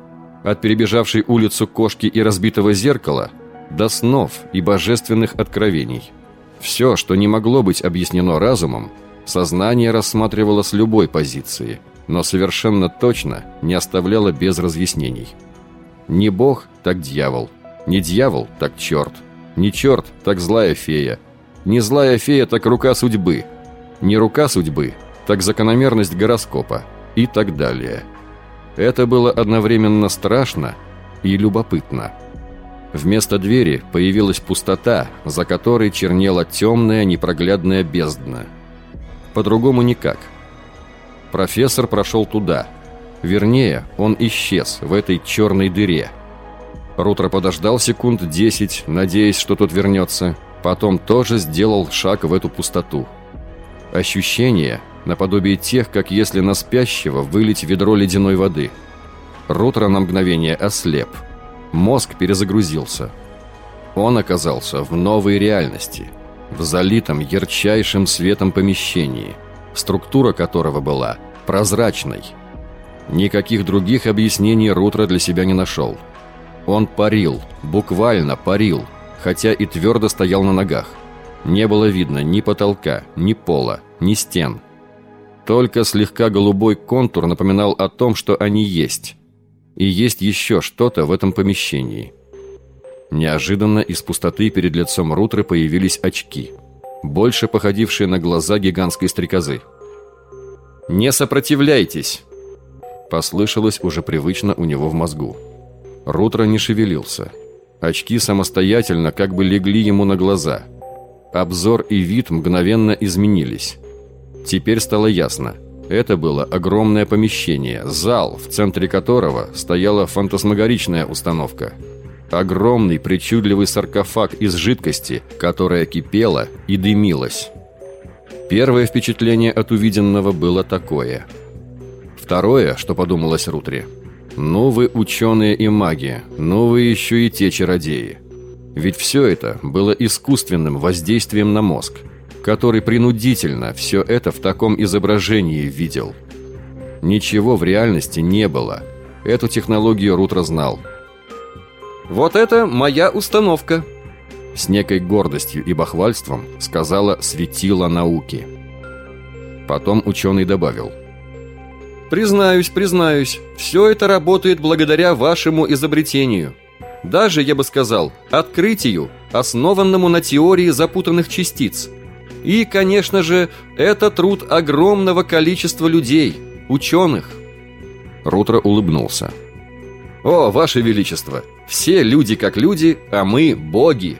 От перебежавшей улицу кошки и разбитого зеркала – до снов и божественных откровений. Все, что не могло быть объяснено разумом, сознание рассматривало с любой позиции, но совершенно точно не оставляло без разъяснений. Не бог, так дьявол. Не дьявол, так черт. Не черт, так злая фея. Не злая фея, так рука судьбы. Не рука судьбы, так закономерность гороскопа. И так далее. Это было одновременно страшно и любопытно. Вместо двери появилась пустота, за которой чернела темная непроглядная бездна. По-другому никак. Профессор прошел туда. Вернее, он исчез в этой черной дыре. Рутро подождал секунд десять, надеясь, что тот вернется. Потом тоже сделал шаг в эту пустоту. Ощущение наподобие тех, как если на спящего вылить ведро ледяной воды. Рутро на мгновение ослеп – Мозг перезагрузился. Он оказался в новой реальности, в залитом ярчайшим светом помещении, структура которого была прозрачной. Никаких других объяснений Рутро для себя не нашел. Он парил, буквально парил, хотя и твердо стоял на ногах. Не было видно ни потолка, ни пола, ни стен. Только слегка голубой контур напоминал о том, что они есть. И есть еще что-то в этом помещении. Неожиданно из пустоты перед лицом Рутры появились очки, больше походившие на глаза гигантской стрекозы. «Не сопротивляйтесь!» Послышалось уже привычно у него в мозгу. Рутро не шевелился. Очки самостоятельно как бы легли ему на глаза. Обзор и вид мгновенно изменились. Теперь стало ясно. Это было огромное помещение, зал, в центре которого стояла фантасмагоричная установка. Огромный причудливый саркофаг из жидкости, которая кипела и дымилась. Первое впечатление от увиденного было такое. Второе, что подумалось Рутре. «Ну вы ученые и маги, ну вы еще и те чародеи». Ведь все это было искусственным воздействием на мозг – который принудительно все это в таком изображении видел. Ничего в реальности не было. Эту технологию Рутро знал. «Вот это моя установка», с некой гордостью и бахвальством сказала светила науки. Потом ученый добавил. «Признаюсь, признаюсь, все это работает благодаря вашему изобретению. Даже, я бы сказал, открытию, основанному на теории запутанных частиц. И, конечно же, это труд огромного количества людей, ученых. Рутро улыбнулся. «О, Ваше Величество! Все люди как люди, а мы боги!»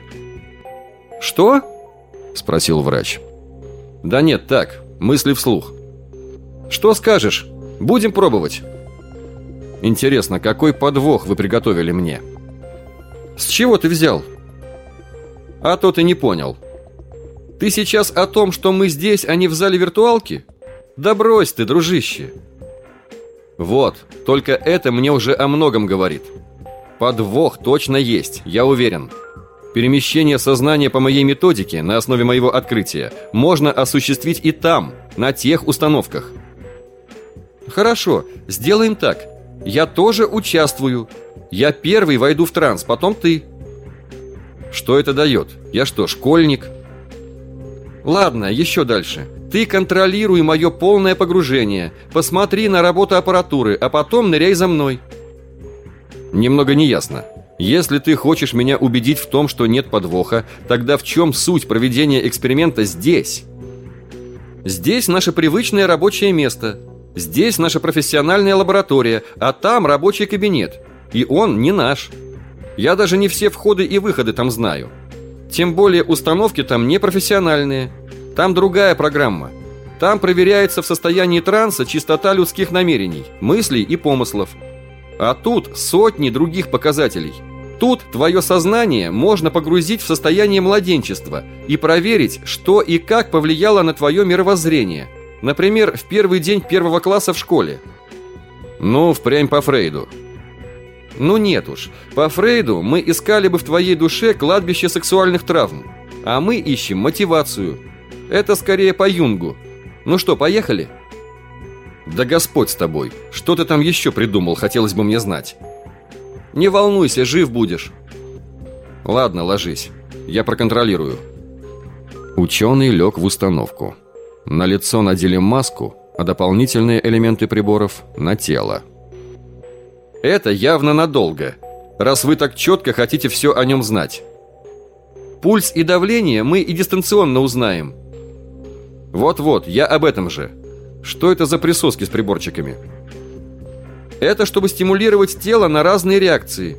«Что?» – спросил врач. «Да нет, так, мысли вслух. Что скажешь? Будем пробовать». «Интересно, какой подвох вы приготовили мне?» «С чего ты взял?» «А то ты не понял. Ты сейчас о том, что мы здесь, а не в зале виртуалки? Да брось ты, дружище!» «Вот, только это мне уже о многом говорит. Подвох точно есть, я уверен. Перемещение сознания по моей методике на основе моего открытия можно осуществить и там, на тех установках». «Хорошо, сделаем так. Я тоже участвую. Я первый войду в транс, потом ты». «Что это дает? Я что, школьник?» «Ладно, еще дальше. Ты контролируй мое полное погружение. Посмотри на работу аппаратуры, а потом ныряй за мной». Немного неясно. Если ты хочешь меня убедить в том, что нет подвоха, тогда в чем суть проведения эксперимента здесь? Здесь наше привычное рабочее место. Здесь наша профессиональная лаборатория, а там рабочий кабинет. И он не наш. Я даже не все входы и выходы там знаю. Тем более установки там не профессиональные. Там другая программа. Там проверяется в состоянии транса чистота людских намерений, мыслей и помыслов. А тут сотни других показателей. Тут твое сознание можно погрузить в состояние младенчества и проверить, что и как повлияло на твое мировоззрение. Например, в первый день первого класса в школе. Ну, впрямь по Фрейду. Ну нет уж. По Фрейду мы искали бы в твоей душе кладбище сексуальных травм. А мы ищем мотивацию. Это скорее по Юнгу. Ну что, поехали? Да Господь с тобой. Что ты там еще придумал, хотелось бы мне знать. Не волнуйся, жив будешь. Ладно, ложись. Я проконтролирую. Ученый лег в установку. На лицо надели маску, а дополнительные элементы приборов на тело. Это явно надолго, раз вы так четко хотите все о нем знать. Пульс и давление мы и дистанционно узнаем. Вот-вот, я об этом же. Что это за присоски с приборчиками? Это чтобы стимулировать тело на разные реакции.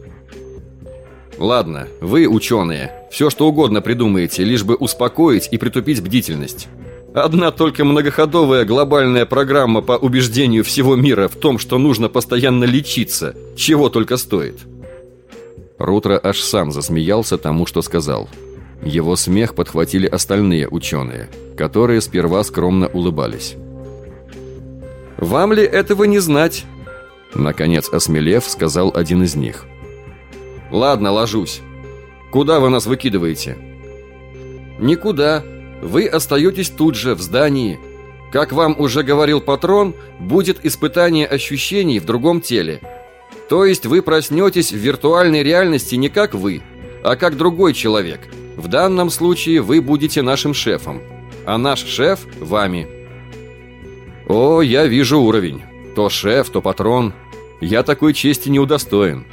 Ладно, вы, ученые, все что угодно придумаете, лишь бы успокоить и притупить бдительность. Одна только многоходовая глобальная программа по убеждению всего мира в том, что нужно постоянно лечиться, чего только стоит. Рутро аж сам засмеялся тому, что сказал. Его смех подхватили остальные ученые, которые сперва скромно улыбались. «Вам ли этого не знать?» Наконец, осмелев, сказал один из них. «Ладно, ложусь. Куда вы нас выкидываете?» «Никуда. Вы остаетесь тут же, в здании. Как вам уже говорил патрон, будет испытание ощущений в другом теле. То есть вы проснетесь в виртуальной реальности не как вы, а как другой человек. В данном случае вы будете нашим шефом, а наш шеф – вами». «О, я вижу уровень. То шеф, то патрон. Я такой чести не удостоен.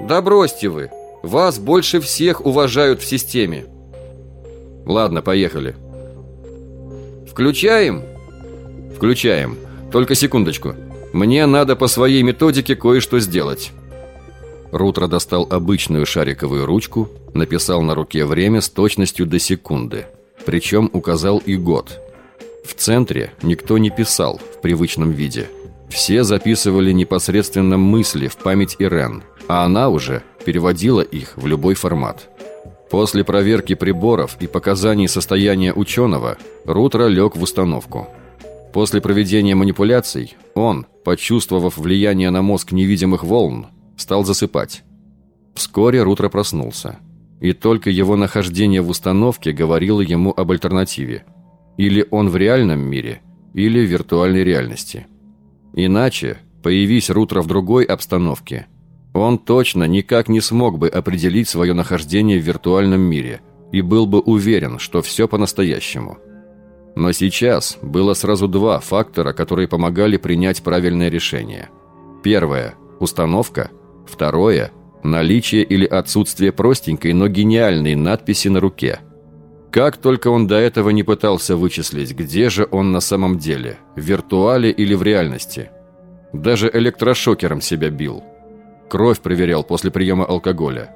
Да бросьте вы. Вас больше всех уважают в системе. Ладно, поехали. Включаем? Включаем. Только секундочку. Мне надо по своей методике кое-что сделать. Рутро достал обычную шариковую ручку, написал на руке время с точностью до секунды. Причем указал и год. В центре никто не писал в привычном виде – все записывали непосредственно мысли в память Ирен, а она уже переводила их в любой формат. После проверки приборов и показаний состояния ученого, Рутро лег в установку. После проведения манипуляций он, почувствовав влияние на мозг невидимых волн, стал засыпать. Вскоре Рутро проснулся. И только его нахождение в установке говорило ему об альтернативе. Или он в реальном мире, или в виртуальной реальности – Иначе, появись Рутро в другой обстановке, он точно никак не смог бы определить свое нахождение в виртуальном мире и был бы уверен, что все по-настоящему. Но сейчас было сразу два фактора, которые помогали принять правильное решение. Первое – установка. Второе – наличие или отсутствие простенькой, но гениальной надписи на руке. Как только он до этого не пытался вычислить, где же он на самом деле, в виртуале или в реальности. Даже электрошокером себя бил. Кровь проверял после приема алкоголя.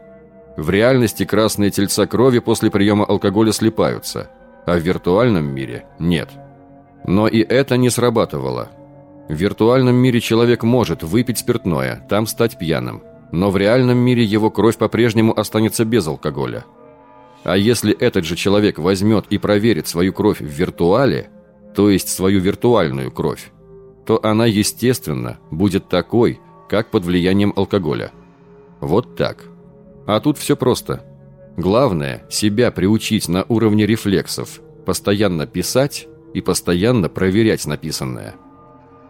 В реальности красные тельца крови после приема алкоголя слипаются, а в виртуальном мире нет. Но и это не срабатывало. В виртуальном мире человек может выпить спиртное, там стать пьяным – но в реальном мире его кровь по-прежнему останется без алкоголя. А если этот же человек возьмет и проверит свою кровь в виртуале, то есть свою виртуальную кровь, то она, естественно, будет такой, как под влиянием алкоголя. Вот так. А тут все просто. Главное – себя приучить на уровне рефлексов, постоянно писать и постоянно проверять написанное.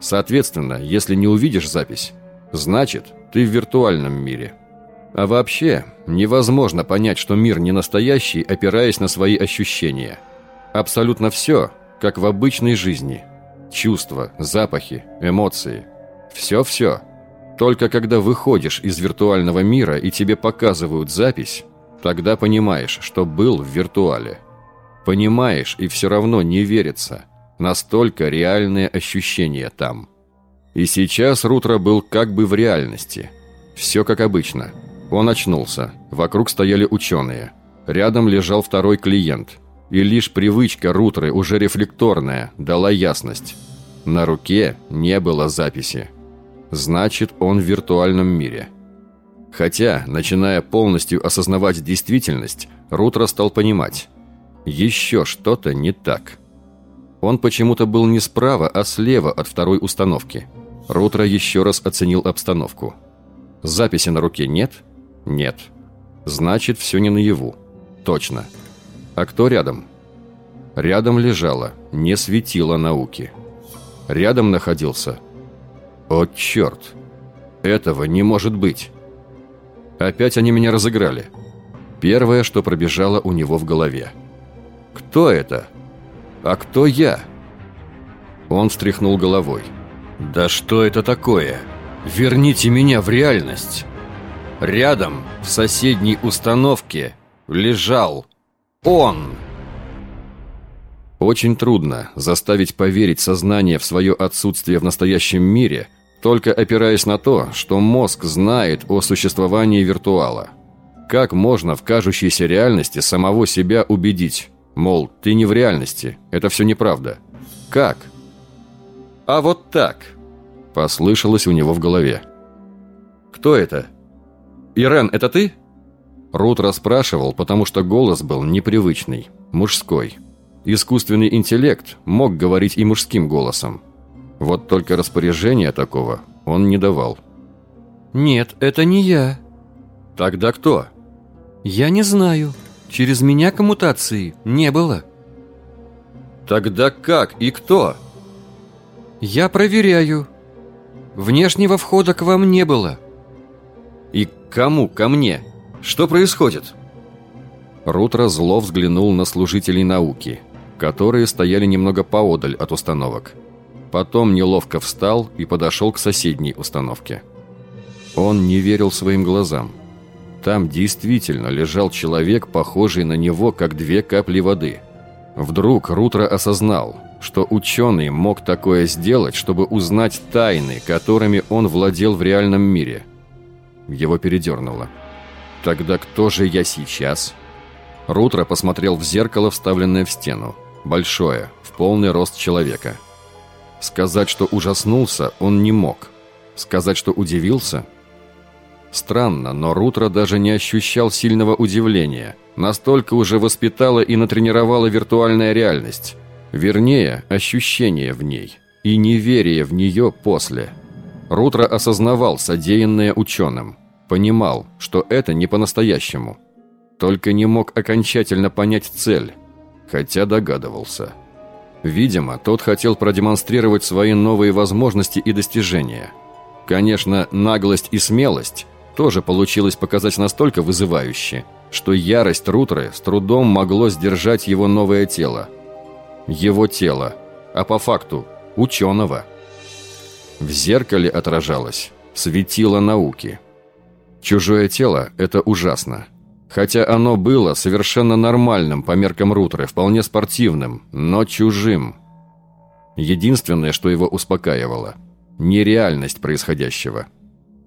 Соответственно, если не увидишь запись, значит, ты в виртуальном мире. А вообще, невозможно понять, что мир не настоящий, опираясь на свои ощущения. Абсолютно все, как в обычной жизни. Чувства, запахи, эмоции. Все-все. Только когда выходишь из виртуального мира и тебе показывают запись, тогда понимаешь, что был в виртуале. Понимаешь, и все равно не верится. Настолько реальные ощущения там. И сейчас Рутро был как бы в реальности. Все как обычно. Он очнулся. Вокруг стояли ученые. Рядом лежал второй клиент. И лишь привычка Рутры, уже рефлекторная, дала ясность. На руке не было записи. Значит, он в виртуальном мире. Хотя, начиная полностью осознавать действительность, Рутро стал понимать. Еще что-то не так. Он почему-то был не справа, а слева от второй установки – Рутро еще раз оценил обстановку. Записи на руке нет? Нет. Значит, все не наяву. Точно. А кто рядом? Рядом лежала, не светила науки. Рядом находился... О, черт! Этого не может быть! Опять они меня разыграли. Первое, что пробежало у него в голове. «Кто это? А кто я?» Он встряхнул головой. «Да что это такое? Верните меня в реальность!» Рядом, в соседней установке, лежал он. Очень трудно заставить поверить сознание в свое отсутствие в настоящем мире, только опираясь на то, что мозг знает о существовании виртуала. Как можно в кажущейся реальности самого себя убедить? Мол, ты не в реальности, это все неправда. Как? «А вот так!» – послышалось у него в голове. «Кто это? Ирен, это ты?» Рут расспрашивал, потому что голос был непривычный, мужской. Искусственный интеллект мог говорить и мужским голосом. Вот только распоряжения такого он не давал. «Нет, это не я». «Тогда кто?» «Я не знаю. Через меня коммутации не было». «Тогда как и кто?» «Я проверяю. Внешнего входа к вам не было». «И кому ко мне? Что происходит?» Рутро зло взглянул на служителей науки, которые стояли немного поодаль от установок. Потом неловко встал и подошел к соседней установке. Он не верил своим глазам. Там действительно лежал человек, похожий на него, как две капли воды. Вдруг Рутро осознал – что ученый мог такое сделать, чтобы узнать тайны, которыми он владел в реальном мире. Его передернуло. «Тогда кто же я сейчас?» Рутро посмотрел в зеркало, вставленное в стену. Большое, в полный рост человека. Сказать, что ужаснулся, он не мог. Сказать, что удивился? Странно, но Рутро даже не ощущал сильного удивления. Настолько уже воспитала и натренировала виртуальная реальность. Вернее, ощущение в ней и неверие в нее после. Рутро осознавал содеянное ученым, понимал, что это не по-настоящему. Только не мог окончательно понять цель, хотя догадывался. Видимо, тот хотел продемонстрировать свои новые возможности и достижения. Конечно, наглость и смелость тоже получилось показать настолько вызывающе, что ярость Рутры с трудом могло сдержать его новое тело – его тело, а по факту ученого. В зеркале отражалось светило науки. Чужое тело – это ужасно. Хотя оно было совершенно нормальным по меркам Рутры, вполне спортивным, но чужим. Единственное, что его успокаивало – нереальность происходящего.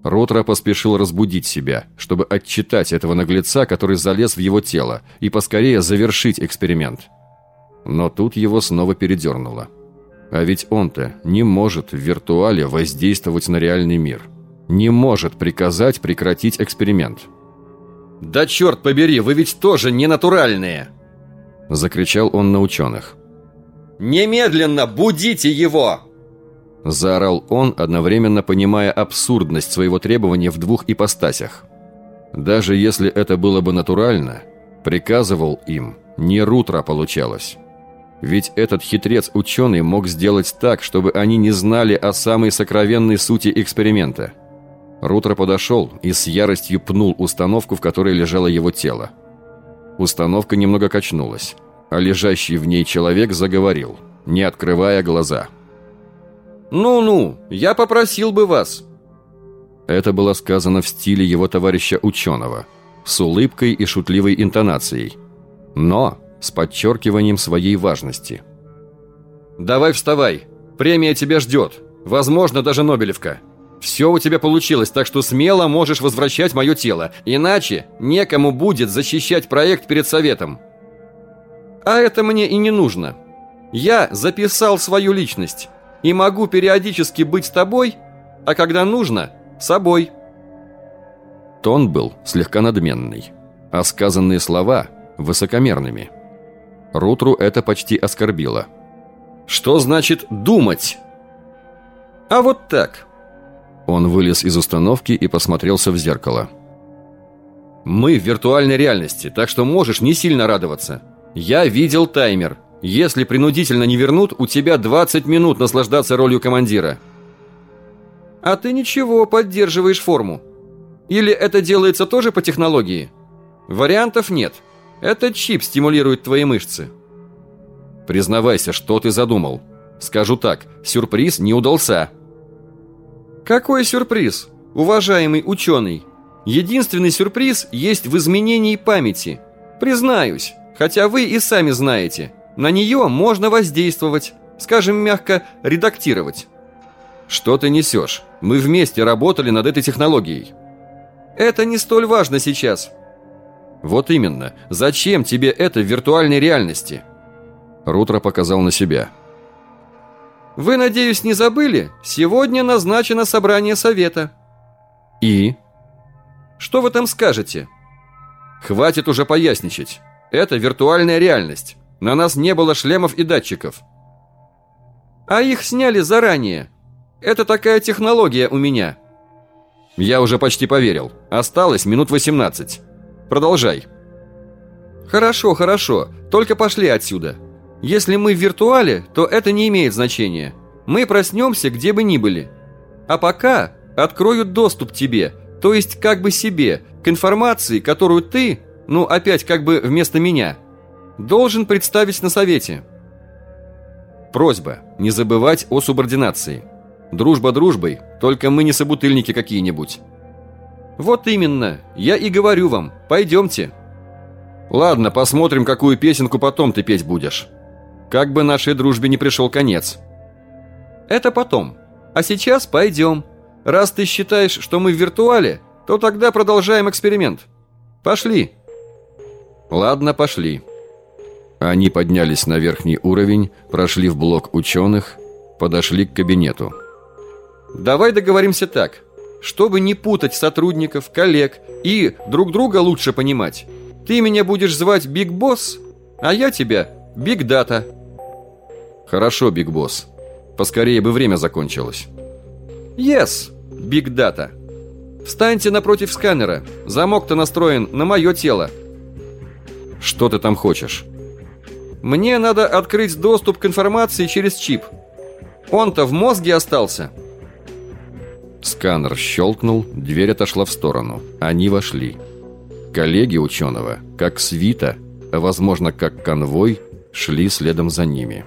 Рутра поспешил разбудить себя, чтобы отчитать этого наглеца, который залез в его тело, и поскорее завершить эксперимент. Но тут его снова передернуло. А ведь он-то не может в виртуале воздействовать на реальный мир. Не может приказать прекратить эксперимент – «Да черт побери, вы ведь тоже не натуральные!» Закричал он на ученых. «Немедленно будите его!» Заорал он, одновременно понимая абсурдность своего требования в двух ипостасях. Даже если это было бы натурально, приказывал им, не Рутро получалось. Ведь этот хитрец-ученый мог сделать так, чтобы они не знали о самой сокровенной сути эксперимента – Рутро подошел и с яростью пнул установку, в которой лежало его тело. Установка немного качнулась, а лежащий в ней человек заговорил, не открывая глаза. «Ну-ну, я попросил бы вас!» Это было сказано в стиле его товарища-ученого, с улыбкой и шутливой интонацией, но с подчеркиванием своей важности. «Давай вставай, премия тебя ждет, возможно, даже Нобелевка!» Все у тебя получилось, так что смело можешь возвращать мое тело. Иначе некому будет защищать проект перед советом. А это мне и не нужно. Я записал свою личность и могу периодически быть с тобой, а когда нужно, собой. Тон был слегка надменный, а сказанные слова – высокомерными. Рутру это почти оскорбило. «Что значит «думать»?» «А вот так». Он вылез из установки и посмотрелся в зеркало. «Мы в виртуальной реальности, так что можешь не сильно радоваться. Я видел таймер. Если принудительно не вернут, у тебя 20 минут наслаждаться ролью командира». «А ты ничего, поддерживаешь форму. Или это делается тоже по технологии?» «Вариантов нет. Этот чип стимулирует твои мышцы». «Признавайся, что ты задумал. Скажу так, сюрприз не удался». Какой сюрприз, уважаемый ученый? Единственный сюрприз есть в изменении памяти. Признаюсь, хотя вы и сами знаете, на нее можно воздействовать, скажем мягко, редактировать. Что ты несешь? Мы вместе работали над этой технологией. Это не столь важно сейчас. Вот именно. Зачем тебе это в виртуальной реальности? Рутро показал на себя. Вы, надеюсь, не забыли? Сегодня назначено собрание совета. И? Что вы там скажете? Хватит уже поясничать. Это виртуальная реальность. На нас не было шлемов и датчиков. А их сняли заранее. Это такая технология у меня. Я уже почти поверил. Осталось минут 18. Продолжай. Хорошо, хорошо. Только пошли отсюда. Если мы в виртуале, то это не имеет значения. Мы проснемся где бы ни были. А пока откроют доступ тебе, то есть как бы себе, к информации, которую ты, ну опять как бы вместо меня, должен представить на совете. Просьба не забывать о субординации. Дружба дружбой, только мы не собутыльники какие-нибудь. Вот именно, я и говорю вам, пойдемте. Ладно, посмотрим, какую песенку потом ты петь будешь. Как бы нашей дружбе не пришел конец. Это потом. А сейчас пойдем. Раз ты считаешь, что мы в виртуале, то тогда продолжаем эксперимент. Пошли. Ладно, пошли. Они поднялись на верхний уровень, прошли в блок ученых, подошли к кабинету. Давай договоримся так. Чтобы не путать сотрудников, коллег и друг друга лучше понимать. Ты меня будешь звать Биг Босс, а я тебя Биг Дата. Хорошо, Биг Босс. Поскорее бы время закончилось. Yes, Биг Дата. Встаньте напротив сканера. Замок-то настроен на мое тело. Что ты там хочешь? Мне надо открыть доступ к информации через чип. Он-то в мозге остался. Сканер щелкнул, дверь отошла в сторону. Они вошли. Коллеги ученого, как свита, а возможно, как конвой, шли следом за ними.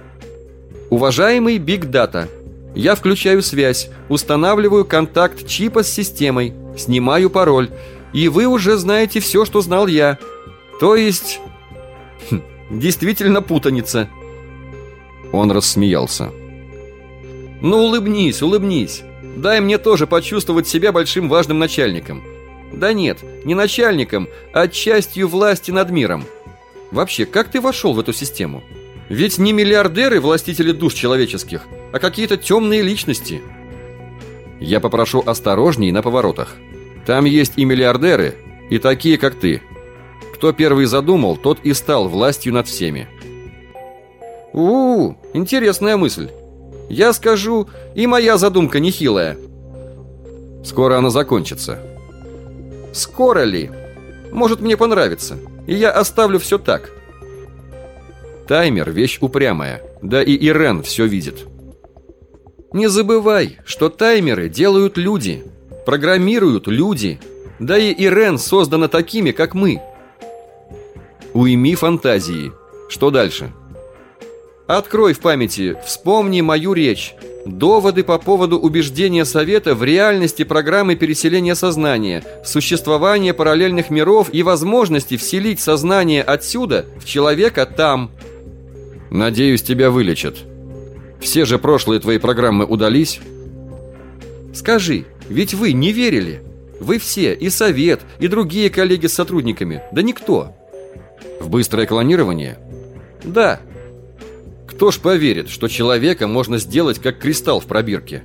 Уважаемый Биг Дата, я включаю связь, устанавливаю контакт чипа с системой, снимаю пароль. и вы уже знаете все, что знал я. То есть... Хм, действительно путаница. Он рассмеялся. Ну улыбнись, улыбнись. Дай мне тоже почувствовать себя большим важным начальником. Да нет, не начальником, а частью власти над миром. Вообще, как ты вошел в эту систему? Ведь не миллиардеры властители душ человеческих, а какие-то темные личности. Я попрошу осторожней на поворотах. Там есть и миллиардеры, и такие, как ты. Кто первый задумал, тот и стал властью над всеми. У, -у, -у интересная мысль. Я скажу, и моя задумка нехилая. Скоро она закончится. Скоро ли? Может, мне понравится. И я оставлю все так. Таймер – вещь упрямая. Да и Ирен все видит. Не забывай, что таймеры делают люди. Программируют люди. Да и Ирен создана такими, как мы. Уйми фантазии. Что дальше? Открой в памяти, вспомни мою речь. Доводы по поводу убеждения Совета в реальности программы переселения сознания, существования параллельных миров и возможности вселить сознание отсюда в человека там. Надеюсь, тебя вылечат. Все же прошлые твои программы удались? Скажи, ведь вы не верили? Вы все, и Совет, и другие коллеги с сотрудниками, да никто. В быстрое клонирование? Да. Кто ж поверит, что человека можно сделать как кристалл в пробирке?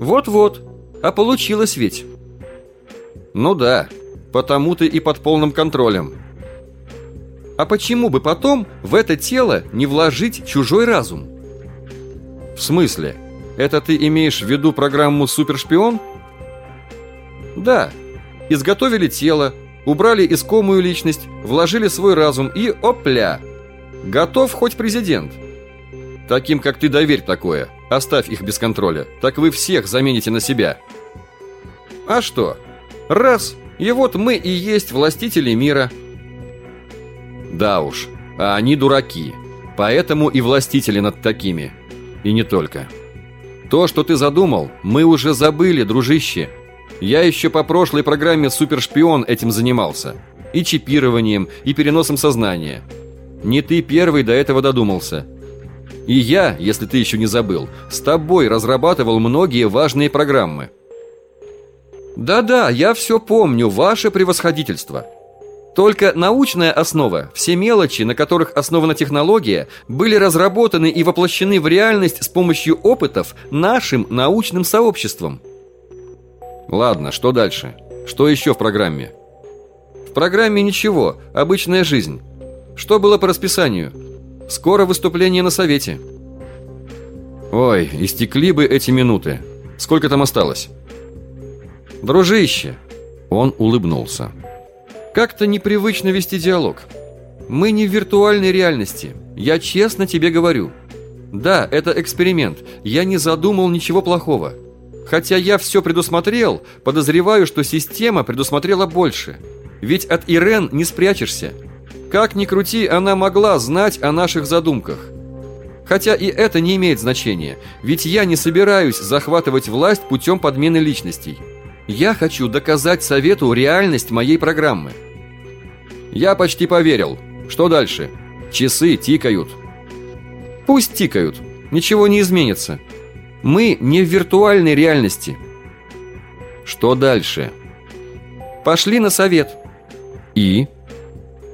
Вот-вот. А получилось ведь. Ну да, потому ты и под полным контролем. А почему бы потом в это тело не вложить чужой разум? В смысле? Это ты имеешь в виду программу «Супершпион»? Да. Изготовили тело, убрали искомую личность, вложили свой разум и опля! Готов хоть президент. Таким, как ты, доверь такое. Оставь их без контроля. Так вы всех замените на себя. А что? Раз, и вот мы и есть властители мира. Да уж, а они дураки. Поэтому и властители над такими. И не только. То, что ты задумал, мы уже забыли, дружище. Я еще по прошлой программе «Супершпион» этим занимался. И чипированием, и переносом сознания. Не ты первый до этого додумался. И я, если ты еще не забыл, с тобой разрабатывал многие важные программы. Да-да, я все помню, ваше превосходительство. Только научная основа, все мелочи, на которых основана технология, были разработаны и воплощены в реальность с помощью опытов нашим научным сообществом. Ладно, что дальше? Что еще в программе? В программе ничего, обычная жизнь. Что было по расписанию? Скоро выступление на совете. Ой, истекли бы эти минуты. Сколько там осталось? Дружище. Он улыбнулся. Как-то непривычно вести диалог. Мы не в виртуальной реальности. Я честно тебе говорю. Да, это эксперимент. Я не задумал ничего плохого. Хотя я все предусмотрел, подозреваю, что система предусмотрела больше. Ведь от Ирен не спрячешься. Как ни крути, она могла знать о наших задумках. Хотя и это не имеет значения, ведь я не собираюсь захватывать власть путем подмены личностей. Я хочу доказать Совету реальность моей программы. Я почти поверил. Что дальше? Часы тикают. Пусть тикают. Ничего не изменится. Мы не в виртуальной реальности. Что дальше? Пошли на совет. И?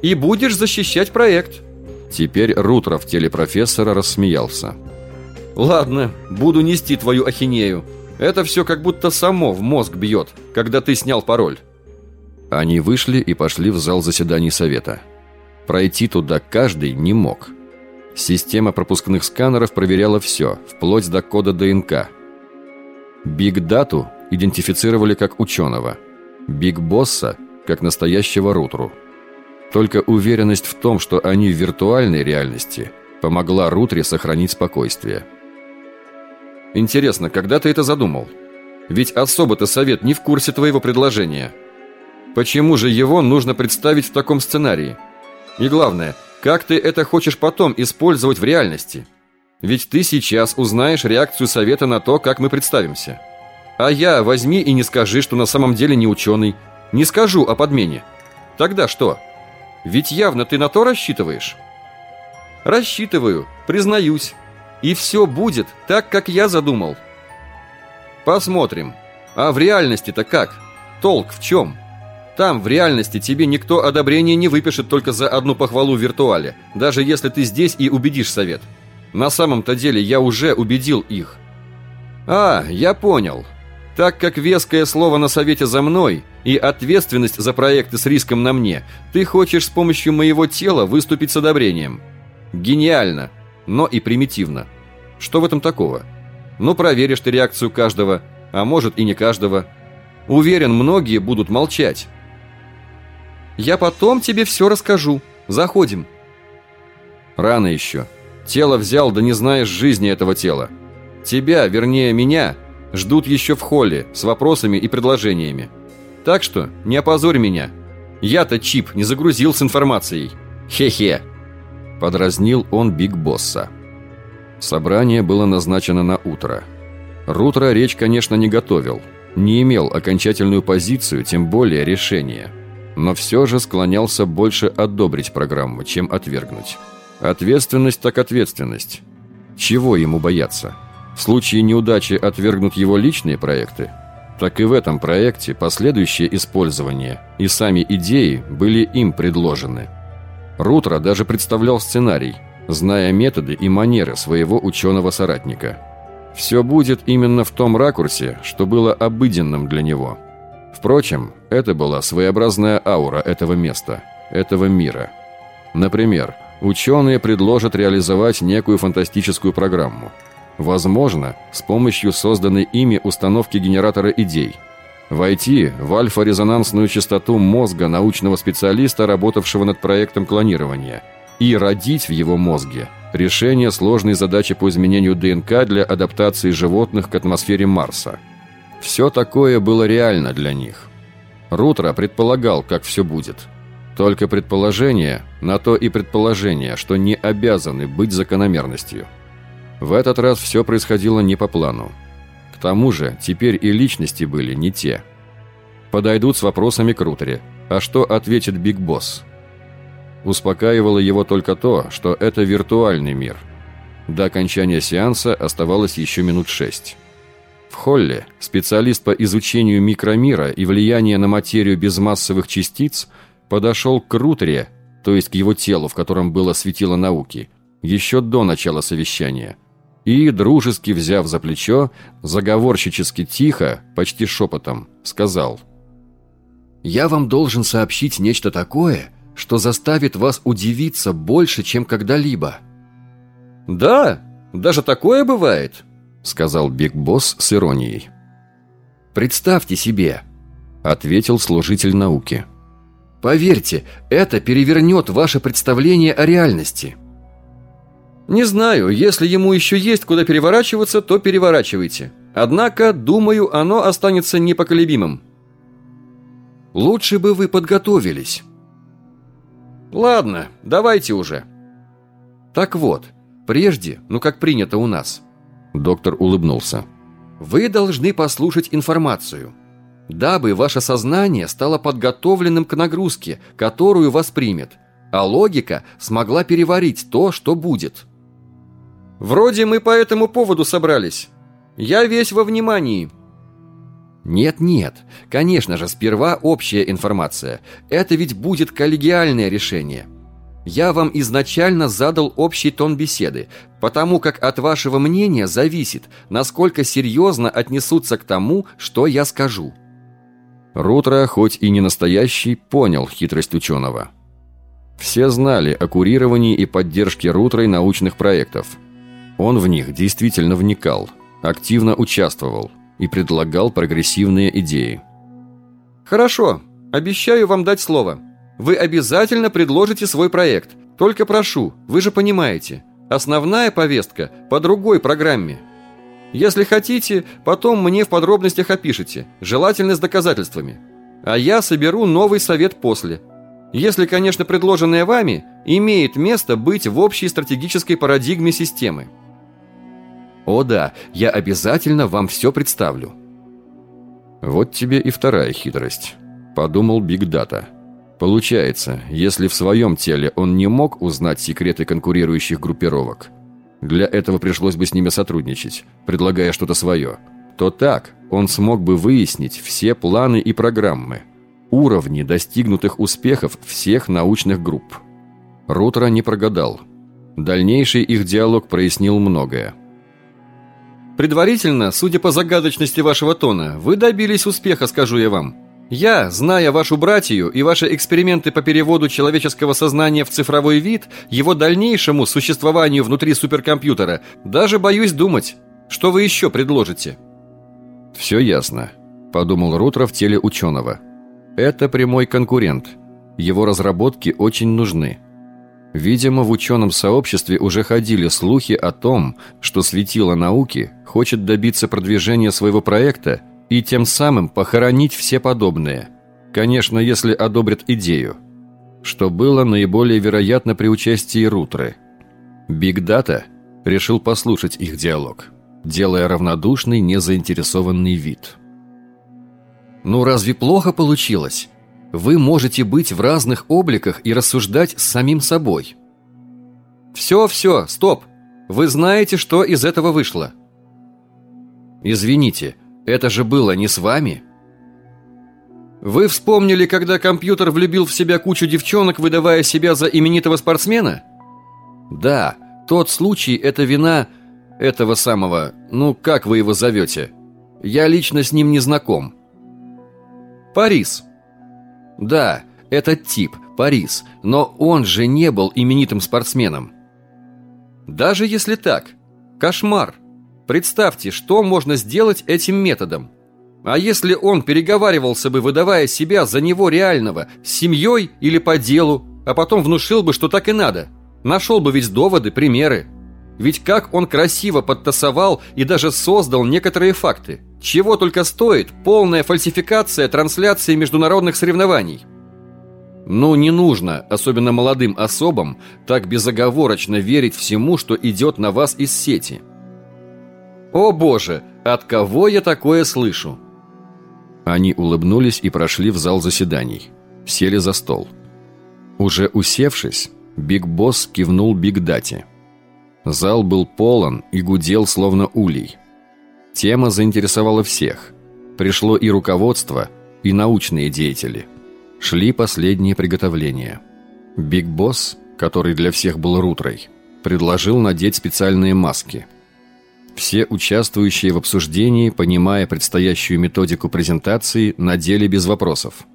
И будешь защищать проект. Теперь Рутро в теле профессора рассмеялся. Ладно, буду нести твою ахинею. Это все как будто само в мозг бьет, когда ты снял пароль. Они вышли и пошли в зал заседаний совета. Пройти туда каждый не мог. Система пропускных сканеров проверяла все, вплоть до кода ДНК. Биг-дату идентифицировали как ученого. Биг-босса – как настоящего Рутру. Только уверенность в том, что они в виртуальной реальности, помогла Рутре сохранить спокойствие. «Интересно, когда ты это задумал? Ведь особо-то совет не в курсе твоего предложения. Почему же его нужно представить в таком сценарии? И главное, как ты это хочешь потом использовать в реальности? Ведь ты сейчас узнаешь реакцию совета на то, как мы представимся. А я возьми и не скажи, что на самом деле не ученый, Не скажу о подмене. Тогда что? Ведь явно ты на то рассчитываешь. Рассчитываю, признаюсь. И все будет так, как я задумал. Посмотрим. А в реальности-то как? Толк в чем? Там, в реальности, тебе никто одобрения не выпишет только за одну похвалу в виртуале, даже если ты здесь и убедишь совет. На самом-то деле я уже убедил их. А, я понял. Так как веское слово на совете за мной и ответственность за проекты с риском на мне, ты хочешь с помощью моего тела выступить с одобрением. Гениально, но и примитивно. Что в этом такого? Ну, проверишь ты реакцию каждого, а может и не каждого. Уверен, многие будут молчать. Я потом тебе все расскажу. Заходим. Рано еще. Тело взял, да не знаешь жизни этого тела. Тебя, вернее меня, ждут еще в холле с вопросами и предложениями. Так что не опозорь меня. Я-то чип не загрузил с информацией. Хе-хе. Подразнил он Биг Босса. Собрание было назначено на утро. Рутро речь, конечно, не готовил. Не имел окончательную позицию, тем более решение. Но все же склонялся больше одобрить программу, чем отвергнуть. Ответственность так ответственность. Чего ему бояться? В случае неудачи отвергнут его личные проекты? Так и в этом проекте последующее использование и сами идеи были им предложены. Рутро даже представлял сценарий, зная методы и манеры своего ученого-соратника. Все будет именно в том ракурсе, что было обыденным для него. Впрочем, это была своеобразная аура этого места, этого мира. Например, ученые предложат реализовать некую фантастическую программу. Возможно, с помощью созданной ими установки генератора идей. Войти в альфа-резонансную частоту мозга научного специалиста, работавшего над проектом клонирования, и родить в его мозге решение сложной задачи по изменению ДНК для адаптации животных к атмосфере Марса. Все такое было реально для них. Рутро предполагал, как все будет – только предположение, на то и предположение, что не обязаны быть закономерностью. В этот раз все происходило не по плану. Тому же, теперь и личности были не те. Подойдут с вопросами к Рутере. А что ответит Биг Босс? Успокаивало его только то, что это виртуальный мир. До окончания сеанса оставалось еще минут шесть. В холле специалист по изучению микромира и влияния на материю безмассовых частиц – подошел к Рутере, то есть к его телу, в котором было светило науки, еще до начала совещания. И, дружески взяв за плечо, заговорщически тихо, почти шепотом, сказал «Я вам должен сообщить нечто такое, что заставит вас удивиться больше, чем когда-либо». «Да, даже такое бывает», — сказал Биг Босс с иронией. «Представьте себе», — ответил служитель науки. Поверьте, это перевернет ваше представление о реальности. Не знаю, если ему еще есть куда переворачиваться, то переворачивайте. Однако, думаю, оно останется непоколебимым. Лучше бы вы подготовились. Ладно, давайте уже. Так вот, прежде, ну как принято у нас. Доктор улыбнулся. Вы должны послушать информацию дабы ваше сознание стало подготовленным к нагрузке, которую воспримет, а логика смогла переварить то, что будет. Вроде мы по этому поводу собрались. Я весь во внимании. Нет-нет, конечно же, сперва общая информация. Это ведь будет коллегиальное решение. Я вам изначально задал общий тон беседы, потому как от вашего мнения зависит, насколько серьезно отнесутся к тому, что я скажу. Рутро, хоть и не настоящий, понял хитрость ученого. Все знали о курировании и поддержке Рутрой научных проектов. Он в них действительно вникал, активно участвовал и предлагал прогрессивные идеи. «Хорошо, обещаю вам дать слово. Вы обязательно предложите свой проект. Только прошу, вы же понимаете, основная повестка по другой программе». Если хотите, потом мне в подробностях опишите, желательно с доказательствами. А я соберу новый совет после. Если, конечно, предложенное вами имеет место быть в общей стратегической парадигме системы. О да, я обязательно вам все представлю. Вот тебе и вторая хитрость. Подумал Биг Дата. Получается, если в своем теле он не мог узнать секреты конкурирующих группировок, для этого пришлось бы с ними сотрудничать, предлагая что-то свое, то так он смог бы выяснить все планы и программы, уровни достигнутых успехов всех научных групп. Рутро не прогадал. Дальнейший их диалог прояснил многое. Предварительно, судя по загадочности вашего тона, вы добились успеха, скажу я вам. Я, зная вашу братью и ваши эксперименты по переводу человеческого сознания в цифровой вид, его дальнейшему существованию внутри суперкомпьютера, даже боюсь думать, что вы еще предложите. «Все ясно», – подумал Рутро в теле ученого. «Это прямой конкурент. Его разработки очень нужны». Видимо, в ученом сообществе уже ходили слухи о том, что светило науки хочет добиться продвижения своего проекта и тем самым похоронить все подобные. Конечно, если одобрят идею. Что было наиболее вероятно при участии Рутры. Биг Дата решил послушать их диалог, делая равнодушный, незаинтересованный вид. «Ну разве плохо получилось?» Вы можете быть в разных обликах и рассуждать с самим собой. Все, все, стоп. Вы знаете, что из этого вышло. Извините, это же было не с вами. Вы вспомнили, когда компьютер влюбил в себя кучу девчонок, выдавая себя за именитого спортсмена? Да, тот случай – это вина этого самого, ну, как вы его зовете? Я лично с ним не знаком. Парис. Да, этот тип, Парис, но он же не был именитым спортсменом. Даже если так, кошмар. Представьте, что можно сделать этим методом. А если он переговаривался бы, выдавая себя за него реального, с семьей или по делу, а потом внушил бы, что так и надо? Нашел бы ведь доводы, примеры. Ведь как он красиво подтасовал и даже создал некоторые факты. Чего только стоит полная фальсификация трансляции международных соревнований. Ну, не нужно, особенно молодым особам, так безоговорочно верить всему, что идет на вас из сети. О боже, от кого я такое слышу? Они улыбнулись и прошли в зал заседаний. Сели за стол. Уже усевшись, Биг Босс кивнул Биг Дате. Зал был полон и гудел, словно улей. Тема заинтересовала всех. Пришло и руководство, и научные деятели. Шли последние приготовления. Биг Босс, который для всех был Рутрой, предложил надеть специальные маски. Все участвующие в обсуждении, понимая предстоящую методику презентации, надели без вопросов.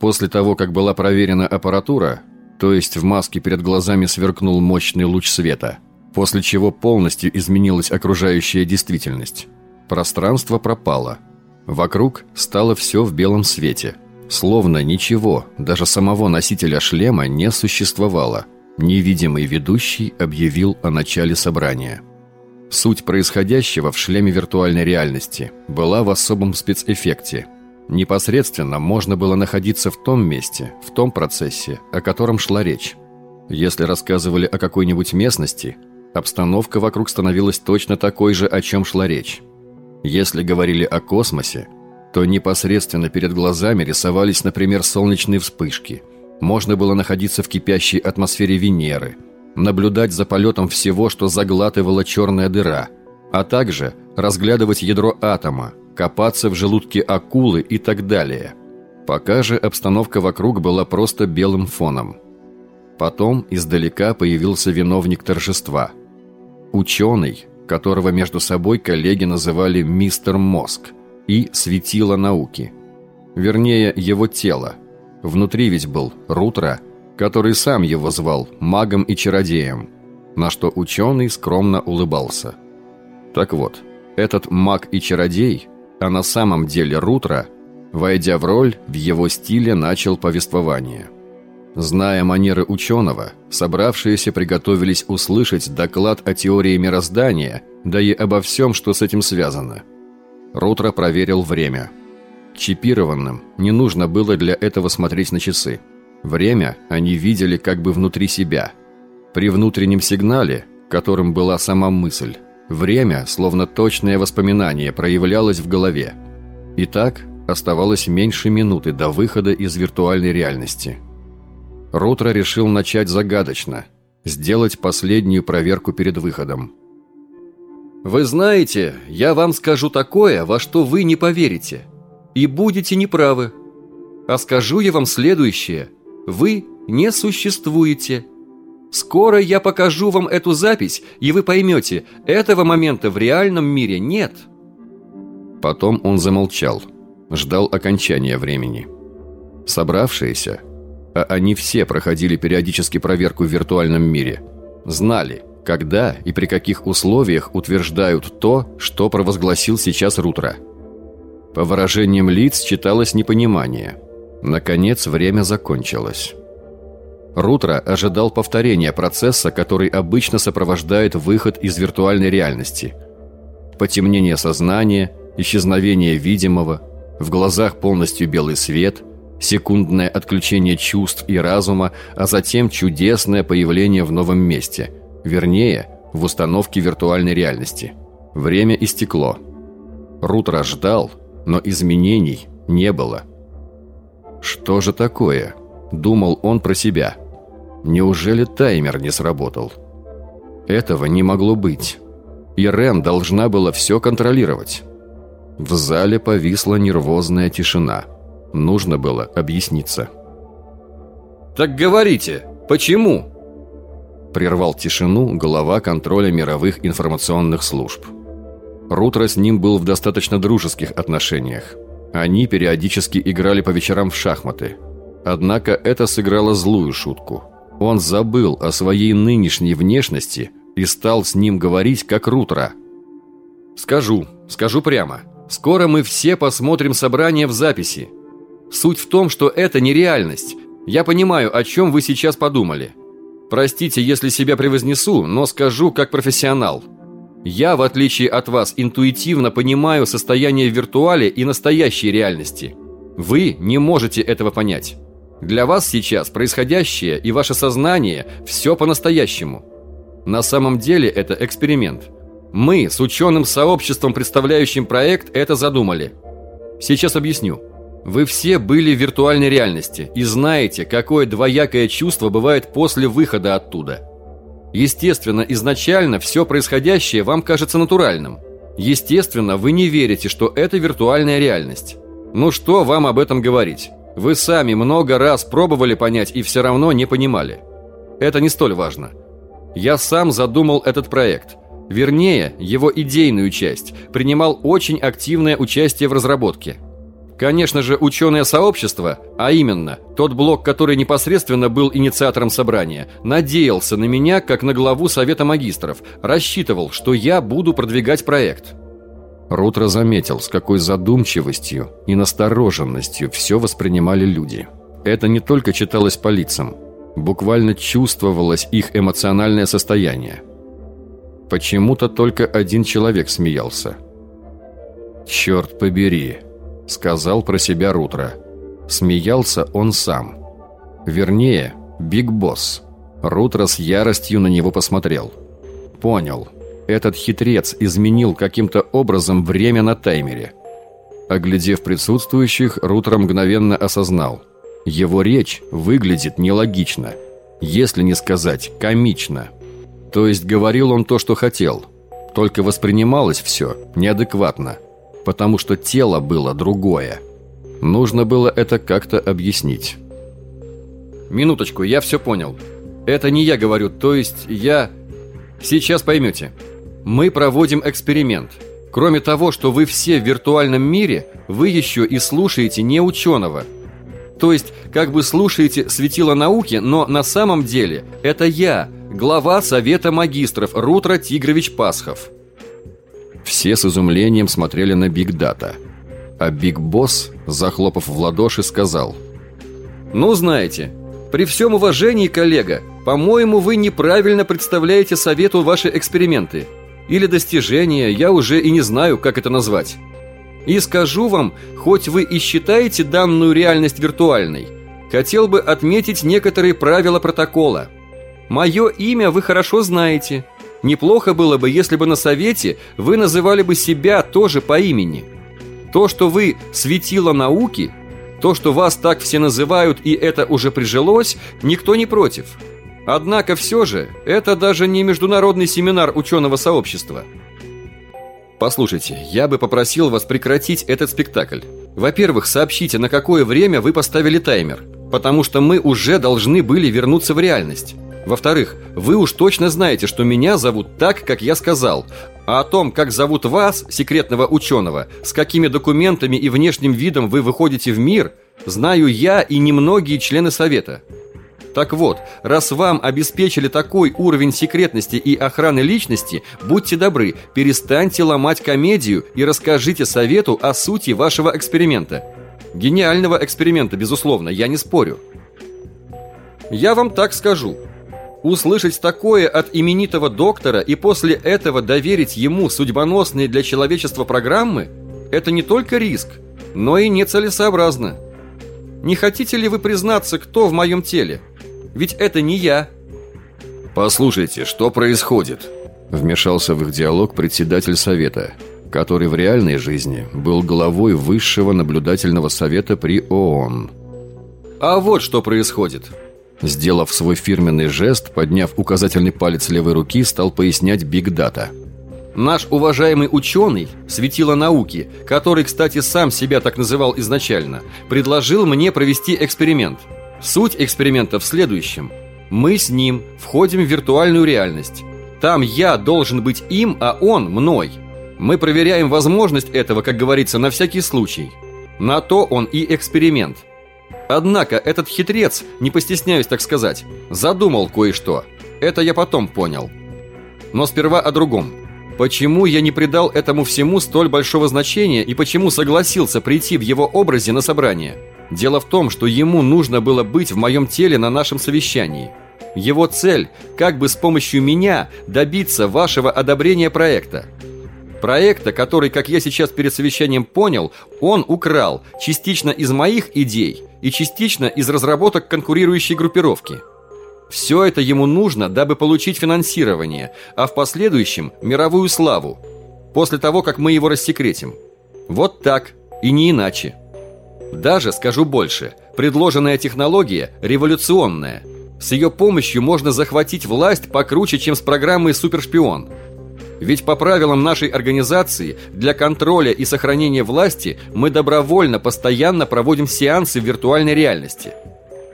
После того, как была проверена аппаратура, то есть в маске перед глазами сверкнул мощный луч света – после чего полностью изменилась окружающая действительность. Пространство пропало. Вокруг стало все в белом свете. Словно ничего, даже самого носителя шлема не существовало. Невидимый ведущий объявил о начале собрания. Суть происходящего в шлеме виртуальной реальности была в особом спецэффекте. Непосредственно можно было находиться в том месте, в том процессе, о котором шла речь. Если рассказывали о какой-нибудь местности, обстановка вокруг становилась точно такой же, о чем шла речь. Если говорили о космосе, то непосредственно перед глазами рисовались, например, солнечные вспышки. Можно было находиться в кипящей атмосфере Венеры, наблюдать за полетом всего, что заглатывала черная дыра, а также разглядывать ядро атома, копаться в желудке акулы и так далее. Пока же обстановка вокруг была просто белым фоном. Потом издалека появился виновник торжества – Ученый, которого между собой коллеги называли «Мистер Мозг» и «Светило науки». Вернее, его тело. Внутри ведь был Рутро, который сам его звал магом и чародеем, на что ученый скромно улыбался. Так вот, этот маг и чародей, а на самом деле Рутро, войдя в роль, в его стиле начал повествование – Зная манеры ученого, собравшиеся приготовились услышать доклад о теории мироздания, да и обо всем, что с этим связано. Рутро проверил время. Чипированным не нужно было для этого смотреть на часы. Время они видели как бы внутри себя. При внутреннем сигнале, которым была сама мысль, время, словно точное воспоминание, проявлялось в голове. Итак, Оставалось меньше минуты до выхода из виртуальной реальности. Рутро решил начать загадочно, сделать последнюю проверку перед выходом. «Вы знаете, я вам скажу такое, во что вы не поверите. И будете неправы. А скажу я вам следующее. Вы не существуете. Скоро я покажу вам эту запись, и вы поймете, этого момента в реальном мире нет». Потом он замолчал, ждал окончания времени. Собравшиеся, а они все проходили периодически проверку в виртуальном мире, знали, когда и при каких условиях утверждают то, что провозгласил сейчас Рутро. По выражениям лиц читалось непонимание. Наконец время закончилось. Рутро ожидал повторения процесса, который обычно сопровождает выход из виртуальной реальности. Потемнение сознания – исчезновение видимого, в глазах полностью белый свет, секундное отключение чувств и разума, а затем чудесное появление в новом месте, вернее, в установке виртуальной реальности. Время истекло. Рутро ждал, но изменений не было. «Что же такое?» – думал он про себя. «Неужели таймер не сработал?» Этого не могло быть. Ирен должна была все контролировать. В зале повисла нервозная тишина. Нужно было объясниться. «Так говорите, почему?» Прервал тишину глава контроля мировых информационных служб. Рутро с ним был в достаточно дружеских отношениях. Они периодически играли по вечерам в шахматы. Однако это сыграло злую шутку. Он забыл о своей нынешней внешности и стал с ним говорить как Рутро. «Скажу, скажу прямо. Скоро мы все посмотрим собрание в записи. Суть в том, что это не реальность. Я понимаю, о чем вы сейчас подумали. Простите, если себя превознесу, но скажу как профессионал. Я, в отличие от вас, интуитивно понимаю состояние в виртуале и настоящей реальности. Вы не можете этого понять. Для вас сейчас происходящее и ваше сознание – все по-настоящему. На самом деле это эксперимент – мы с ученым сообществом, представляющим проект, это задумали. Сейчас объясню. Вы все были в виртуальной реальности и знаете, какое двоякое чувство бывает после выхода оттуда. Естественно, изначально все происходящее вам кажется натуральным. Естественно, вы не верите, что это виртуальная реальность. Ну что вам об этом говорить? Вы сами много раз пробовали понять и все равно не понимали. Это не столь важно. Я сам задумал этот проект – Вернее, его идейную часть, принимал очень активное участие в разработке. Конечно же, ученое сообщество, а именно, тот блок, который непосредственно был инициатором собрания, надеялся на меня, как на главу Совета магистров, рассчитывал, что я буду продвигать проект. Рутро заметил, с какой задумчивостью и настороженностью все воспринимали люди. Это не только читалось по лицам, буквально чувствовалось их эмоциональное состояние. Почему-то только один человек смеялся. «Черт побери», — сказал про себя Рутро. Смеялся он сам. Вернее, Биг Босс. Рутро с яростью на него посмотрел. Понял. Этот хитрец изменил каким-то образом время на таймере. Оглядев присутствующих, Рутро мгновенно осознал. Его речь выглядит нелогично, если не сказать комично. То есть говорил он то, что хотел, только воспринималось все неадекватно, потому что тело было другое. Нужно было это как-то объяснить. Минуточку, я все понял. Это не я говорю, то есть я... Сейчас поймете. Мы проводим эксперимент. Кроме того, что вы все в виртуальном мире, вы еще и слушаете не ученого. То есть, как бы слушаете светило науки, но на самом деле это я, глава Совета магистров Рутро Тигрович Пасхов. Все с изумлением смотрели на Биг Дата. А Биг Босс, захлопав в ладоши, сказал «Ну, знаете, при всем уважении, коллега, по-моему, вы неправильно представляете Совету ваши эксперименты. Или достижения, я уже и не знаю, как это назвать. И скажу вам, хоть вы и считаете данную реальность виртуальной, хотел бы отметить некоторые правила протокола – Мое имя вы хорошо знаете. Неплохо было бы, если бы на совете вы называли бы себя тоже по имени. То, что вы светило науки, то, что вас так все называют и это уже прижилось, никто не против. Однако все же, это даже не международный семинар ученого сообщества. Послушайте, я бы попросил вас прекратить этот спектакль. Во-первых, сообщите, на какое время вы поставили таймер, потому что мы уже должны были вернуться в реальность. Во-вторых, вы уж точно знаете, что меня зовут так, как я сказал. А о том, как зовут вас, секретного ученого, с какими документами и внешним видом вы выходите в мир, знаю я и немногие члены Совета. Так вот, раз вам обеспечили такой уровень секретности и охраны личности, будьте добры, перестаньте ломать комедию и расскажите Совету о сути вашего эксперимента. Гениального эксперимента, безусловно, я не спорю. Я вам так скажу. Услышать такое от именитого доктора и после этого доверить ему судьбоносные для человечества программы – это не только риск, но и нецелесообразно. Не хотите ли вы признаться, кто в моем теле? Ведь это не я. Послушайте, что происходит? Вмешался в их диалог председатель совета, который в реальной жизни был главой высшего наблюдательного совета при ООН. А вот что происходит – Сделав свой фирменный жест, подняв указательный палец левой руки, стал пояснять Биг Дата. Наш уважаемый ученый, светило науки, который, кстати, сам себя так называл изначально, предложил мне провести эксперимент. Суть эксперимента в следующем. Мы с ним входим в виртуальную реальность. Там я должен быть им, а он мной. Мы проверяем возможность этого, как говорится, на всякий случай. На то он и эксперимент – Однако этот хитрец, не постесняюсь так сказать, задумал кое-что. Это я потом понял. Но сперва о другом. Почему я не придал этому всему столь большого значения и почему согласился прийти в его образе на собрание? Дело в том, что ему нужно было быть в моем теле на нашем совещании. Его цель – как бы с помощью меня добиться вашего одобрения проекта. Проекта, который, как я сейчас перед совещанием понял, он украл частично из моих идей и частично из разработок конкурирующей группировки. Все это ему нужно, дабы получить финансирование, а в последующем – мировую славу, после того, как мы его рассекретим. Вот так, и не иначе. Даже, скажу больше, предложенная технология революционная. С ее помощью можно захватить власть покруче, чем с программой «Супершпион». Ведь по правилам нашей организации для контроля и сохранения власти мы добровольно постоянно проводим сеансы в виртуальной реальности.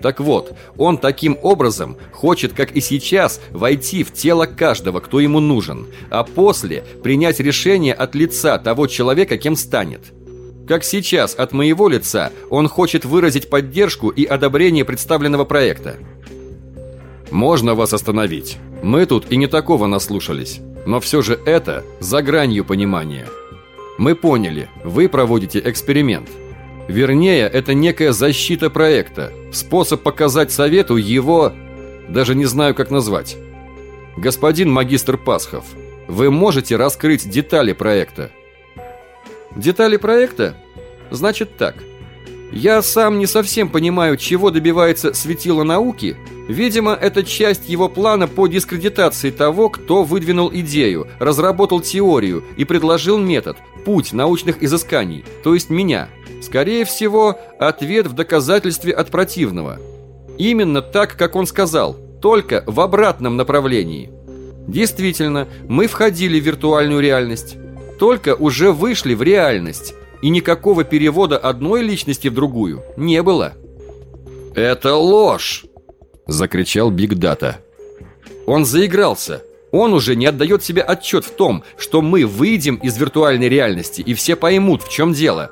Так вот, он таким образом хочет, как и сейчас, войти в тело каждого, кто ему нужен, а после принять решение от лица того человека, кем станет. Как сейчас от моего лица он хочет выразить поддержку и одобрение представленного проекта. Можно вас остановить. Мы тут и не такого наслушались. Но все же это за гранью понимания. Мы поняли, вы проводите эксперимент. Вернее, это некая защита проекта, способ показать совету его... Даже не знаю, как назвать. Господин магистр Пасхов, вы можете раскрыть детали проекта? Детали проекта? Значит так. Я сам не совсем понимаю, чего добивается светило науки. Видимо, это часть его плана по дискредитации того, кто выдвинул идею, разработал теорию и предложил метод, путь научных изысканий, то есть меня. Скорее всего, ответ в доказательстве от противного. Именно так, как он сказал, только в обратном направлении. Действительно, мы входили в виртуальную реальность, только уже вышли в реальность и никакого перевода одной личности в другую не было. «Это ложь!» – закричал Биг Дата. Он заигрался. Он уже не отдает себе отчет в том, что мы выйдем из виртуальной реальности, и все поймут, в чем дело.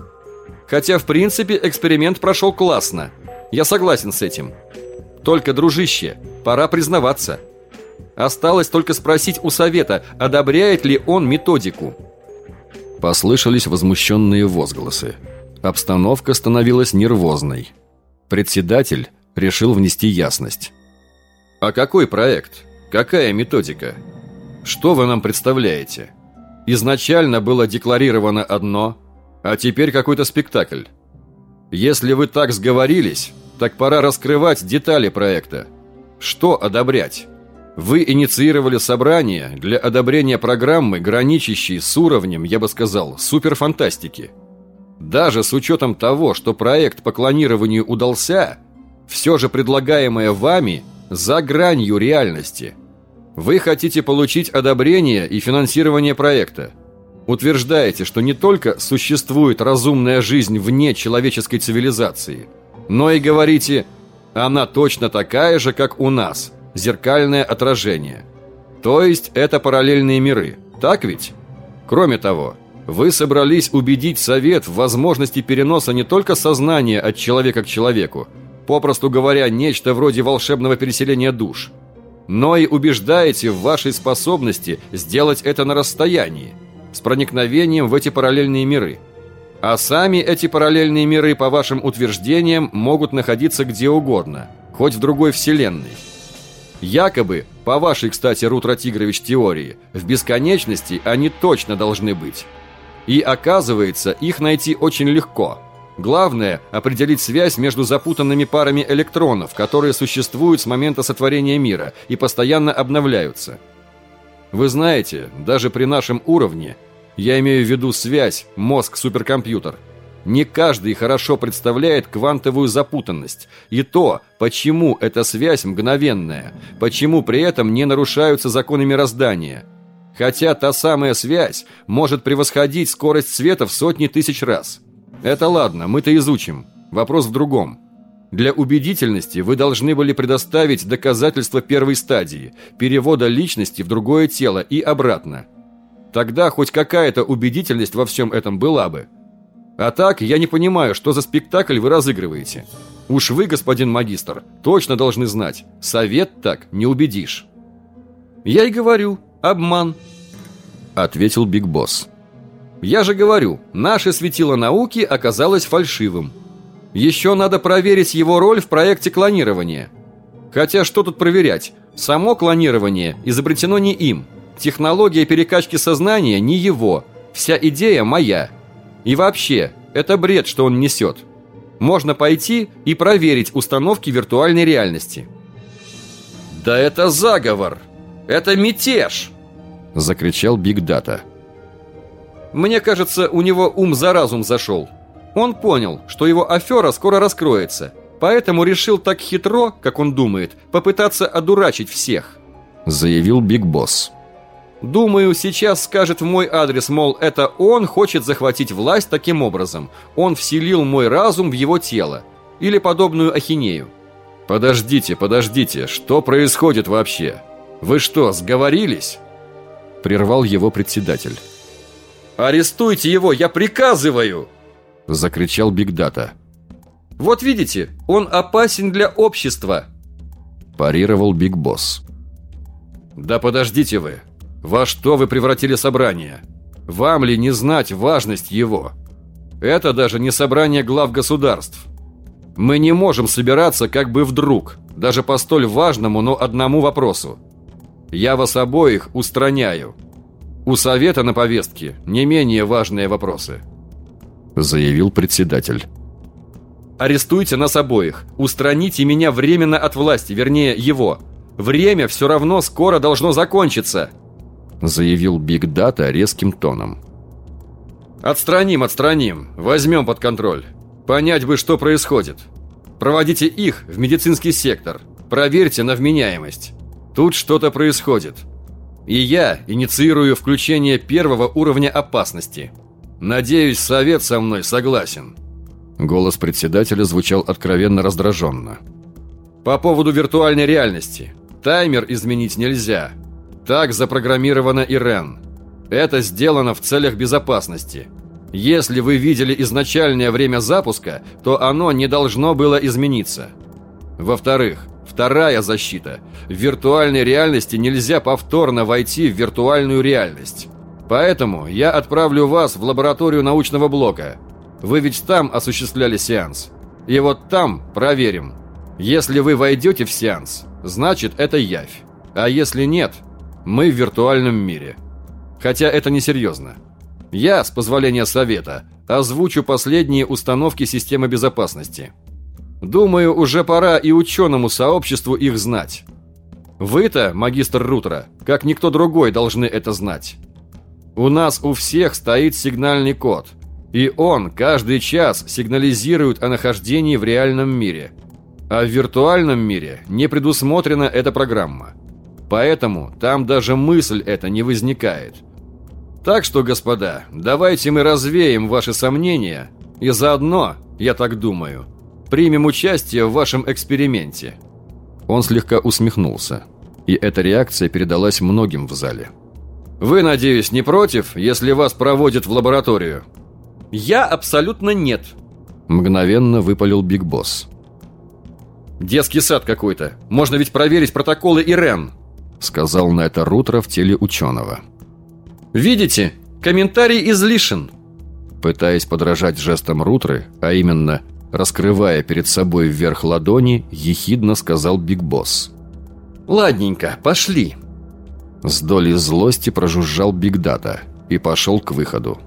Хотя, в принципе, эксперимент прошел классно. Я согласен с этим. Только, дружище, пора признаваться. Осталось только спросить у совета, одобряет ли он методику. Послышались возмущенные возгласы. Обстановка становилась нервозной. Председатель решил внести ясность. «А какой проект? Какая методика? Что вы нам представляете? Изначально было декларировано одно, а теперь какой-то спектакль. Если вы так сговорились, так пора раскрывать детали проекта. Что одобрять?» Вы инициировали собрание для одобрения программы, граничащей с уровнем, я бы сказал, суперфантастики. Даже с учетом того, что проект по клонированию удался, все же предлагаемое вами за гранью реальности. Вы хотите получить одобрение и финансирование проекта. Утверждаете, что не только существует разумная жизнь вне человеческой цивилизации, но и говорите, она точно такая же, как у нас, зеркальное отражение. То есть это параллельные миры, так ведь? Кроме того, вы собрались убедить Совет в возможности переноса не только сознания от человека к человеку, попросту говоря, нечто вроде волшебного переселения душ, но и убеждаете в вашей способности сделать это на расстоянии, с проникновением в эти параллельные миры. А сами эти параллельные миры, по вашим утверждениям, могут находиться где угодно, хоть в другой вселенной. Якобы, по вашей, кстати, Рутро Тигрович теории, в бесконечности они точно должны быть. И оказывается, их найти очень легко. Главное – определить связь между запутанными парами электронов, которые существуют с момента сотворения мира и постоянно обновляются. Вы знаете, даже при нашем уровне, я имею в виду связь мозг-суперкомпьютер, не каждый хорошо представляет квантовую запутанность и то, почему эта связь мгновенная, почему при этом не нарушаются законы мироздания – Хотя та самая связь может превосходить скорость света в сотни тысяч раз. Это ладно, мы-то изучим. Вопрос в другом. Для убедительности вы должны были предоставить доказательства первой стадии, перевода личности в другое тело и обратно. Тогда хоть какая-то убедительность во всем этом была бы. А так, я не понимаю, что за спектакль вы разыгрываете. Уж вы, господин магистр, точно должны знать, совет так не убедишь. Я и говорю, обман ответил Биг Босс. «Я же говорю, наше светило науки оказалось фальшивым. Еще надо проверить его роль в проекте клонирования. Хотя что тут проверять? Само клонирование изобретено не им. Технология перекачки сознания не его. Вся идея моя. И вообще, это бред, что он несет. Можно пойти и проверить установки виртуальной реальности». «Да это заговор! Это мятеж!» Закричал Биг Дата. Мне кажется, у него ум за разум зашел. Он понял, что его афера скоро раскроется, поэтому решил так хитро, как он думает, попытаться одурачить всех. Заявил Биг Босс. Думаю, сейчас скажет в мой адрес, мол, это он хочет захватить власть таким образом. Он вселил мой разум в его тело. Или подобную ахинею. Подождите, подождите, что происходит вообще? Вы что, сговорились? Прервал его председатель. «Арестуйте его, я приказываю!» Закричал Бигдата. «Вот видите, он опасен для общества!» Парировал Биг Босс. «Да подождите вы! Во что вы превратили собрание? Вам ли не знать важность его? Это даже не собрание глав государств. Мы не можем собираться как бы вдруг, даже по столь важному, но одному вопросу. Я вас обоих устраняю. У совета на повестке не менее важные вопросы», — заявил председатель. «Арестуйте нас обоих. Устраните меня временно от власти, вернее, его. Время все равно скоро должно закончиться», — заявил Биг Дата резким тоном. «Отстраним, отстраним. Возьмем под контроль. Понять бы, что происходит. Проводите их в медицинский сектор. Проверьте на вменяемость». Тут что-то происходит. И я инициирую включение первого уровня опасности. Надеюсь, совет со мной согласен. Голос председателя звучал откровенно раздраженно. По поводу виртуальной реальности. Таймер изменить нельзя. Так запрограммирована Ирен. Это сделано в целях безопасности. Если вы видели изначальное время запуска, то оно не должно было измениться. Во-вторых, Вторая защита. В виртуальной реальности нельзя повторно войти в виртуальную реальность. Поэтому я отправлю вас в лабораторию научного блока. Вы ведь там осуществляли сеанс. И вот там проверим. Если вы войдете в сеанс, значит это явь. А если нет, мы в виртуальном мире. Хотя это несерьезно. Я, с позволения совета, озвучу последние установки системы безопасности – Думаю, уже пора и ученому сообществу их знать. Вы-то, магистр Рутера, как никто другой, должны это знать. У нас у всех стоит сигнальный код. И он каждый час сигнализирует о нахождении в реальном мире. А в виртуальном мире не предусмотрена эта программа. Поэтому там даже мысль эта не возникает. Так что, господа, давайте мы развеем ваши сомнения и заодно, я так думаю, примем участие в вашем эксперименте. Он слегка усмехнулся, и эта реакция передалась многим в зале. Вы, надеюсь, не против, если вас проводят в лабораторию? Я абсолютно нет. Мгновенно выпалил Биг Босс. Детский сад какой-то. Можно ведь проверить протоколы Ирен. Сказал на это Рутро в теле ученого. Видите? Комментарий излишен. Пытаясь подражать жестам Рутры, а именно раскрывая перед собой вверх ладони, ехидно сказал Биг Босс. «Ладненько, пошли». С долей злости прожужжал Биг Дата и пошел к выходу.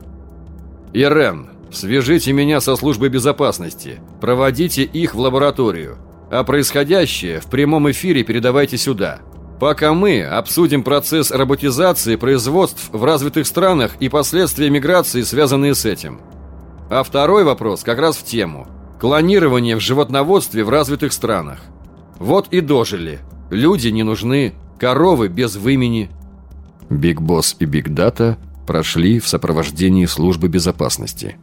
«Ирен, свяжите меня со службой безопасности. Проводите их в лабораторию. А происходящее в прямом эфире передавайте сюда. Пока мы обсудим процесс роботизации производств в развитых странах и последствия миграции, связанные с этим. А второй вопрос как раз в тему. Клонирование в животноводстве в развитых странах. Вот и дожили. Люди не нужны, коровы без вымени. Биг Босс и Биг Дата прошли в сопровождении службы безопасности.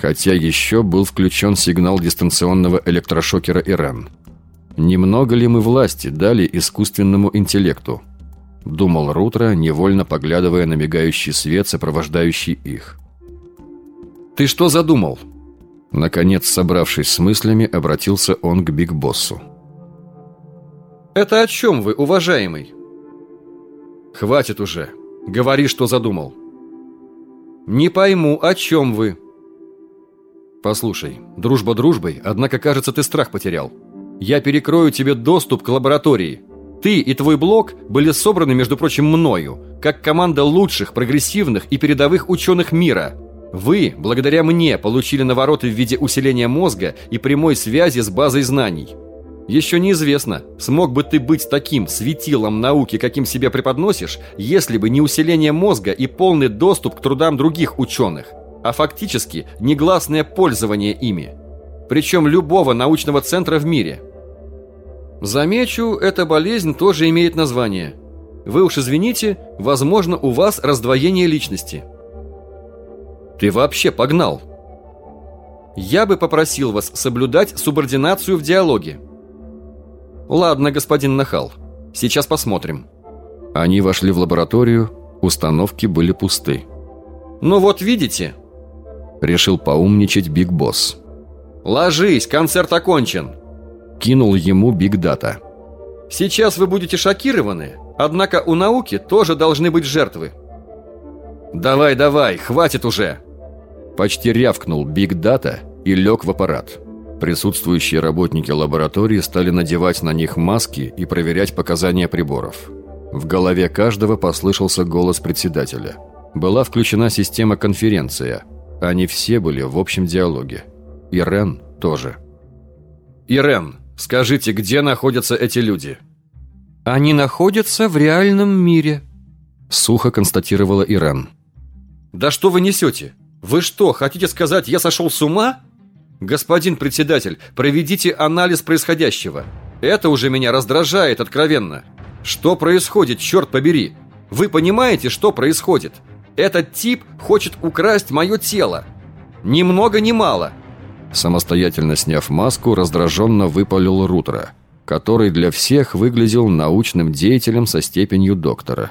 Хотя еще был включен сигнал дистанционного электрошокера Иран – Немного ли мы власти дали искусственному интеллекту? Думал Рутро, невольно поглядывая на мигающий свет, сопровождающий их. «Ты что задумал?» Наконец, собравшись с мыслями, обратился он к Биг Боссу. «Это о чем вы, уважаемый?» «Хватит уже. Говори, что задумал». «Не пойму, о чем вы?» «Послушай, дружба дружбой, однако, кажется, ты страх потерял». Я перекрою тебе доступ к лаборатории. Ты и твой блок были собраны, между прочим, мною, как команда лучших, прогрессивных и передовых ученых мира. Вы, благодаря мне, получили навороты в виде усиления мозга и прямой связи с базой знаний. Еще неизвестно, смог бы ты быть таким светилом науки, каким себя преподносишь, если бы не усиление мозга и полный доступ к трудам других ученых, а фактически негласное пользование ими причем любого научного центра в мире. Замечу, эта болезнь тоже имеет название. Вы уж извините, возможно, у вас раздвоение личности. Ты вообще погнал. Я бы попросил вас соблюдать субординацию в диалоге. Ладно, господин Нахал, сейчас посмотрим. Они вошли в лабораторию, установки были пусты. Ну вот видите, решил поумничать Биг Босс. «Ложись, концерт окончен!» Кинул ему Биг Дата. «Сейчас вы будете шокированы, однако у науки тоже должны быть жертвы». «Давай, давай, хватит уже!» Почти рявкнул Биг Дата и лег в аппарат. Присутствующие работники лаборатории стали надевать на них маски и проверять показания приборов. В голове каждого послышался голос председателя. Была включена система конференция. Они все были в общем диалоге. Ирен тоже. «Ирен, скажите, где находятся эти люди?» «Они находятся в реальном мире», — сухо констатировала Ирен. «Да что вы несете? Вы что, хотите сказать, я сошел с ума?» «Господин председатель, проведите анализ происходящего. Это уже меня раздражает откровенно. Что происходит, черт побери? Вы понимаете, что происходит? Этот тип хочет украсть мое тело. Ни много ни мало. Самостоятельно сняв маску, раздраженно выпалил Рутро, который для всех выглядел научным деятелем со степенью доктора.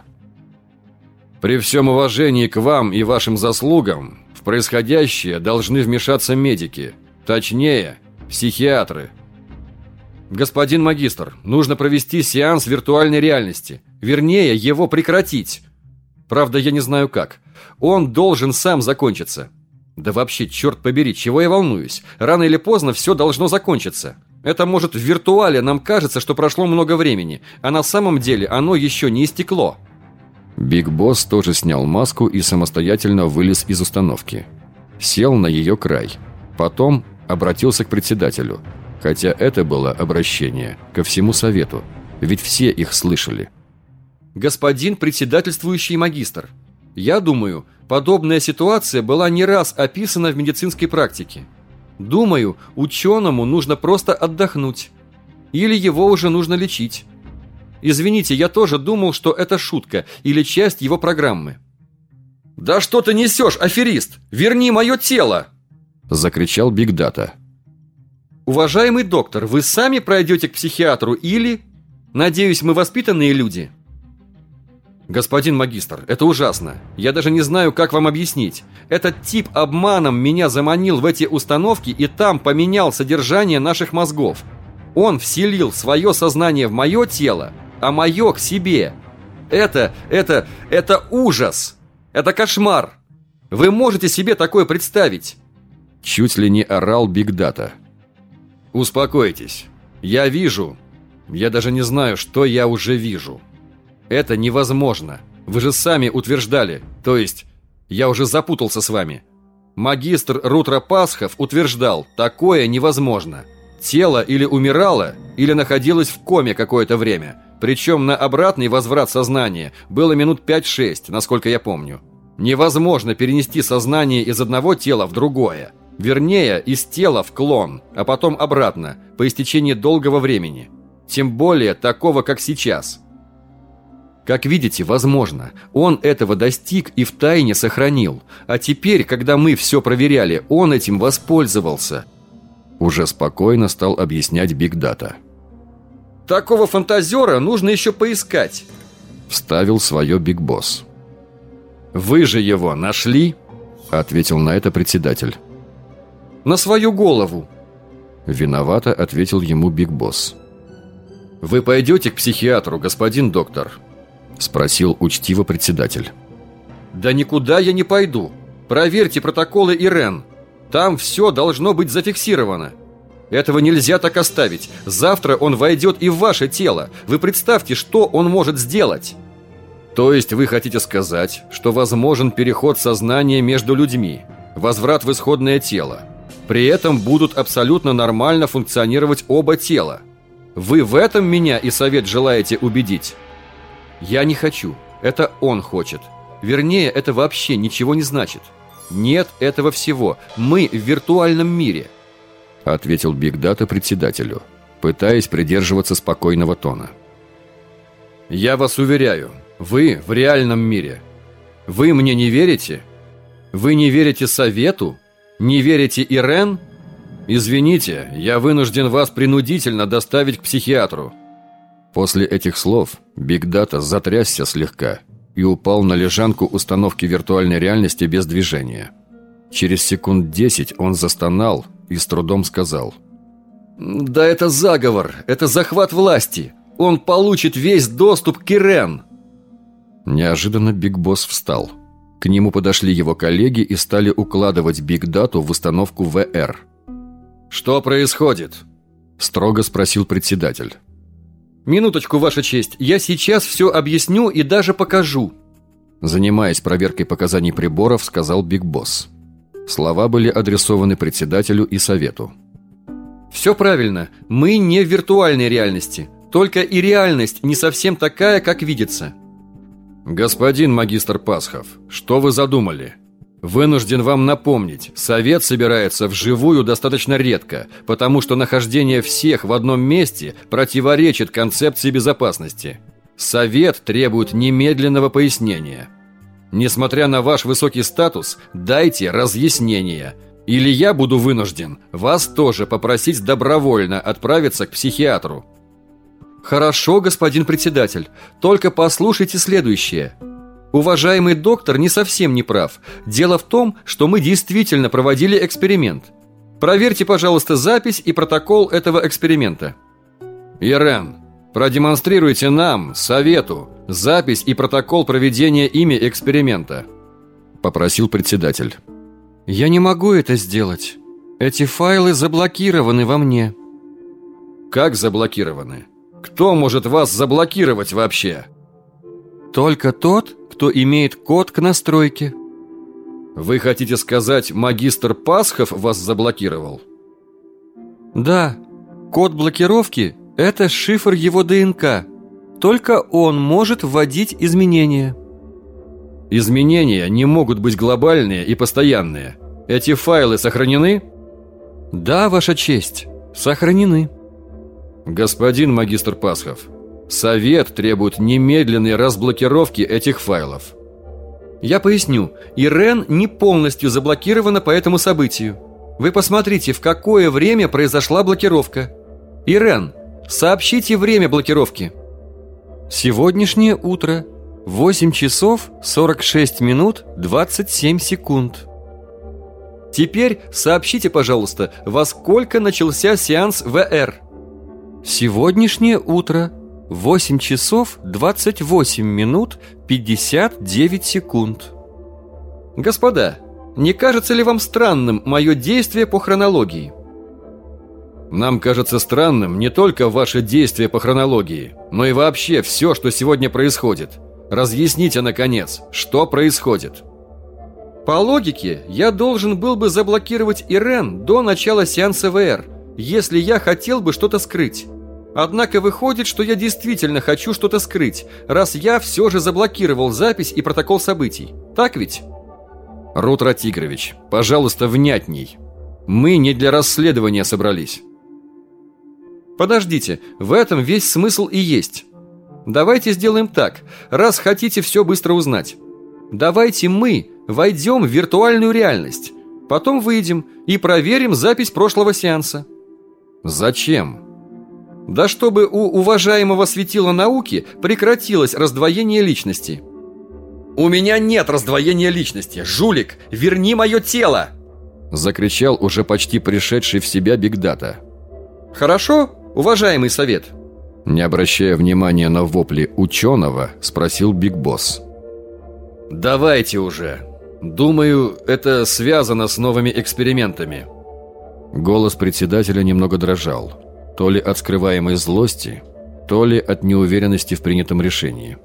«При всем уважении к вам и вашим заслугам, в происходящее должны вмешаться медики, точнее, психиатры». «Господин магистр, нужно провести сеанс виртуальной реальности, вернее, его прекратить. Правда, я не знаю как. Он должен сам закончиться». Да вообще, черт побери, чего я волнуюсь? Рано или поздно все должно закончиться. Это может в виртуале нам кажется, что прошло много времени, а на самом деле оно еще не истекло. Биг Босс тоже снял маску и самостоятельно вылез из установки. Сел на ее край. Потом обратился к председателю. Хотя это было обращение ко всему совету, ведь все их слышали. «Господин председательствующий магистр, я думаю, Подобная ситуация была не раз описана в медицинской практике. Думаю, ученому нужно просто отдохнуть. Или его уже нужно лечить. Извините, я тоже думал, что это шутка или часть его программы. «Да что ты несешь, аферист? Верни мое тело!» Закричал Биг Дата. «Уважаемый доктор, вы сами пройдете к психиатру или...» «Надеюсь, мы воспитанные люди?» «Господин магистр, это ужасно. Я даже не знаю, как вам объяснить. Этот тип обманом меня заманил в эти установки и там поменял содержание наших мозгов. Он вселил свое сознание в мое тело, а мое к себе. Это, это, это ужас! Это кошмар! Вы можете себе такое представить?» Чуть ли не орал Биг Дата. «Успокойтесь. Я вижу. Я даже не знаю, что я уже вижу». Это невозможно. Вы же сами утверждали. То есть, я уже запутался с вами. Магистр Рутро Пасхов утверждал, такое невозможно. Тело или умирало, или находилось в коме какое-то время. Причем на обратный возврат сознания было минут 5-6, насколько я помню. Невозможно перенести сознание из одного тела в другое. Вернее, из тела в клон, а потом обратно, по истечении долгого времени. Тем более такого, как сейчас – как видите, возможно, он этого достиг и в тайне сохранил. А теперь, когда мы все проверяли, он этим воспользовался. Уже спокойно стал объяснять Биг Дата. Такого фантазера нужно еще поискать. Вставил свое Биг Босс. Вы же его нашли? Ответил на это председатель. На свою голову. Виновато ответил ему Биг Босс. Вы пойдете к психиатру, господин доктор? Спросил учтиво председатель. Да никуда я не пойду. Проверьте протоколы Ирен. Там все должно быть зафиксировано. Этого нельзя так оставить. Завтра он войдет и в ваше тело. Вы представьте, что он может сделать. То есть вы хотите сказать, что возможен переход сознания между людьми, возврат в исходное тело. При этом будут абсолютно нормально функционировать оба тела. Вы в этом меня и совет желаете убедить? Я не хочу. Это он хочет. Вернее, это вообще ничего не значит. Нет этого всего. Мы в виртуальном мире. Ответил Биг Дата председателю, пытаясь придерживаться спокойного тона. Я вас уверяю, вы в реальном мире. Вы мне не верите? Вы не верите совету? Не верите Ирен? Извините, я вынужден вас принудительно доставить к психиатру. После этих слов Биг Дата затрясся слегка и упал на лежанку установки виртуальной реальности без движения. Через секунд десять он застонал и с трудом сказал. «Да это заговор! Это захват власти! Он получит весь доступ к Ирен!» Неожиданно Биг Босс встал. К нему подошли его коллеги и стали укладывать Биг Дату в установку ВР. «Что происходит?» Строго спросил председатель. «Минуточку, Ваша честь, я сейчас все объясню и даже покажу». Занимаясь проверкой показаний приборов, сказал Биг Босс. Слова были адресованы председателю и совету. «Все правильно. Мы не в виртуальной реальности. Только и реальность не совсем такая, как видится». «Господин магистр Пасхов, что вы задумали?» Вынужден вам напомнить, совет собирается вживую достаточно редко, потому что нахождение всех в одном месте противоречит концепции безопасности. Совет требует немедленного пояснения. Несмотря на ваш высокий статус, дайте разъяснение. Или я буду вынужден вас тоже попросить добровольно отправиться к психиатру. Хорошо, господин председатель, только послушайте следующее – Уважаемый доктор не совсем не прав. Дело в том, что мы действительно проводили эксперимент. Проверьте, пожалуйста, запись и протокол этого эксперимента. Ирен, продемонстрируйте нам, совету, запись и протокол проведения ими эксперимента. Попросил председатель. Я не могу это сделать. Эти файлы заблокированы во мне. Как заблокированы? Кто может вас заблокировать вообще? Только тот, кто имеет код к настройке. Вы хотите сказать, магистр Пасхов вас заблокировал? Да. Код блокировки – это шифр его ДНК. Только он может вводить изменения. Изменения не могут быть глобальные и постоянные. Эти файлы сохранены? Да, Ваша честь, сохранены. Господин магистр Пасхов, Совет требует немедленной разблокировки этих файлов. Я поясню, Ирен не полностью заблокирована по этому событию. Вы посмотрите, в какое время произошла блокировка. Ирен, сообщите время блокировки. Сегодняшнее утро. 8 часов 46 минут 27 секунд. Теперь сообщите, пожалуйста, во сколько начался сеанс ВР? Сегодняшнее утро. 8 часов 28 минут 59 секунд. Господа, не кажется ли вам странным мое действие по хронологии? Нам кажется странным не только ваше действие по хронологии, но и вообще все, что сегодня происходит. Разъясните, наконец, что происходит. По логике, я должен был бы заблокировать Ирен до начала сеанса ВР, если я хотел бы что-то скрыть. Однако выходит, что я действительно хочу что-то скрыть, раз я все же заблокировал запись и протокол событий. Так ведь? Рутро Тигрович, пожалуйста, внятней. Мы не для расследования собрались. Подождите, в этом весь смысл и есть. Давайте сделаем так, раз хотите все быстро узнать. Давайте мы войдем в виртуальную реальность, потом выйдем и проверим запись прошлого сеанса. Зачем? Да чтобы у уважаемого светила науки прекратилось раздвоение личности. «У меня нет раздвоения личности! Жулик, верни мое тело!» Закричал уже почти пришедший в себя Бигдата. «Хорошо, уважаемый совет?» Не обращая внимания на вопли ученого, спросил Биг Босс. «Давайте уже. Думаю, это связано с новыми экспериментами». Голос председателя немного дрожал. То ли от скрываемой злости, то ли от неуверенности в принятом решении.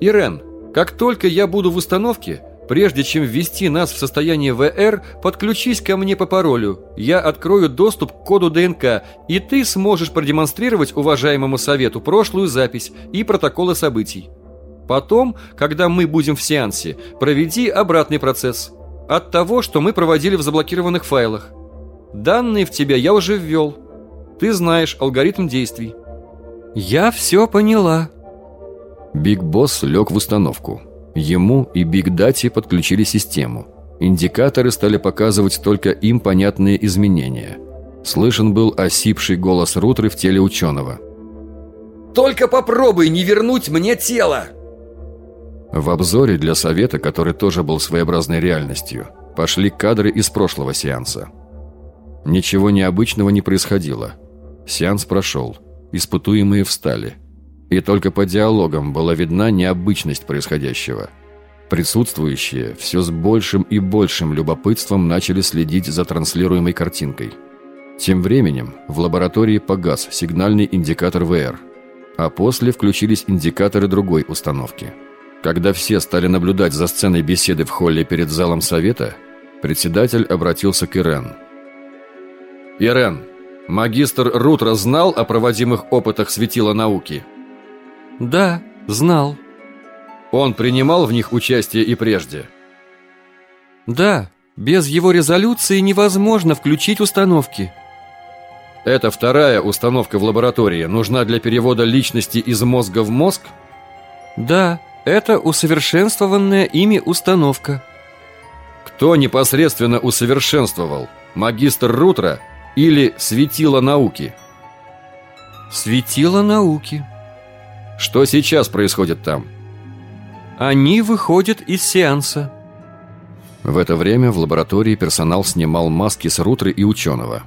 «Ирен, как только я буду в установке, прежде чем ввести нас в состояние ВР, подключись ко мне по паролю. Я открою доступ к коду ДНК, и ты сможешь продемонстрировать уважаемому совету прошлую запись и протоколы событий. Потом, когда мы будем в сеансе, проведи обратный процесс. От того, что мы проводили в заблокированных файлах. Данные в тебя я уже ввел. Ты знаешь алгоритм действий. Я все поняла. Биг Босс лег в установку. Ему и Биг Дате подключили систему. Индикаторы стали показывать только им понятные изменения. Слышен был осипший голос Рутры в теле ученого. «Только попробуй не вернуть мне тело!» В обзоре для совета, который тоже был своеобразной реальностью, пошли кадры из прошлого сеанса. Ничего необычного не происходило. Сеанс прошел. Испытуемые встали. И только по диалогам была видна необычность происходящего. Присутствующие все с большим и большим любопытством начали следить за транслируемой картинкой. Тем временем в лаборатории погас сигнальный индикатор ВР, а после включились индикаторы другой установки. Когда все стали наблюдать за сценой беседы в холле перед залом совета, председатель обратился к Ирен. «Ирен, Магистр Рутро знал о проводимых опытах светила науки? Да, знал. Он принимал в них участие и прежде? Да, без его резолюции невозможно включить установки. Эта вторая установка в лаборатории нужна для перевода личности из мозга в мозг? Да, это усовершенствованная ими установка. Кто непосредственно усовершенствовал? Магистр Рутро или светило науки? Светило науки. Что сейчас происходит там? Они выходят из сеанса. В это время в лаборатории персонал снимал маски с Рутры и ученого.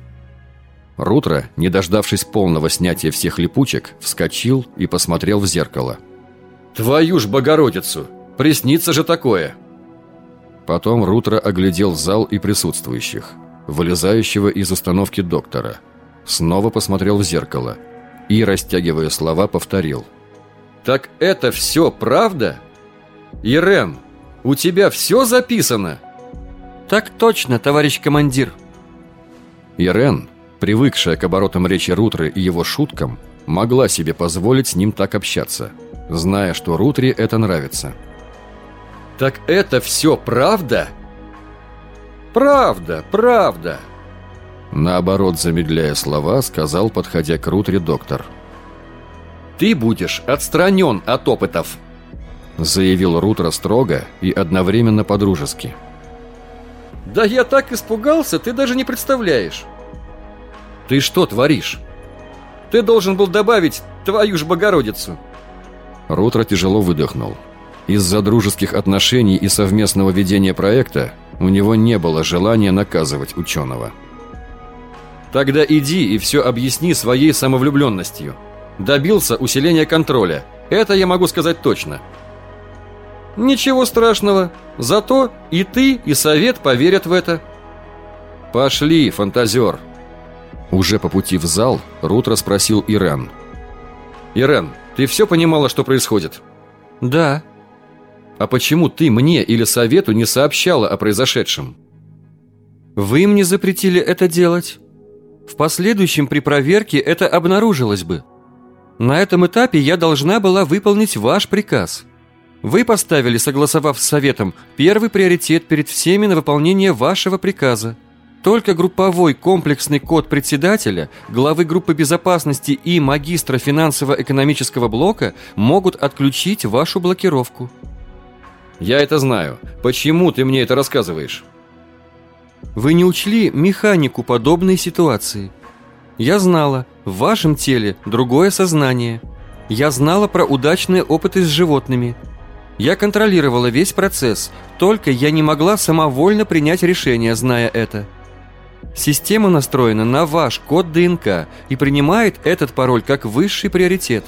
Рутро, не дождавшись полного снятия всех липучек, вскочил и посмотрел в зеркало. «Твою ж Богородицу! Приснится же такое!» Потом Рутро оглядел зал и присутствующих – вылезающего из установки доктора. Снова посмотрел в зеркало и, растягивая слова, повторил. «Так это все правда? Ирен, у тебя все записано?» «Так точно, товарищ командир». Ирен, привыкшая к оборотам речи Рутры и его шуткам, могла себе позволить с ним так общаться, зная, что Рутре это нравится. Так это все правда? Правда, правда. Наоборот, замедляя слова, сказал, подходя к Рутре доктор. Ты будешь отстранен от опытов. Заявил Рутро строго и одновременно подружески. Да я так испугался, ты даже не представляешь. Ты что творишь? Ты должен был добавить твою ж Богородицу. Рутро тяжело выдохнул. Из-за дружеских отношений и совместного ведения проекта у него не было желания наказывать ученого. Тогда иди и все объясни своей самовлюбленностью. Добился усиления контроля. Это я могу сказать точно. Ничего страшного. Зато и ты, и совет поверят в это. Пошли, фантазер. Уже по пути в зал Рут расспросил Ирен. Ирен, ты все понимала, что происходит? Да. А почему ты мне или совету не сообщала о произошедшем? Вы мне запретили это делать. В последующем при проверке это обнаружилось бы. На этом этапе я должна была выполнить ваш приказ. Вы поставили, согласовав с советом, первый приоритет перед всеми на выполнение вашего приказа. Только групповой комплексный код председателя, главы группы безопасности и магистра финансово-экономического блока могут отключить вашу блокировку. Я это знаю. Почему ты мне это рассказываешь? Вы не учли механику подобной ситуации. Я знала, в вашем теле другое сознание. Я знала про удачные опыты с животными. Я контролировала весь процесс, только я не могла самовольно принять решение, зная это. Система настроена на ваш код ДНК и принимает этот пароль как высший приоритет.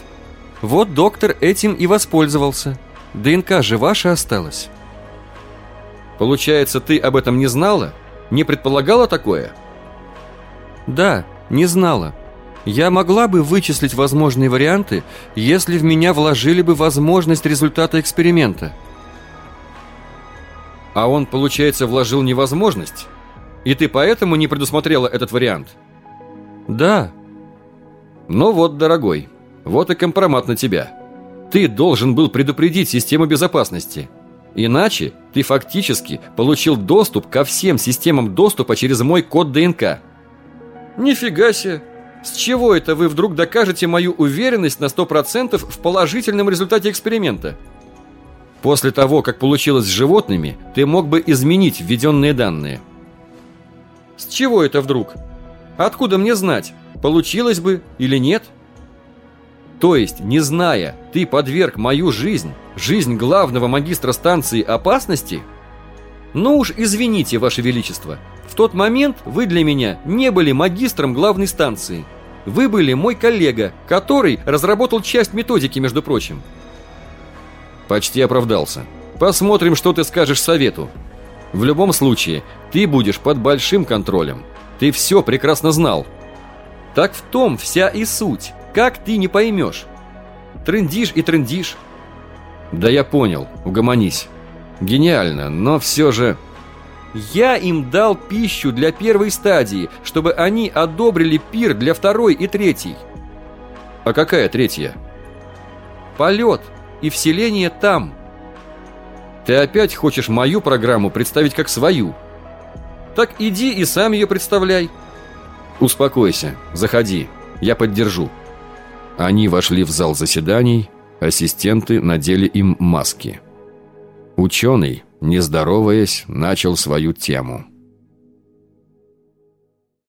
Вот доктор этим и воспользовался. ДНК же ваша осталась. Получается, ты об этом не знала? Не предполагала такое? Да, не знала. Я могла бы вычислить возможные варианты, если в меня вложили бы возможность результата эксперимента. А он, получается, вложил невозможность? И ты поэтому не предусмотрела этот вариант? Да. Ну вот, дорогой, вот и компромат на тебя. Ты должен был предупредить систему безопасности. Иначе ты фактически получил доступ ко всем системам доступа через мой код ДНК. Нифига себе! С чего это вы вдруг докажете мою уверенность на 100% в положительном результате эксперимента? После того, как получилось с животными, ты мог бы изменить введенные данные. С чего это вдруг? Откуда мне знать, получилось бы или нет? То есть, не зная, ты подверг мою жизнь, жизнь главного магистра станции опасности? Ну уж извините, Ваше Величество, в тот момент вы для меня не были магистром главной станции – вы были мой коллега, который разработал часть методики, между прочим. Почти оправдался. Посмотрим, что ты скажешь совету. В любом случае, ты будешь под большим контролем. Ты все прекрасно знал. Так в том вся и суть. Как ты не поймешь? Трендишь и трендишь. Да я понял, угомонись. Гениально, но все же... Я им дал пищу для первой стадии, чтобы они одобрили пир для второй и третьей. А какая третья? Полет и вселение там. Ты опять хочешь мою программу представить как свою? Так иди и сам ее представляй. Успокойся, заходи, я поддержу. Они вошли в зал заседаний, ассистенты надели им маски. Ученый, не здороваясь, начал свою тему –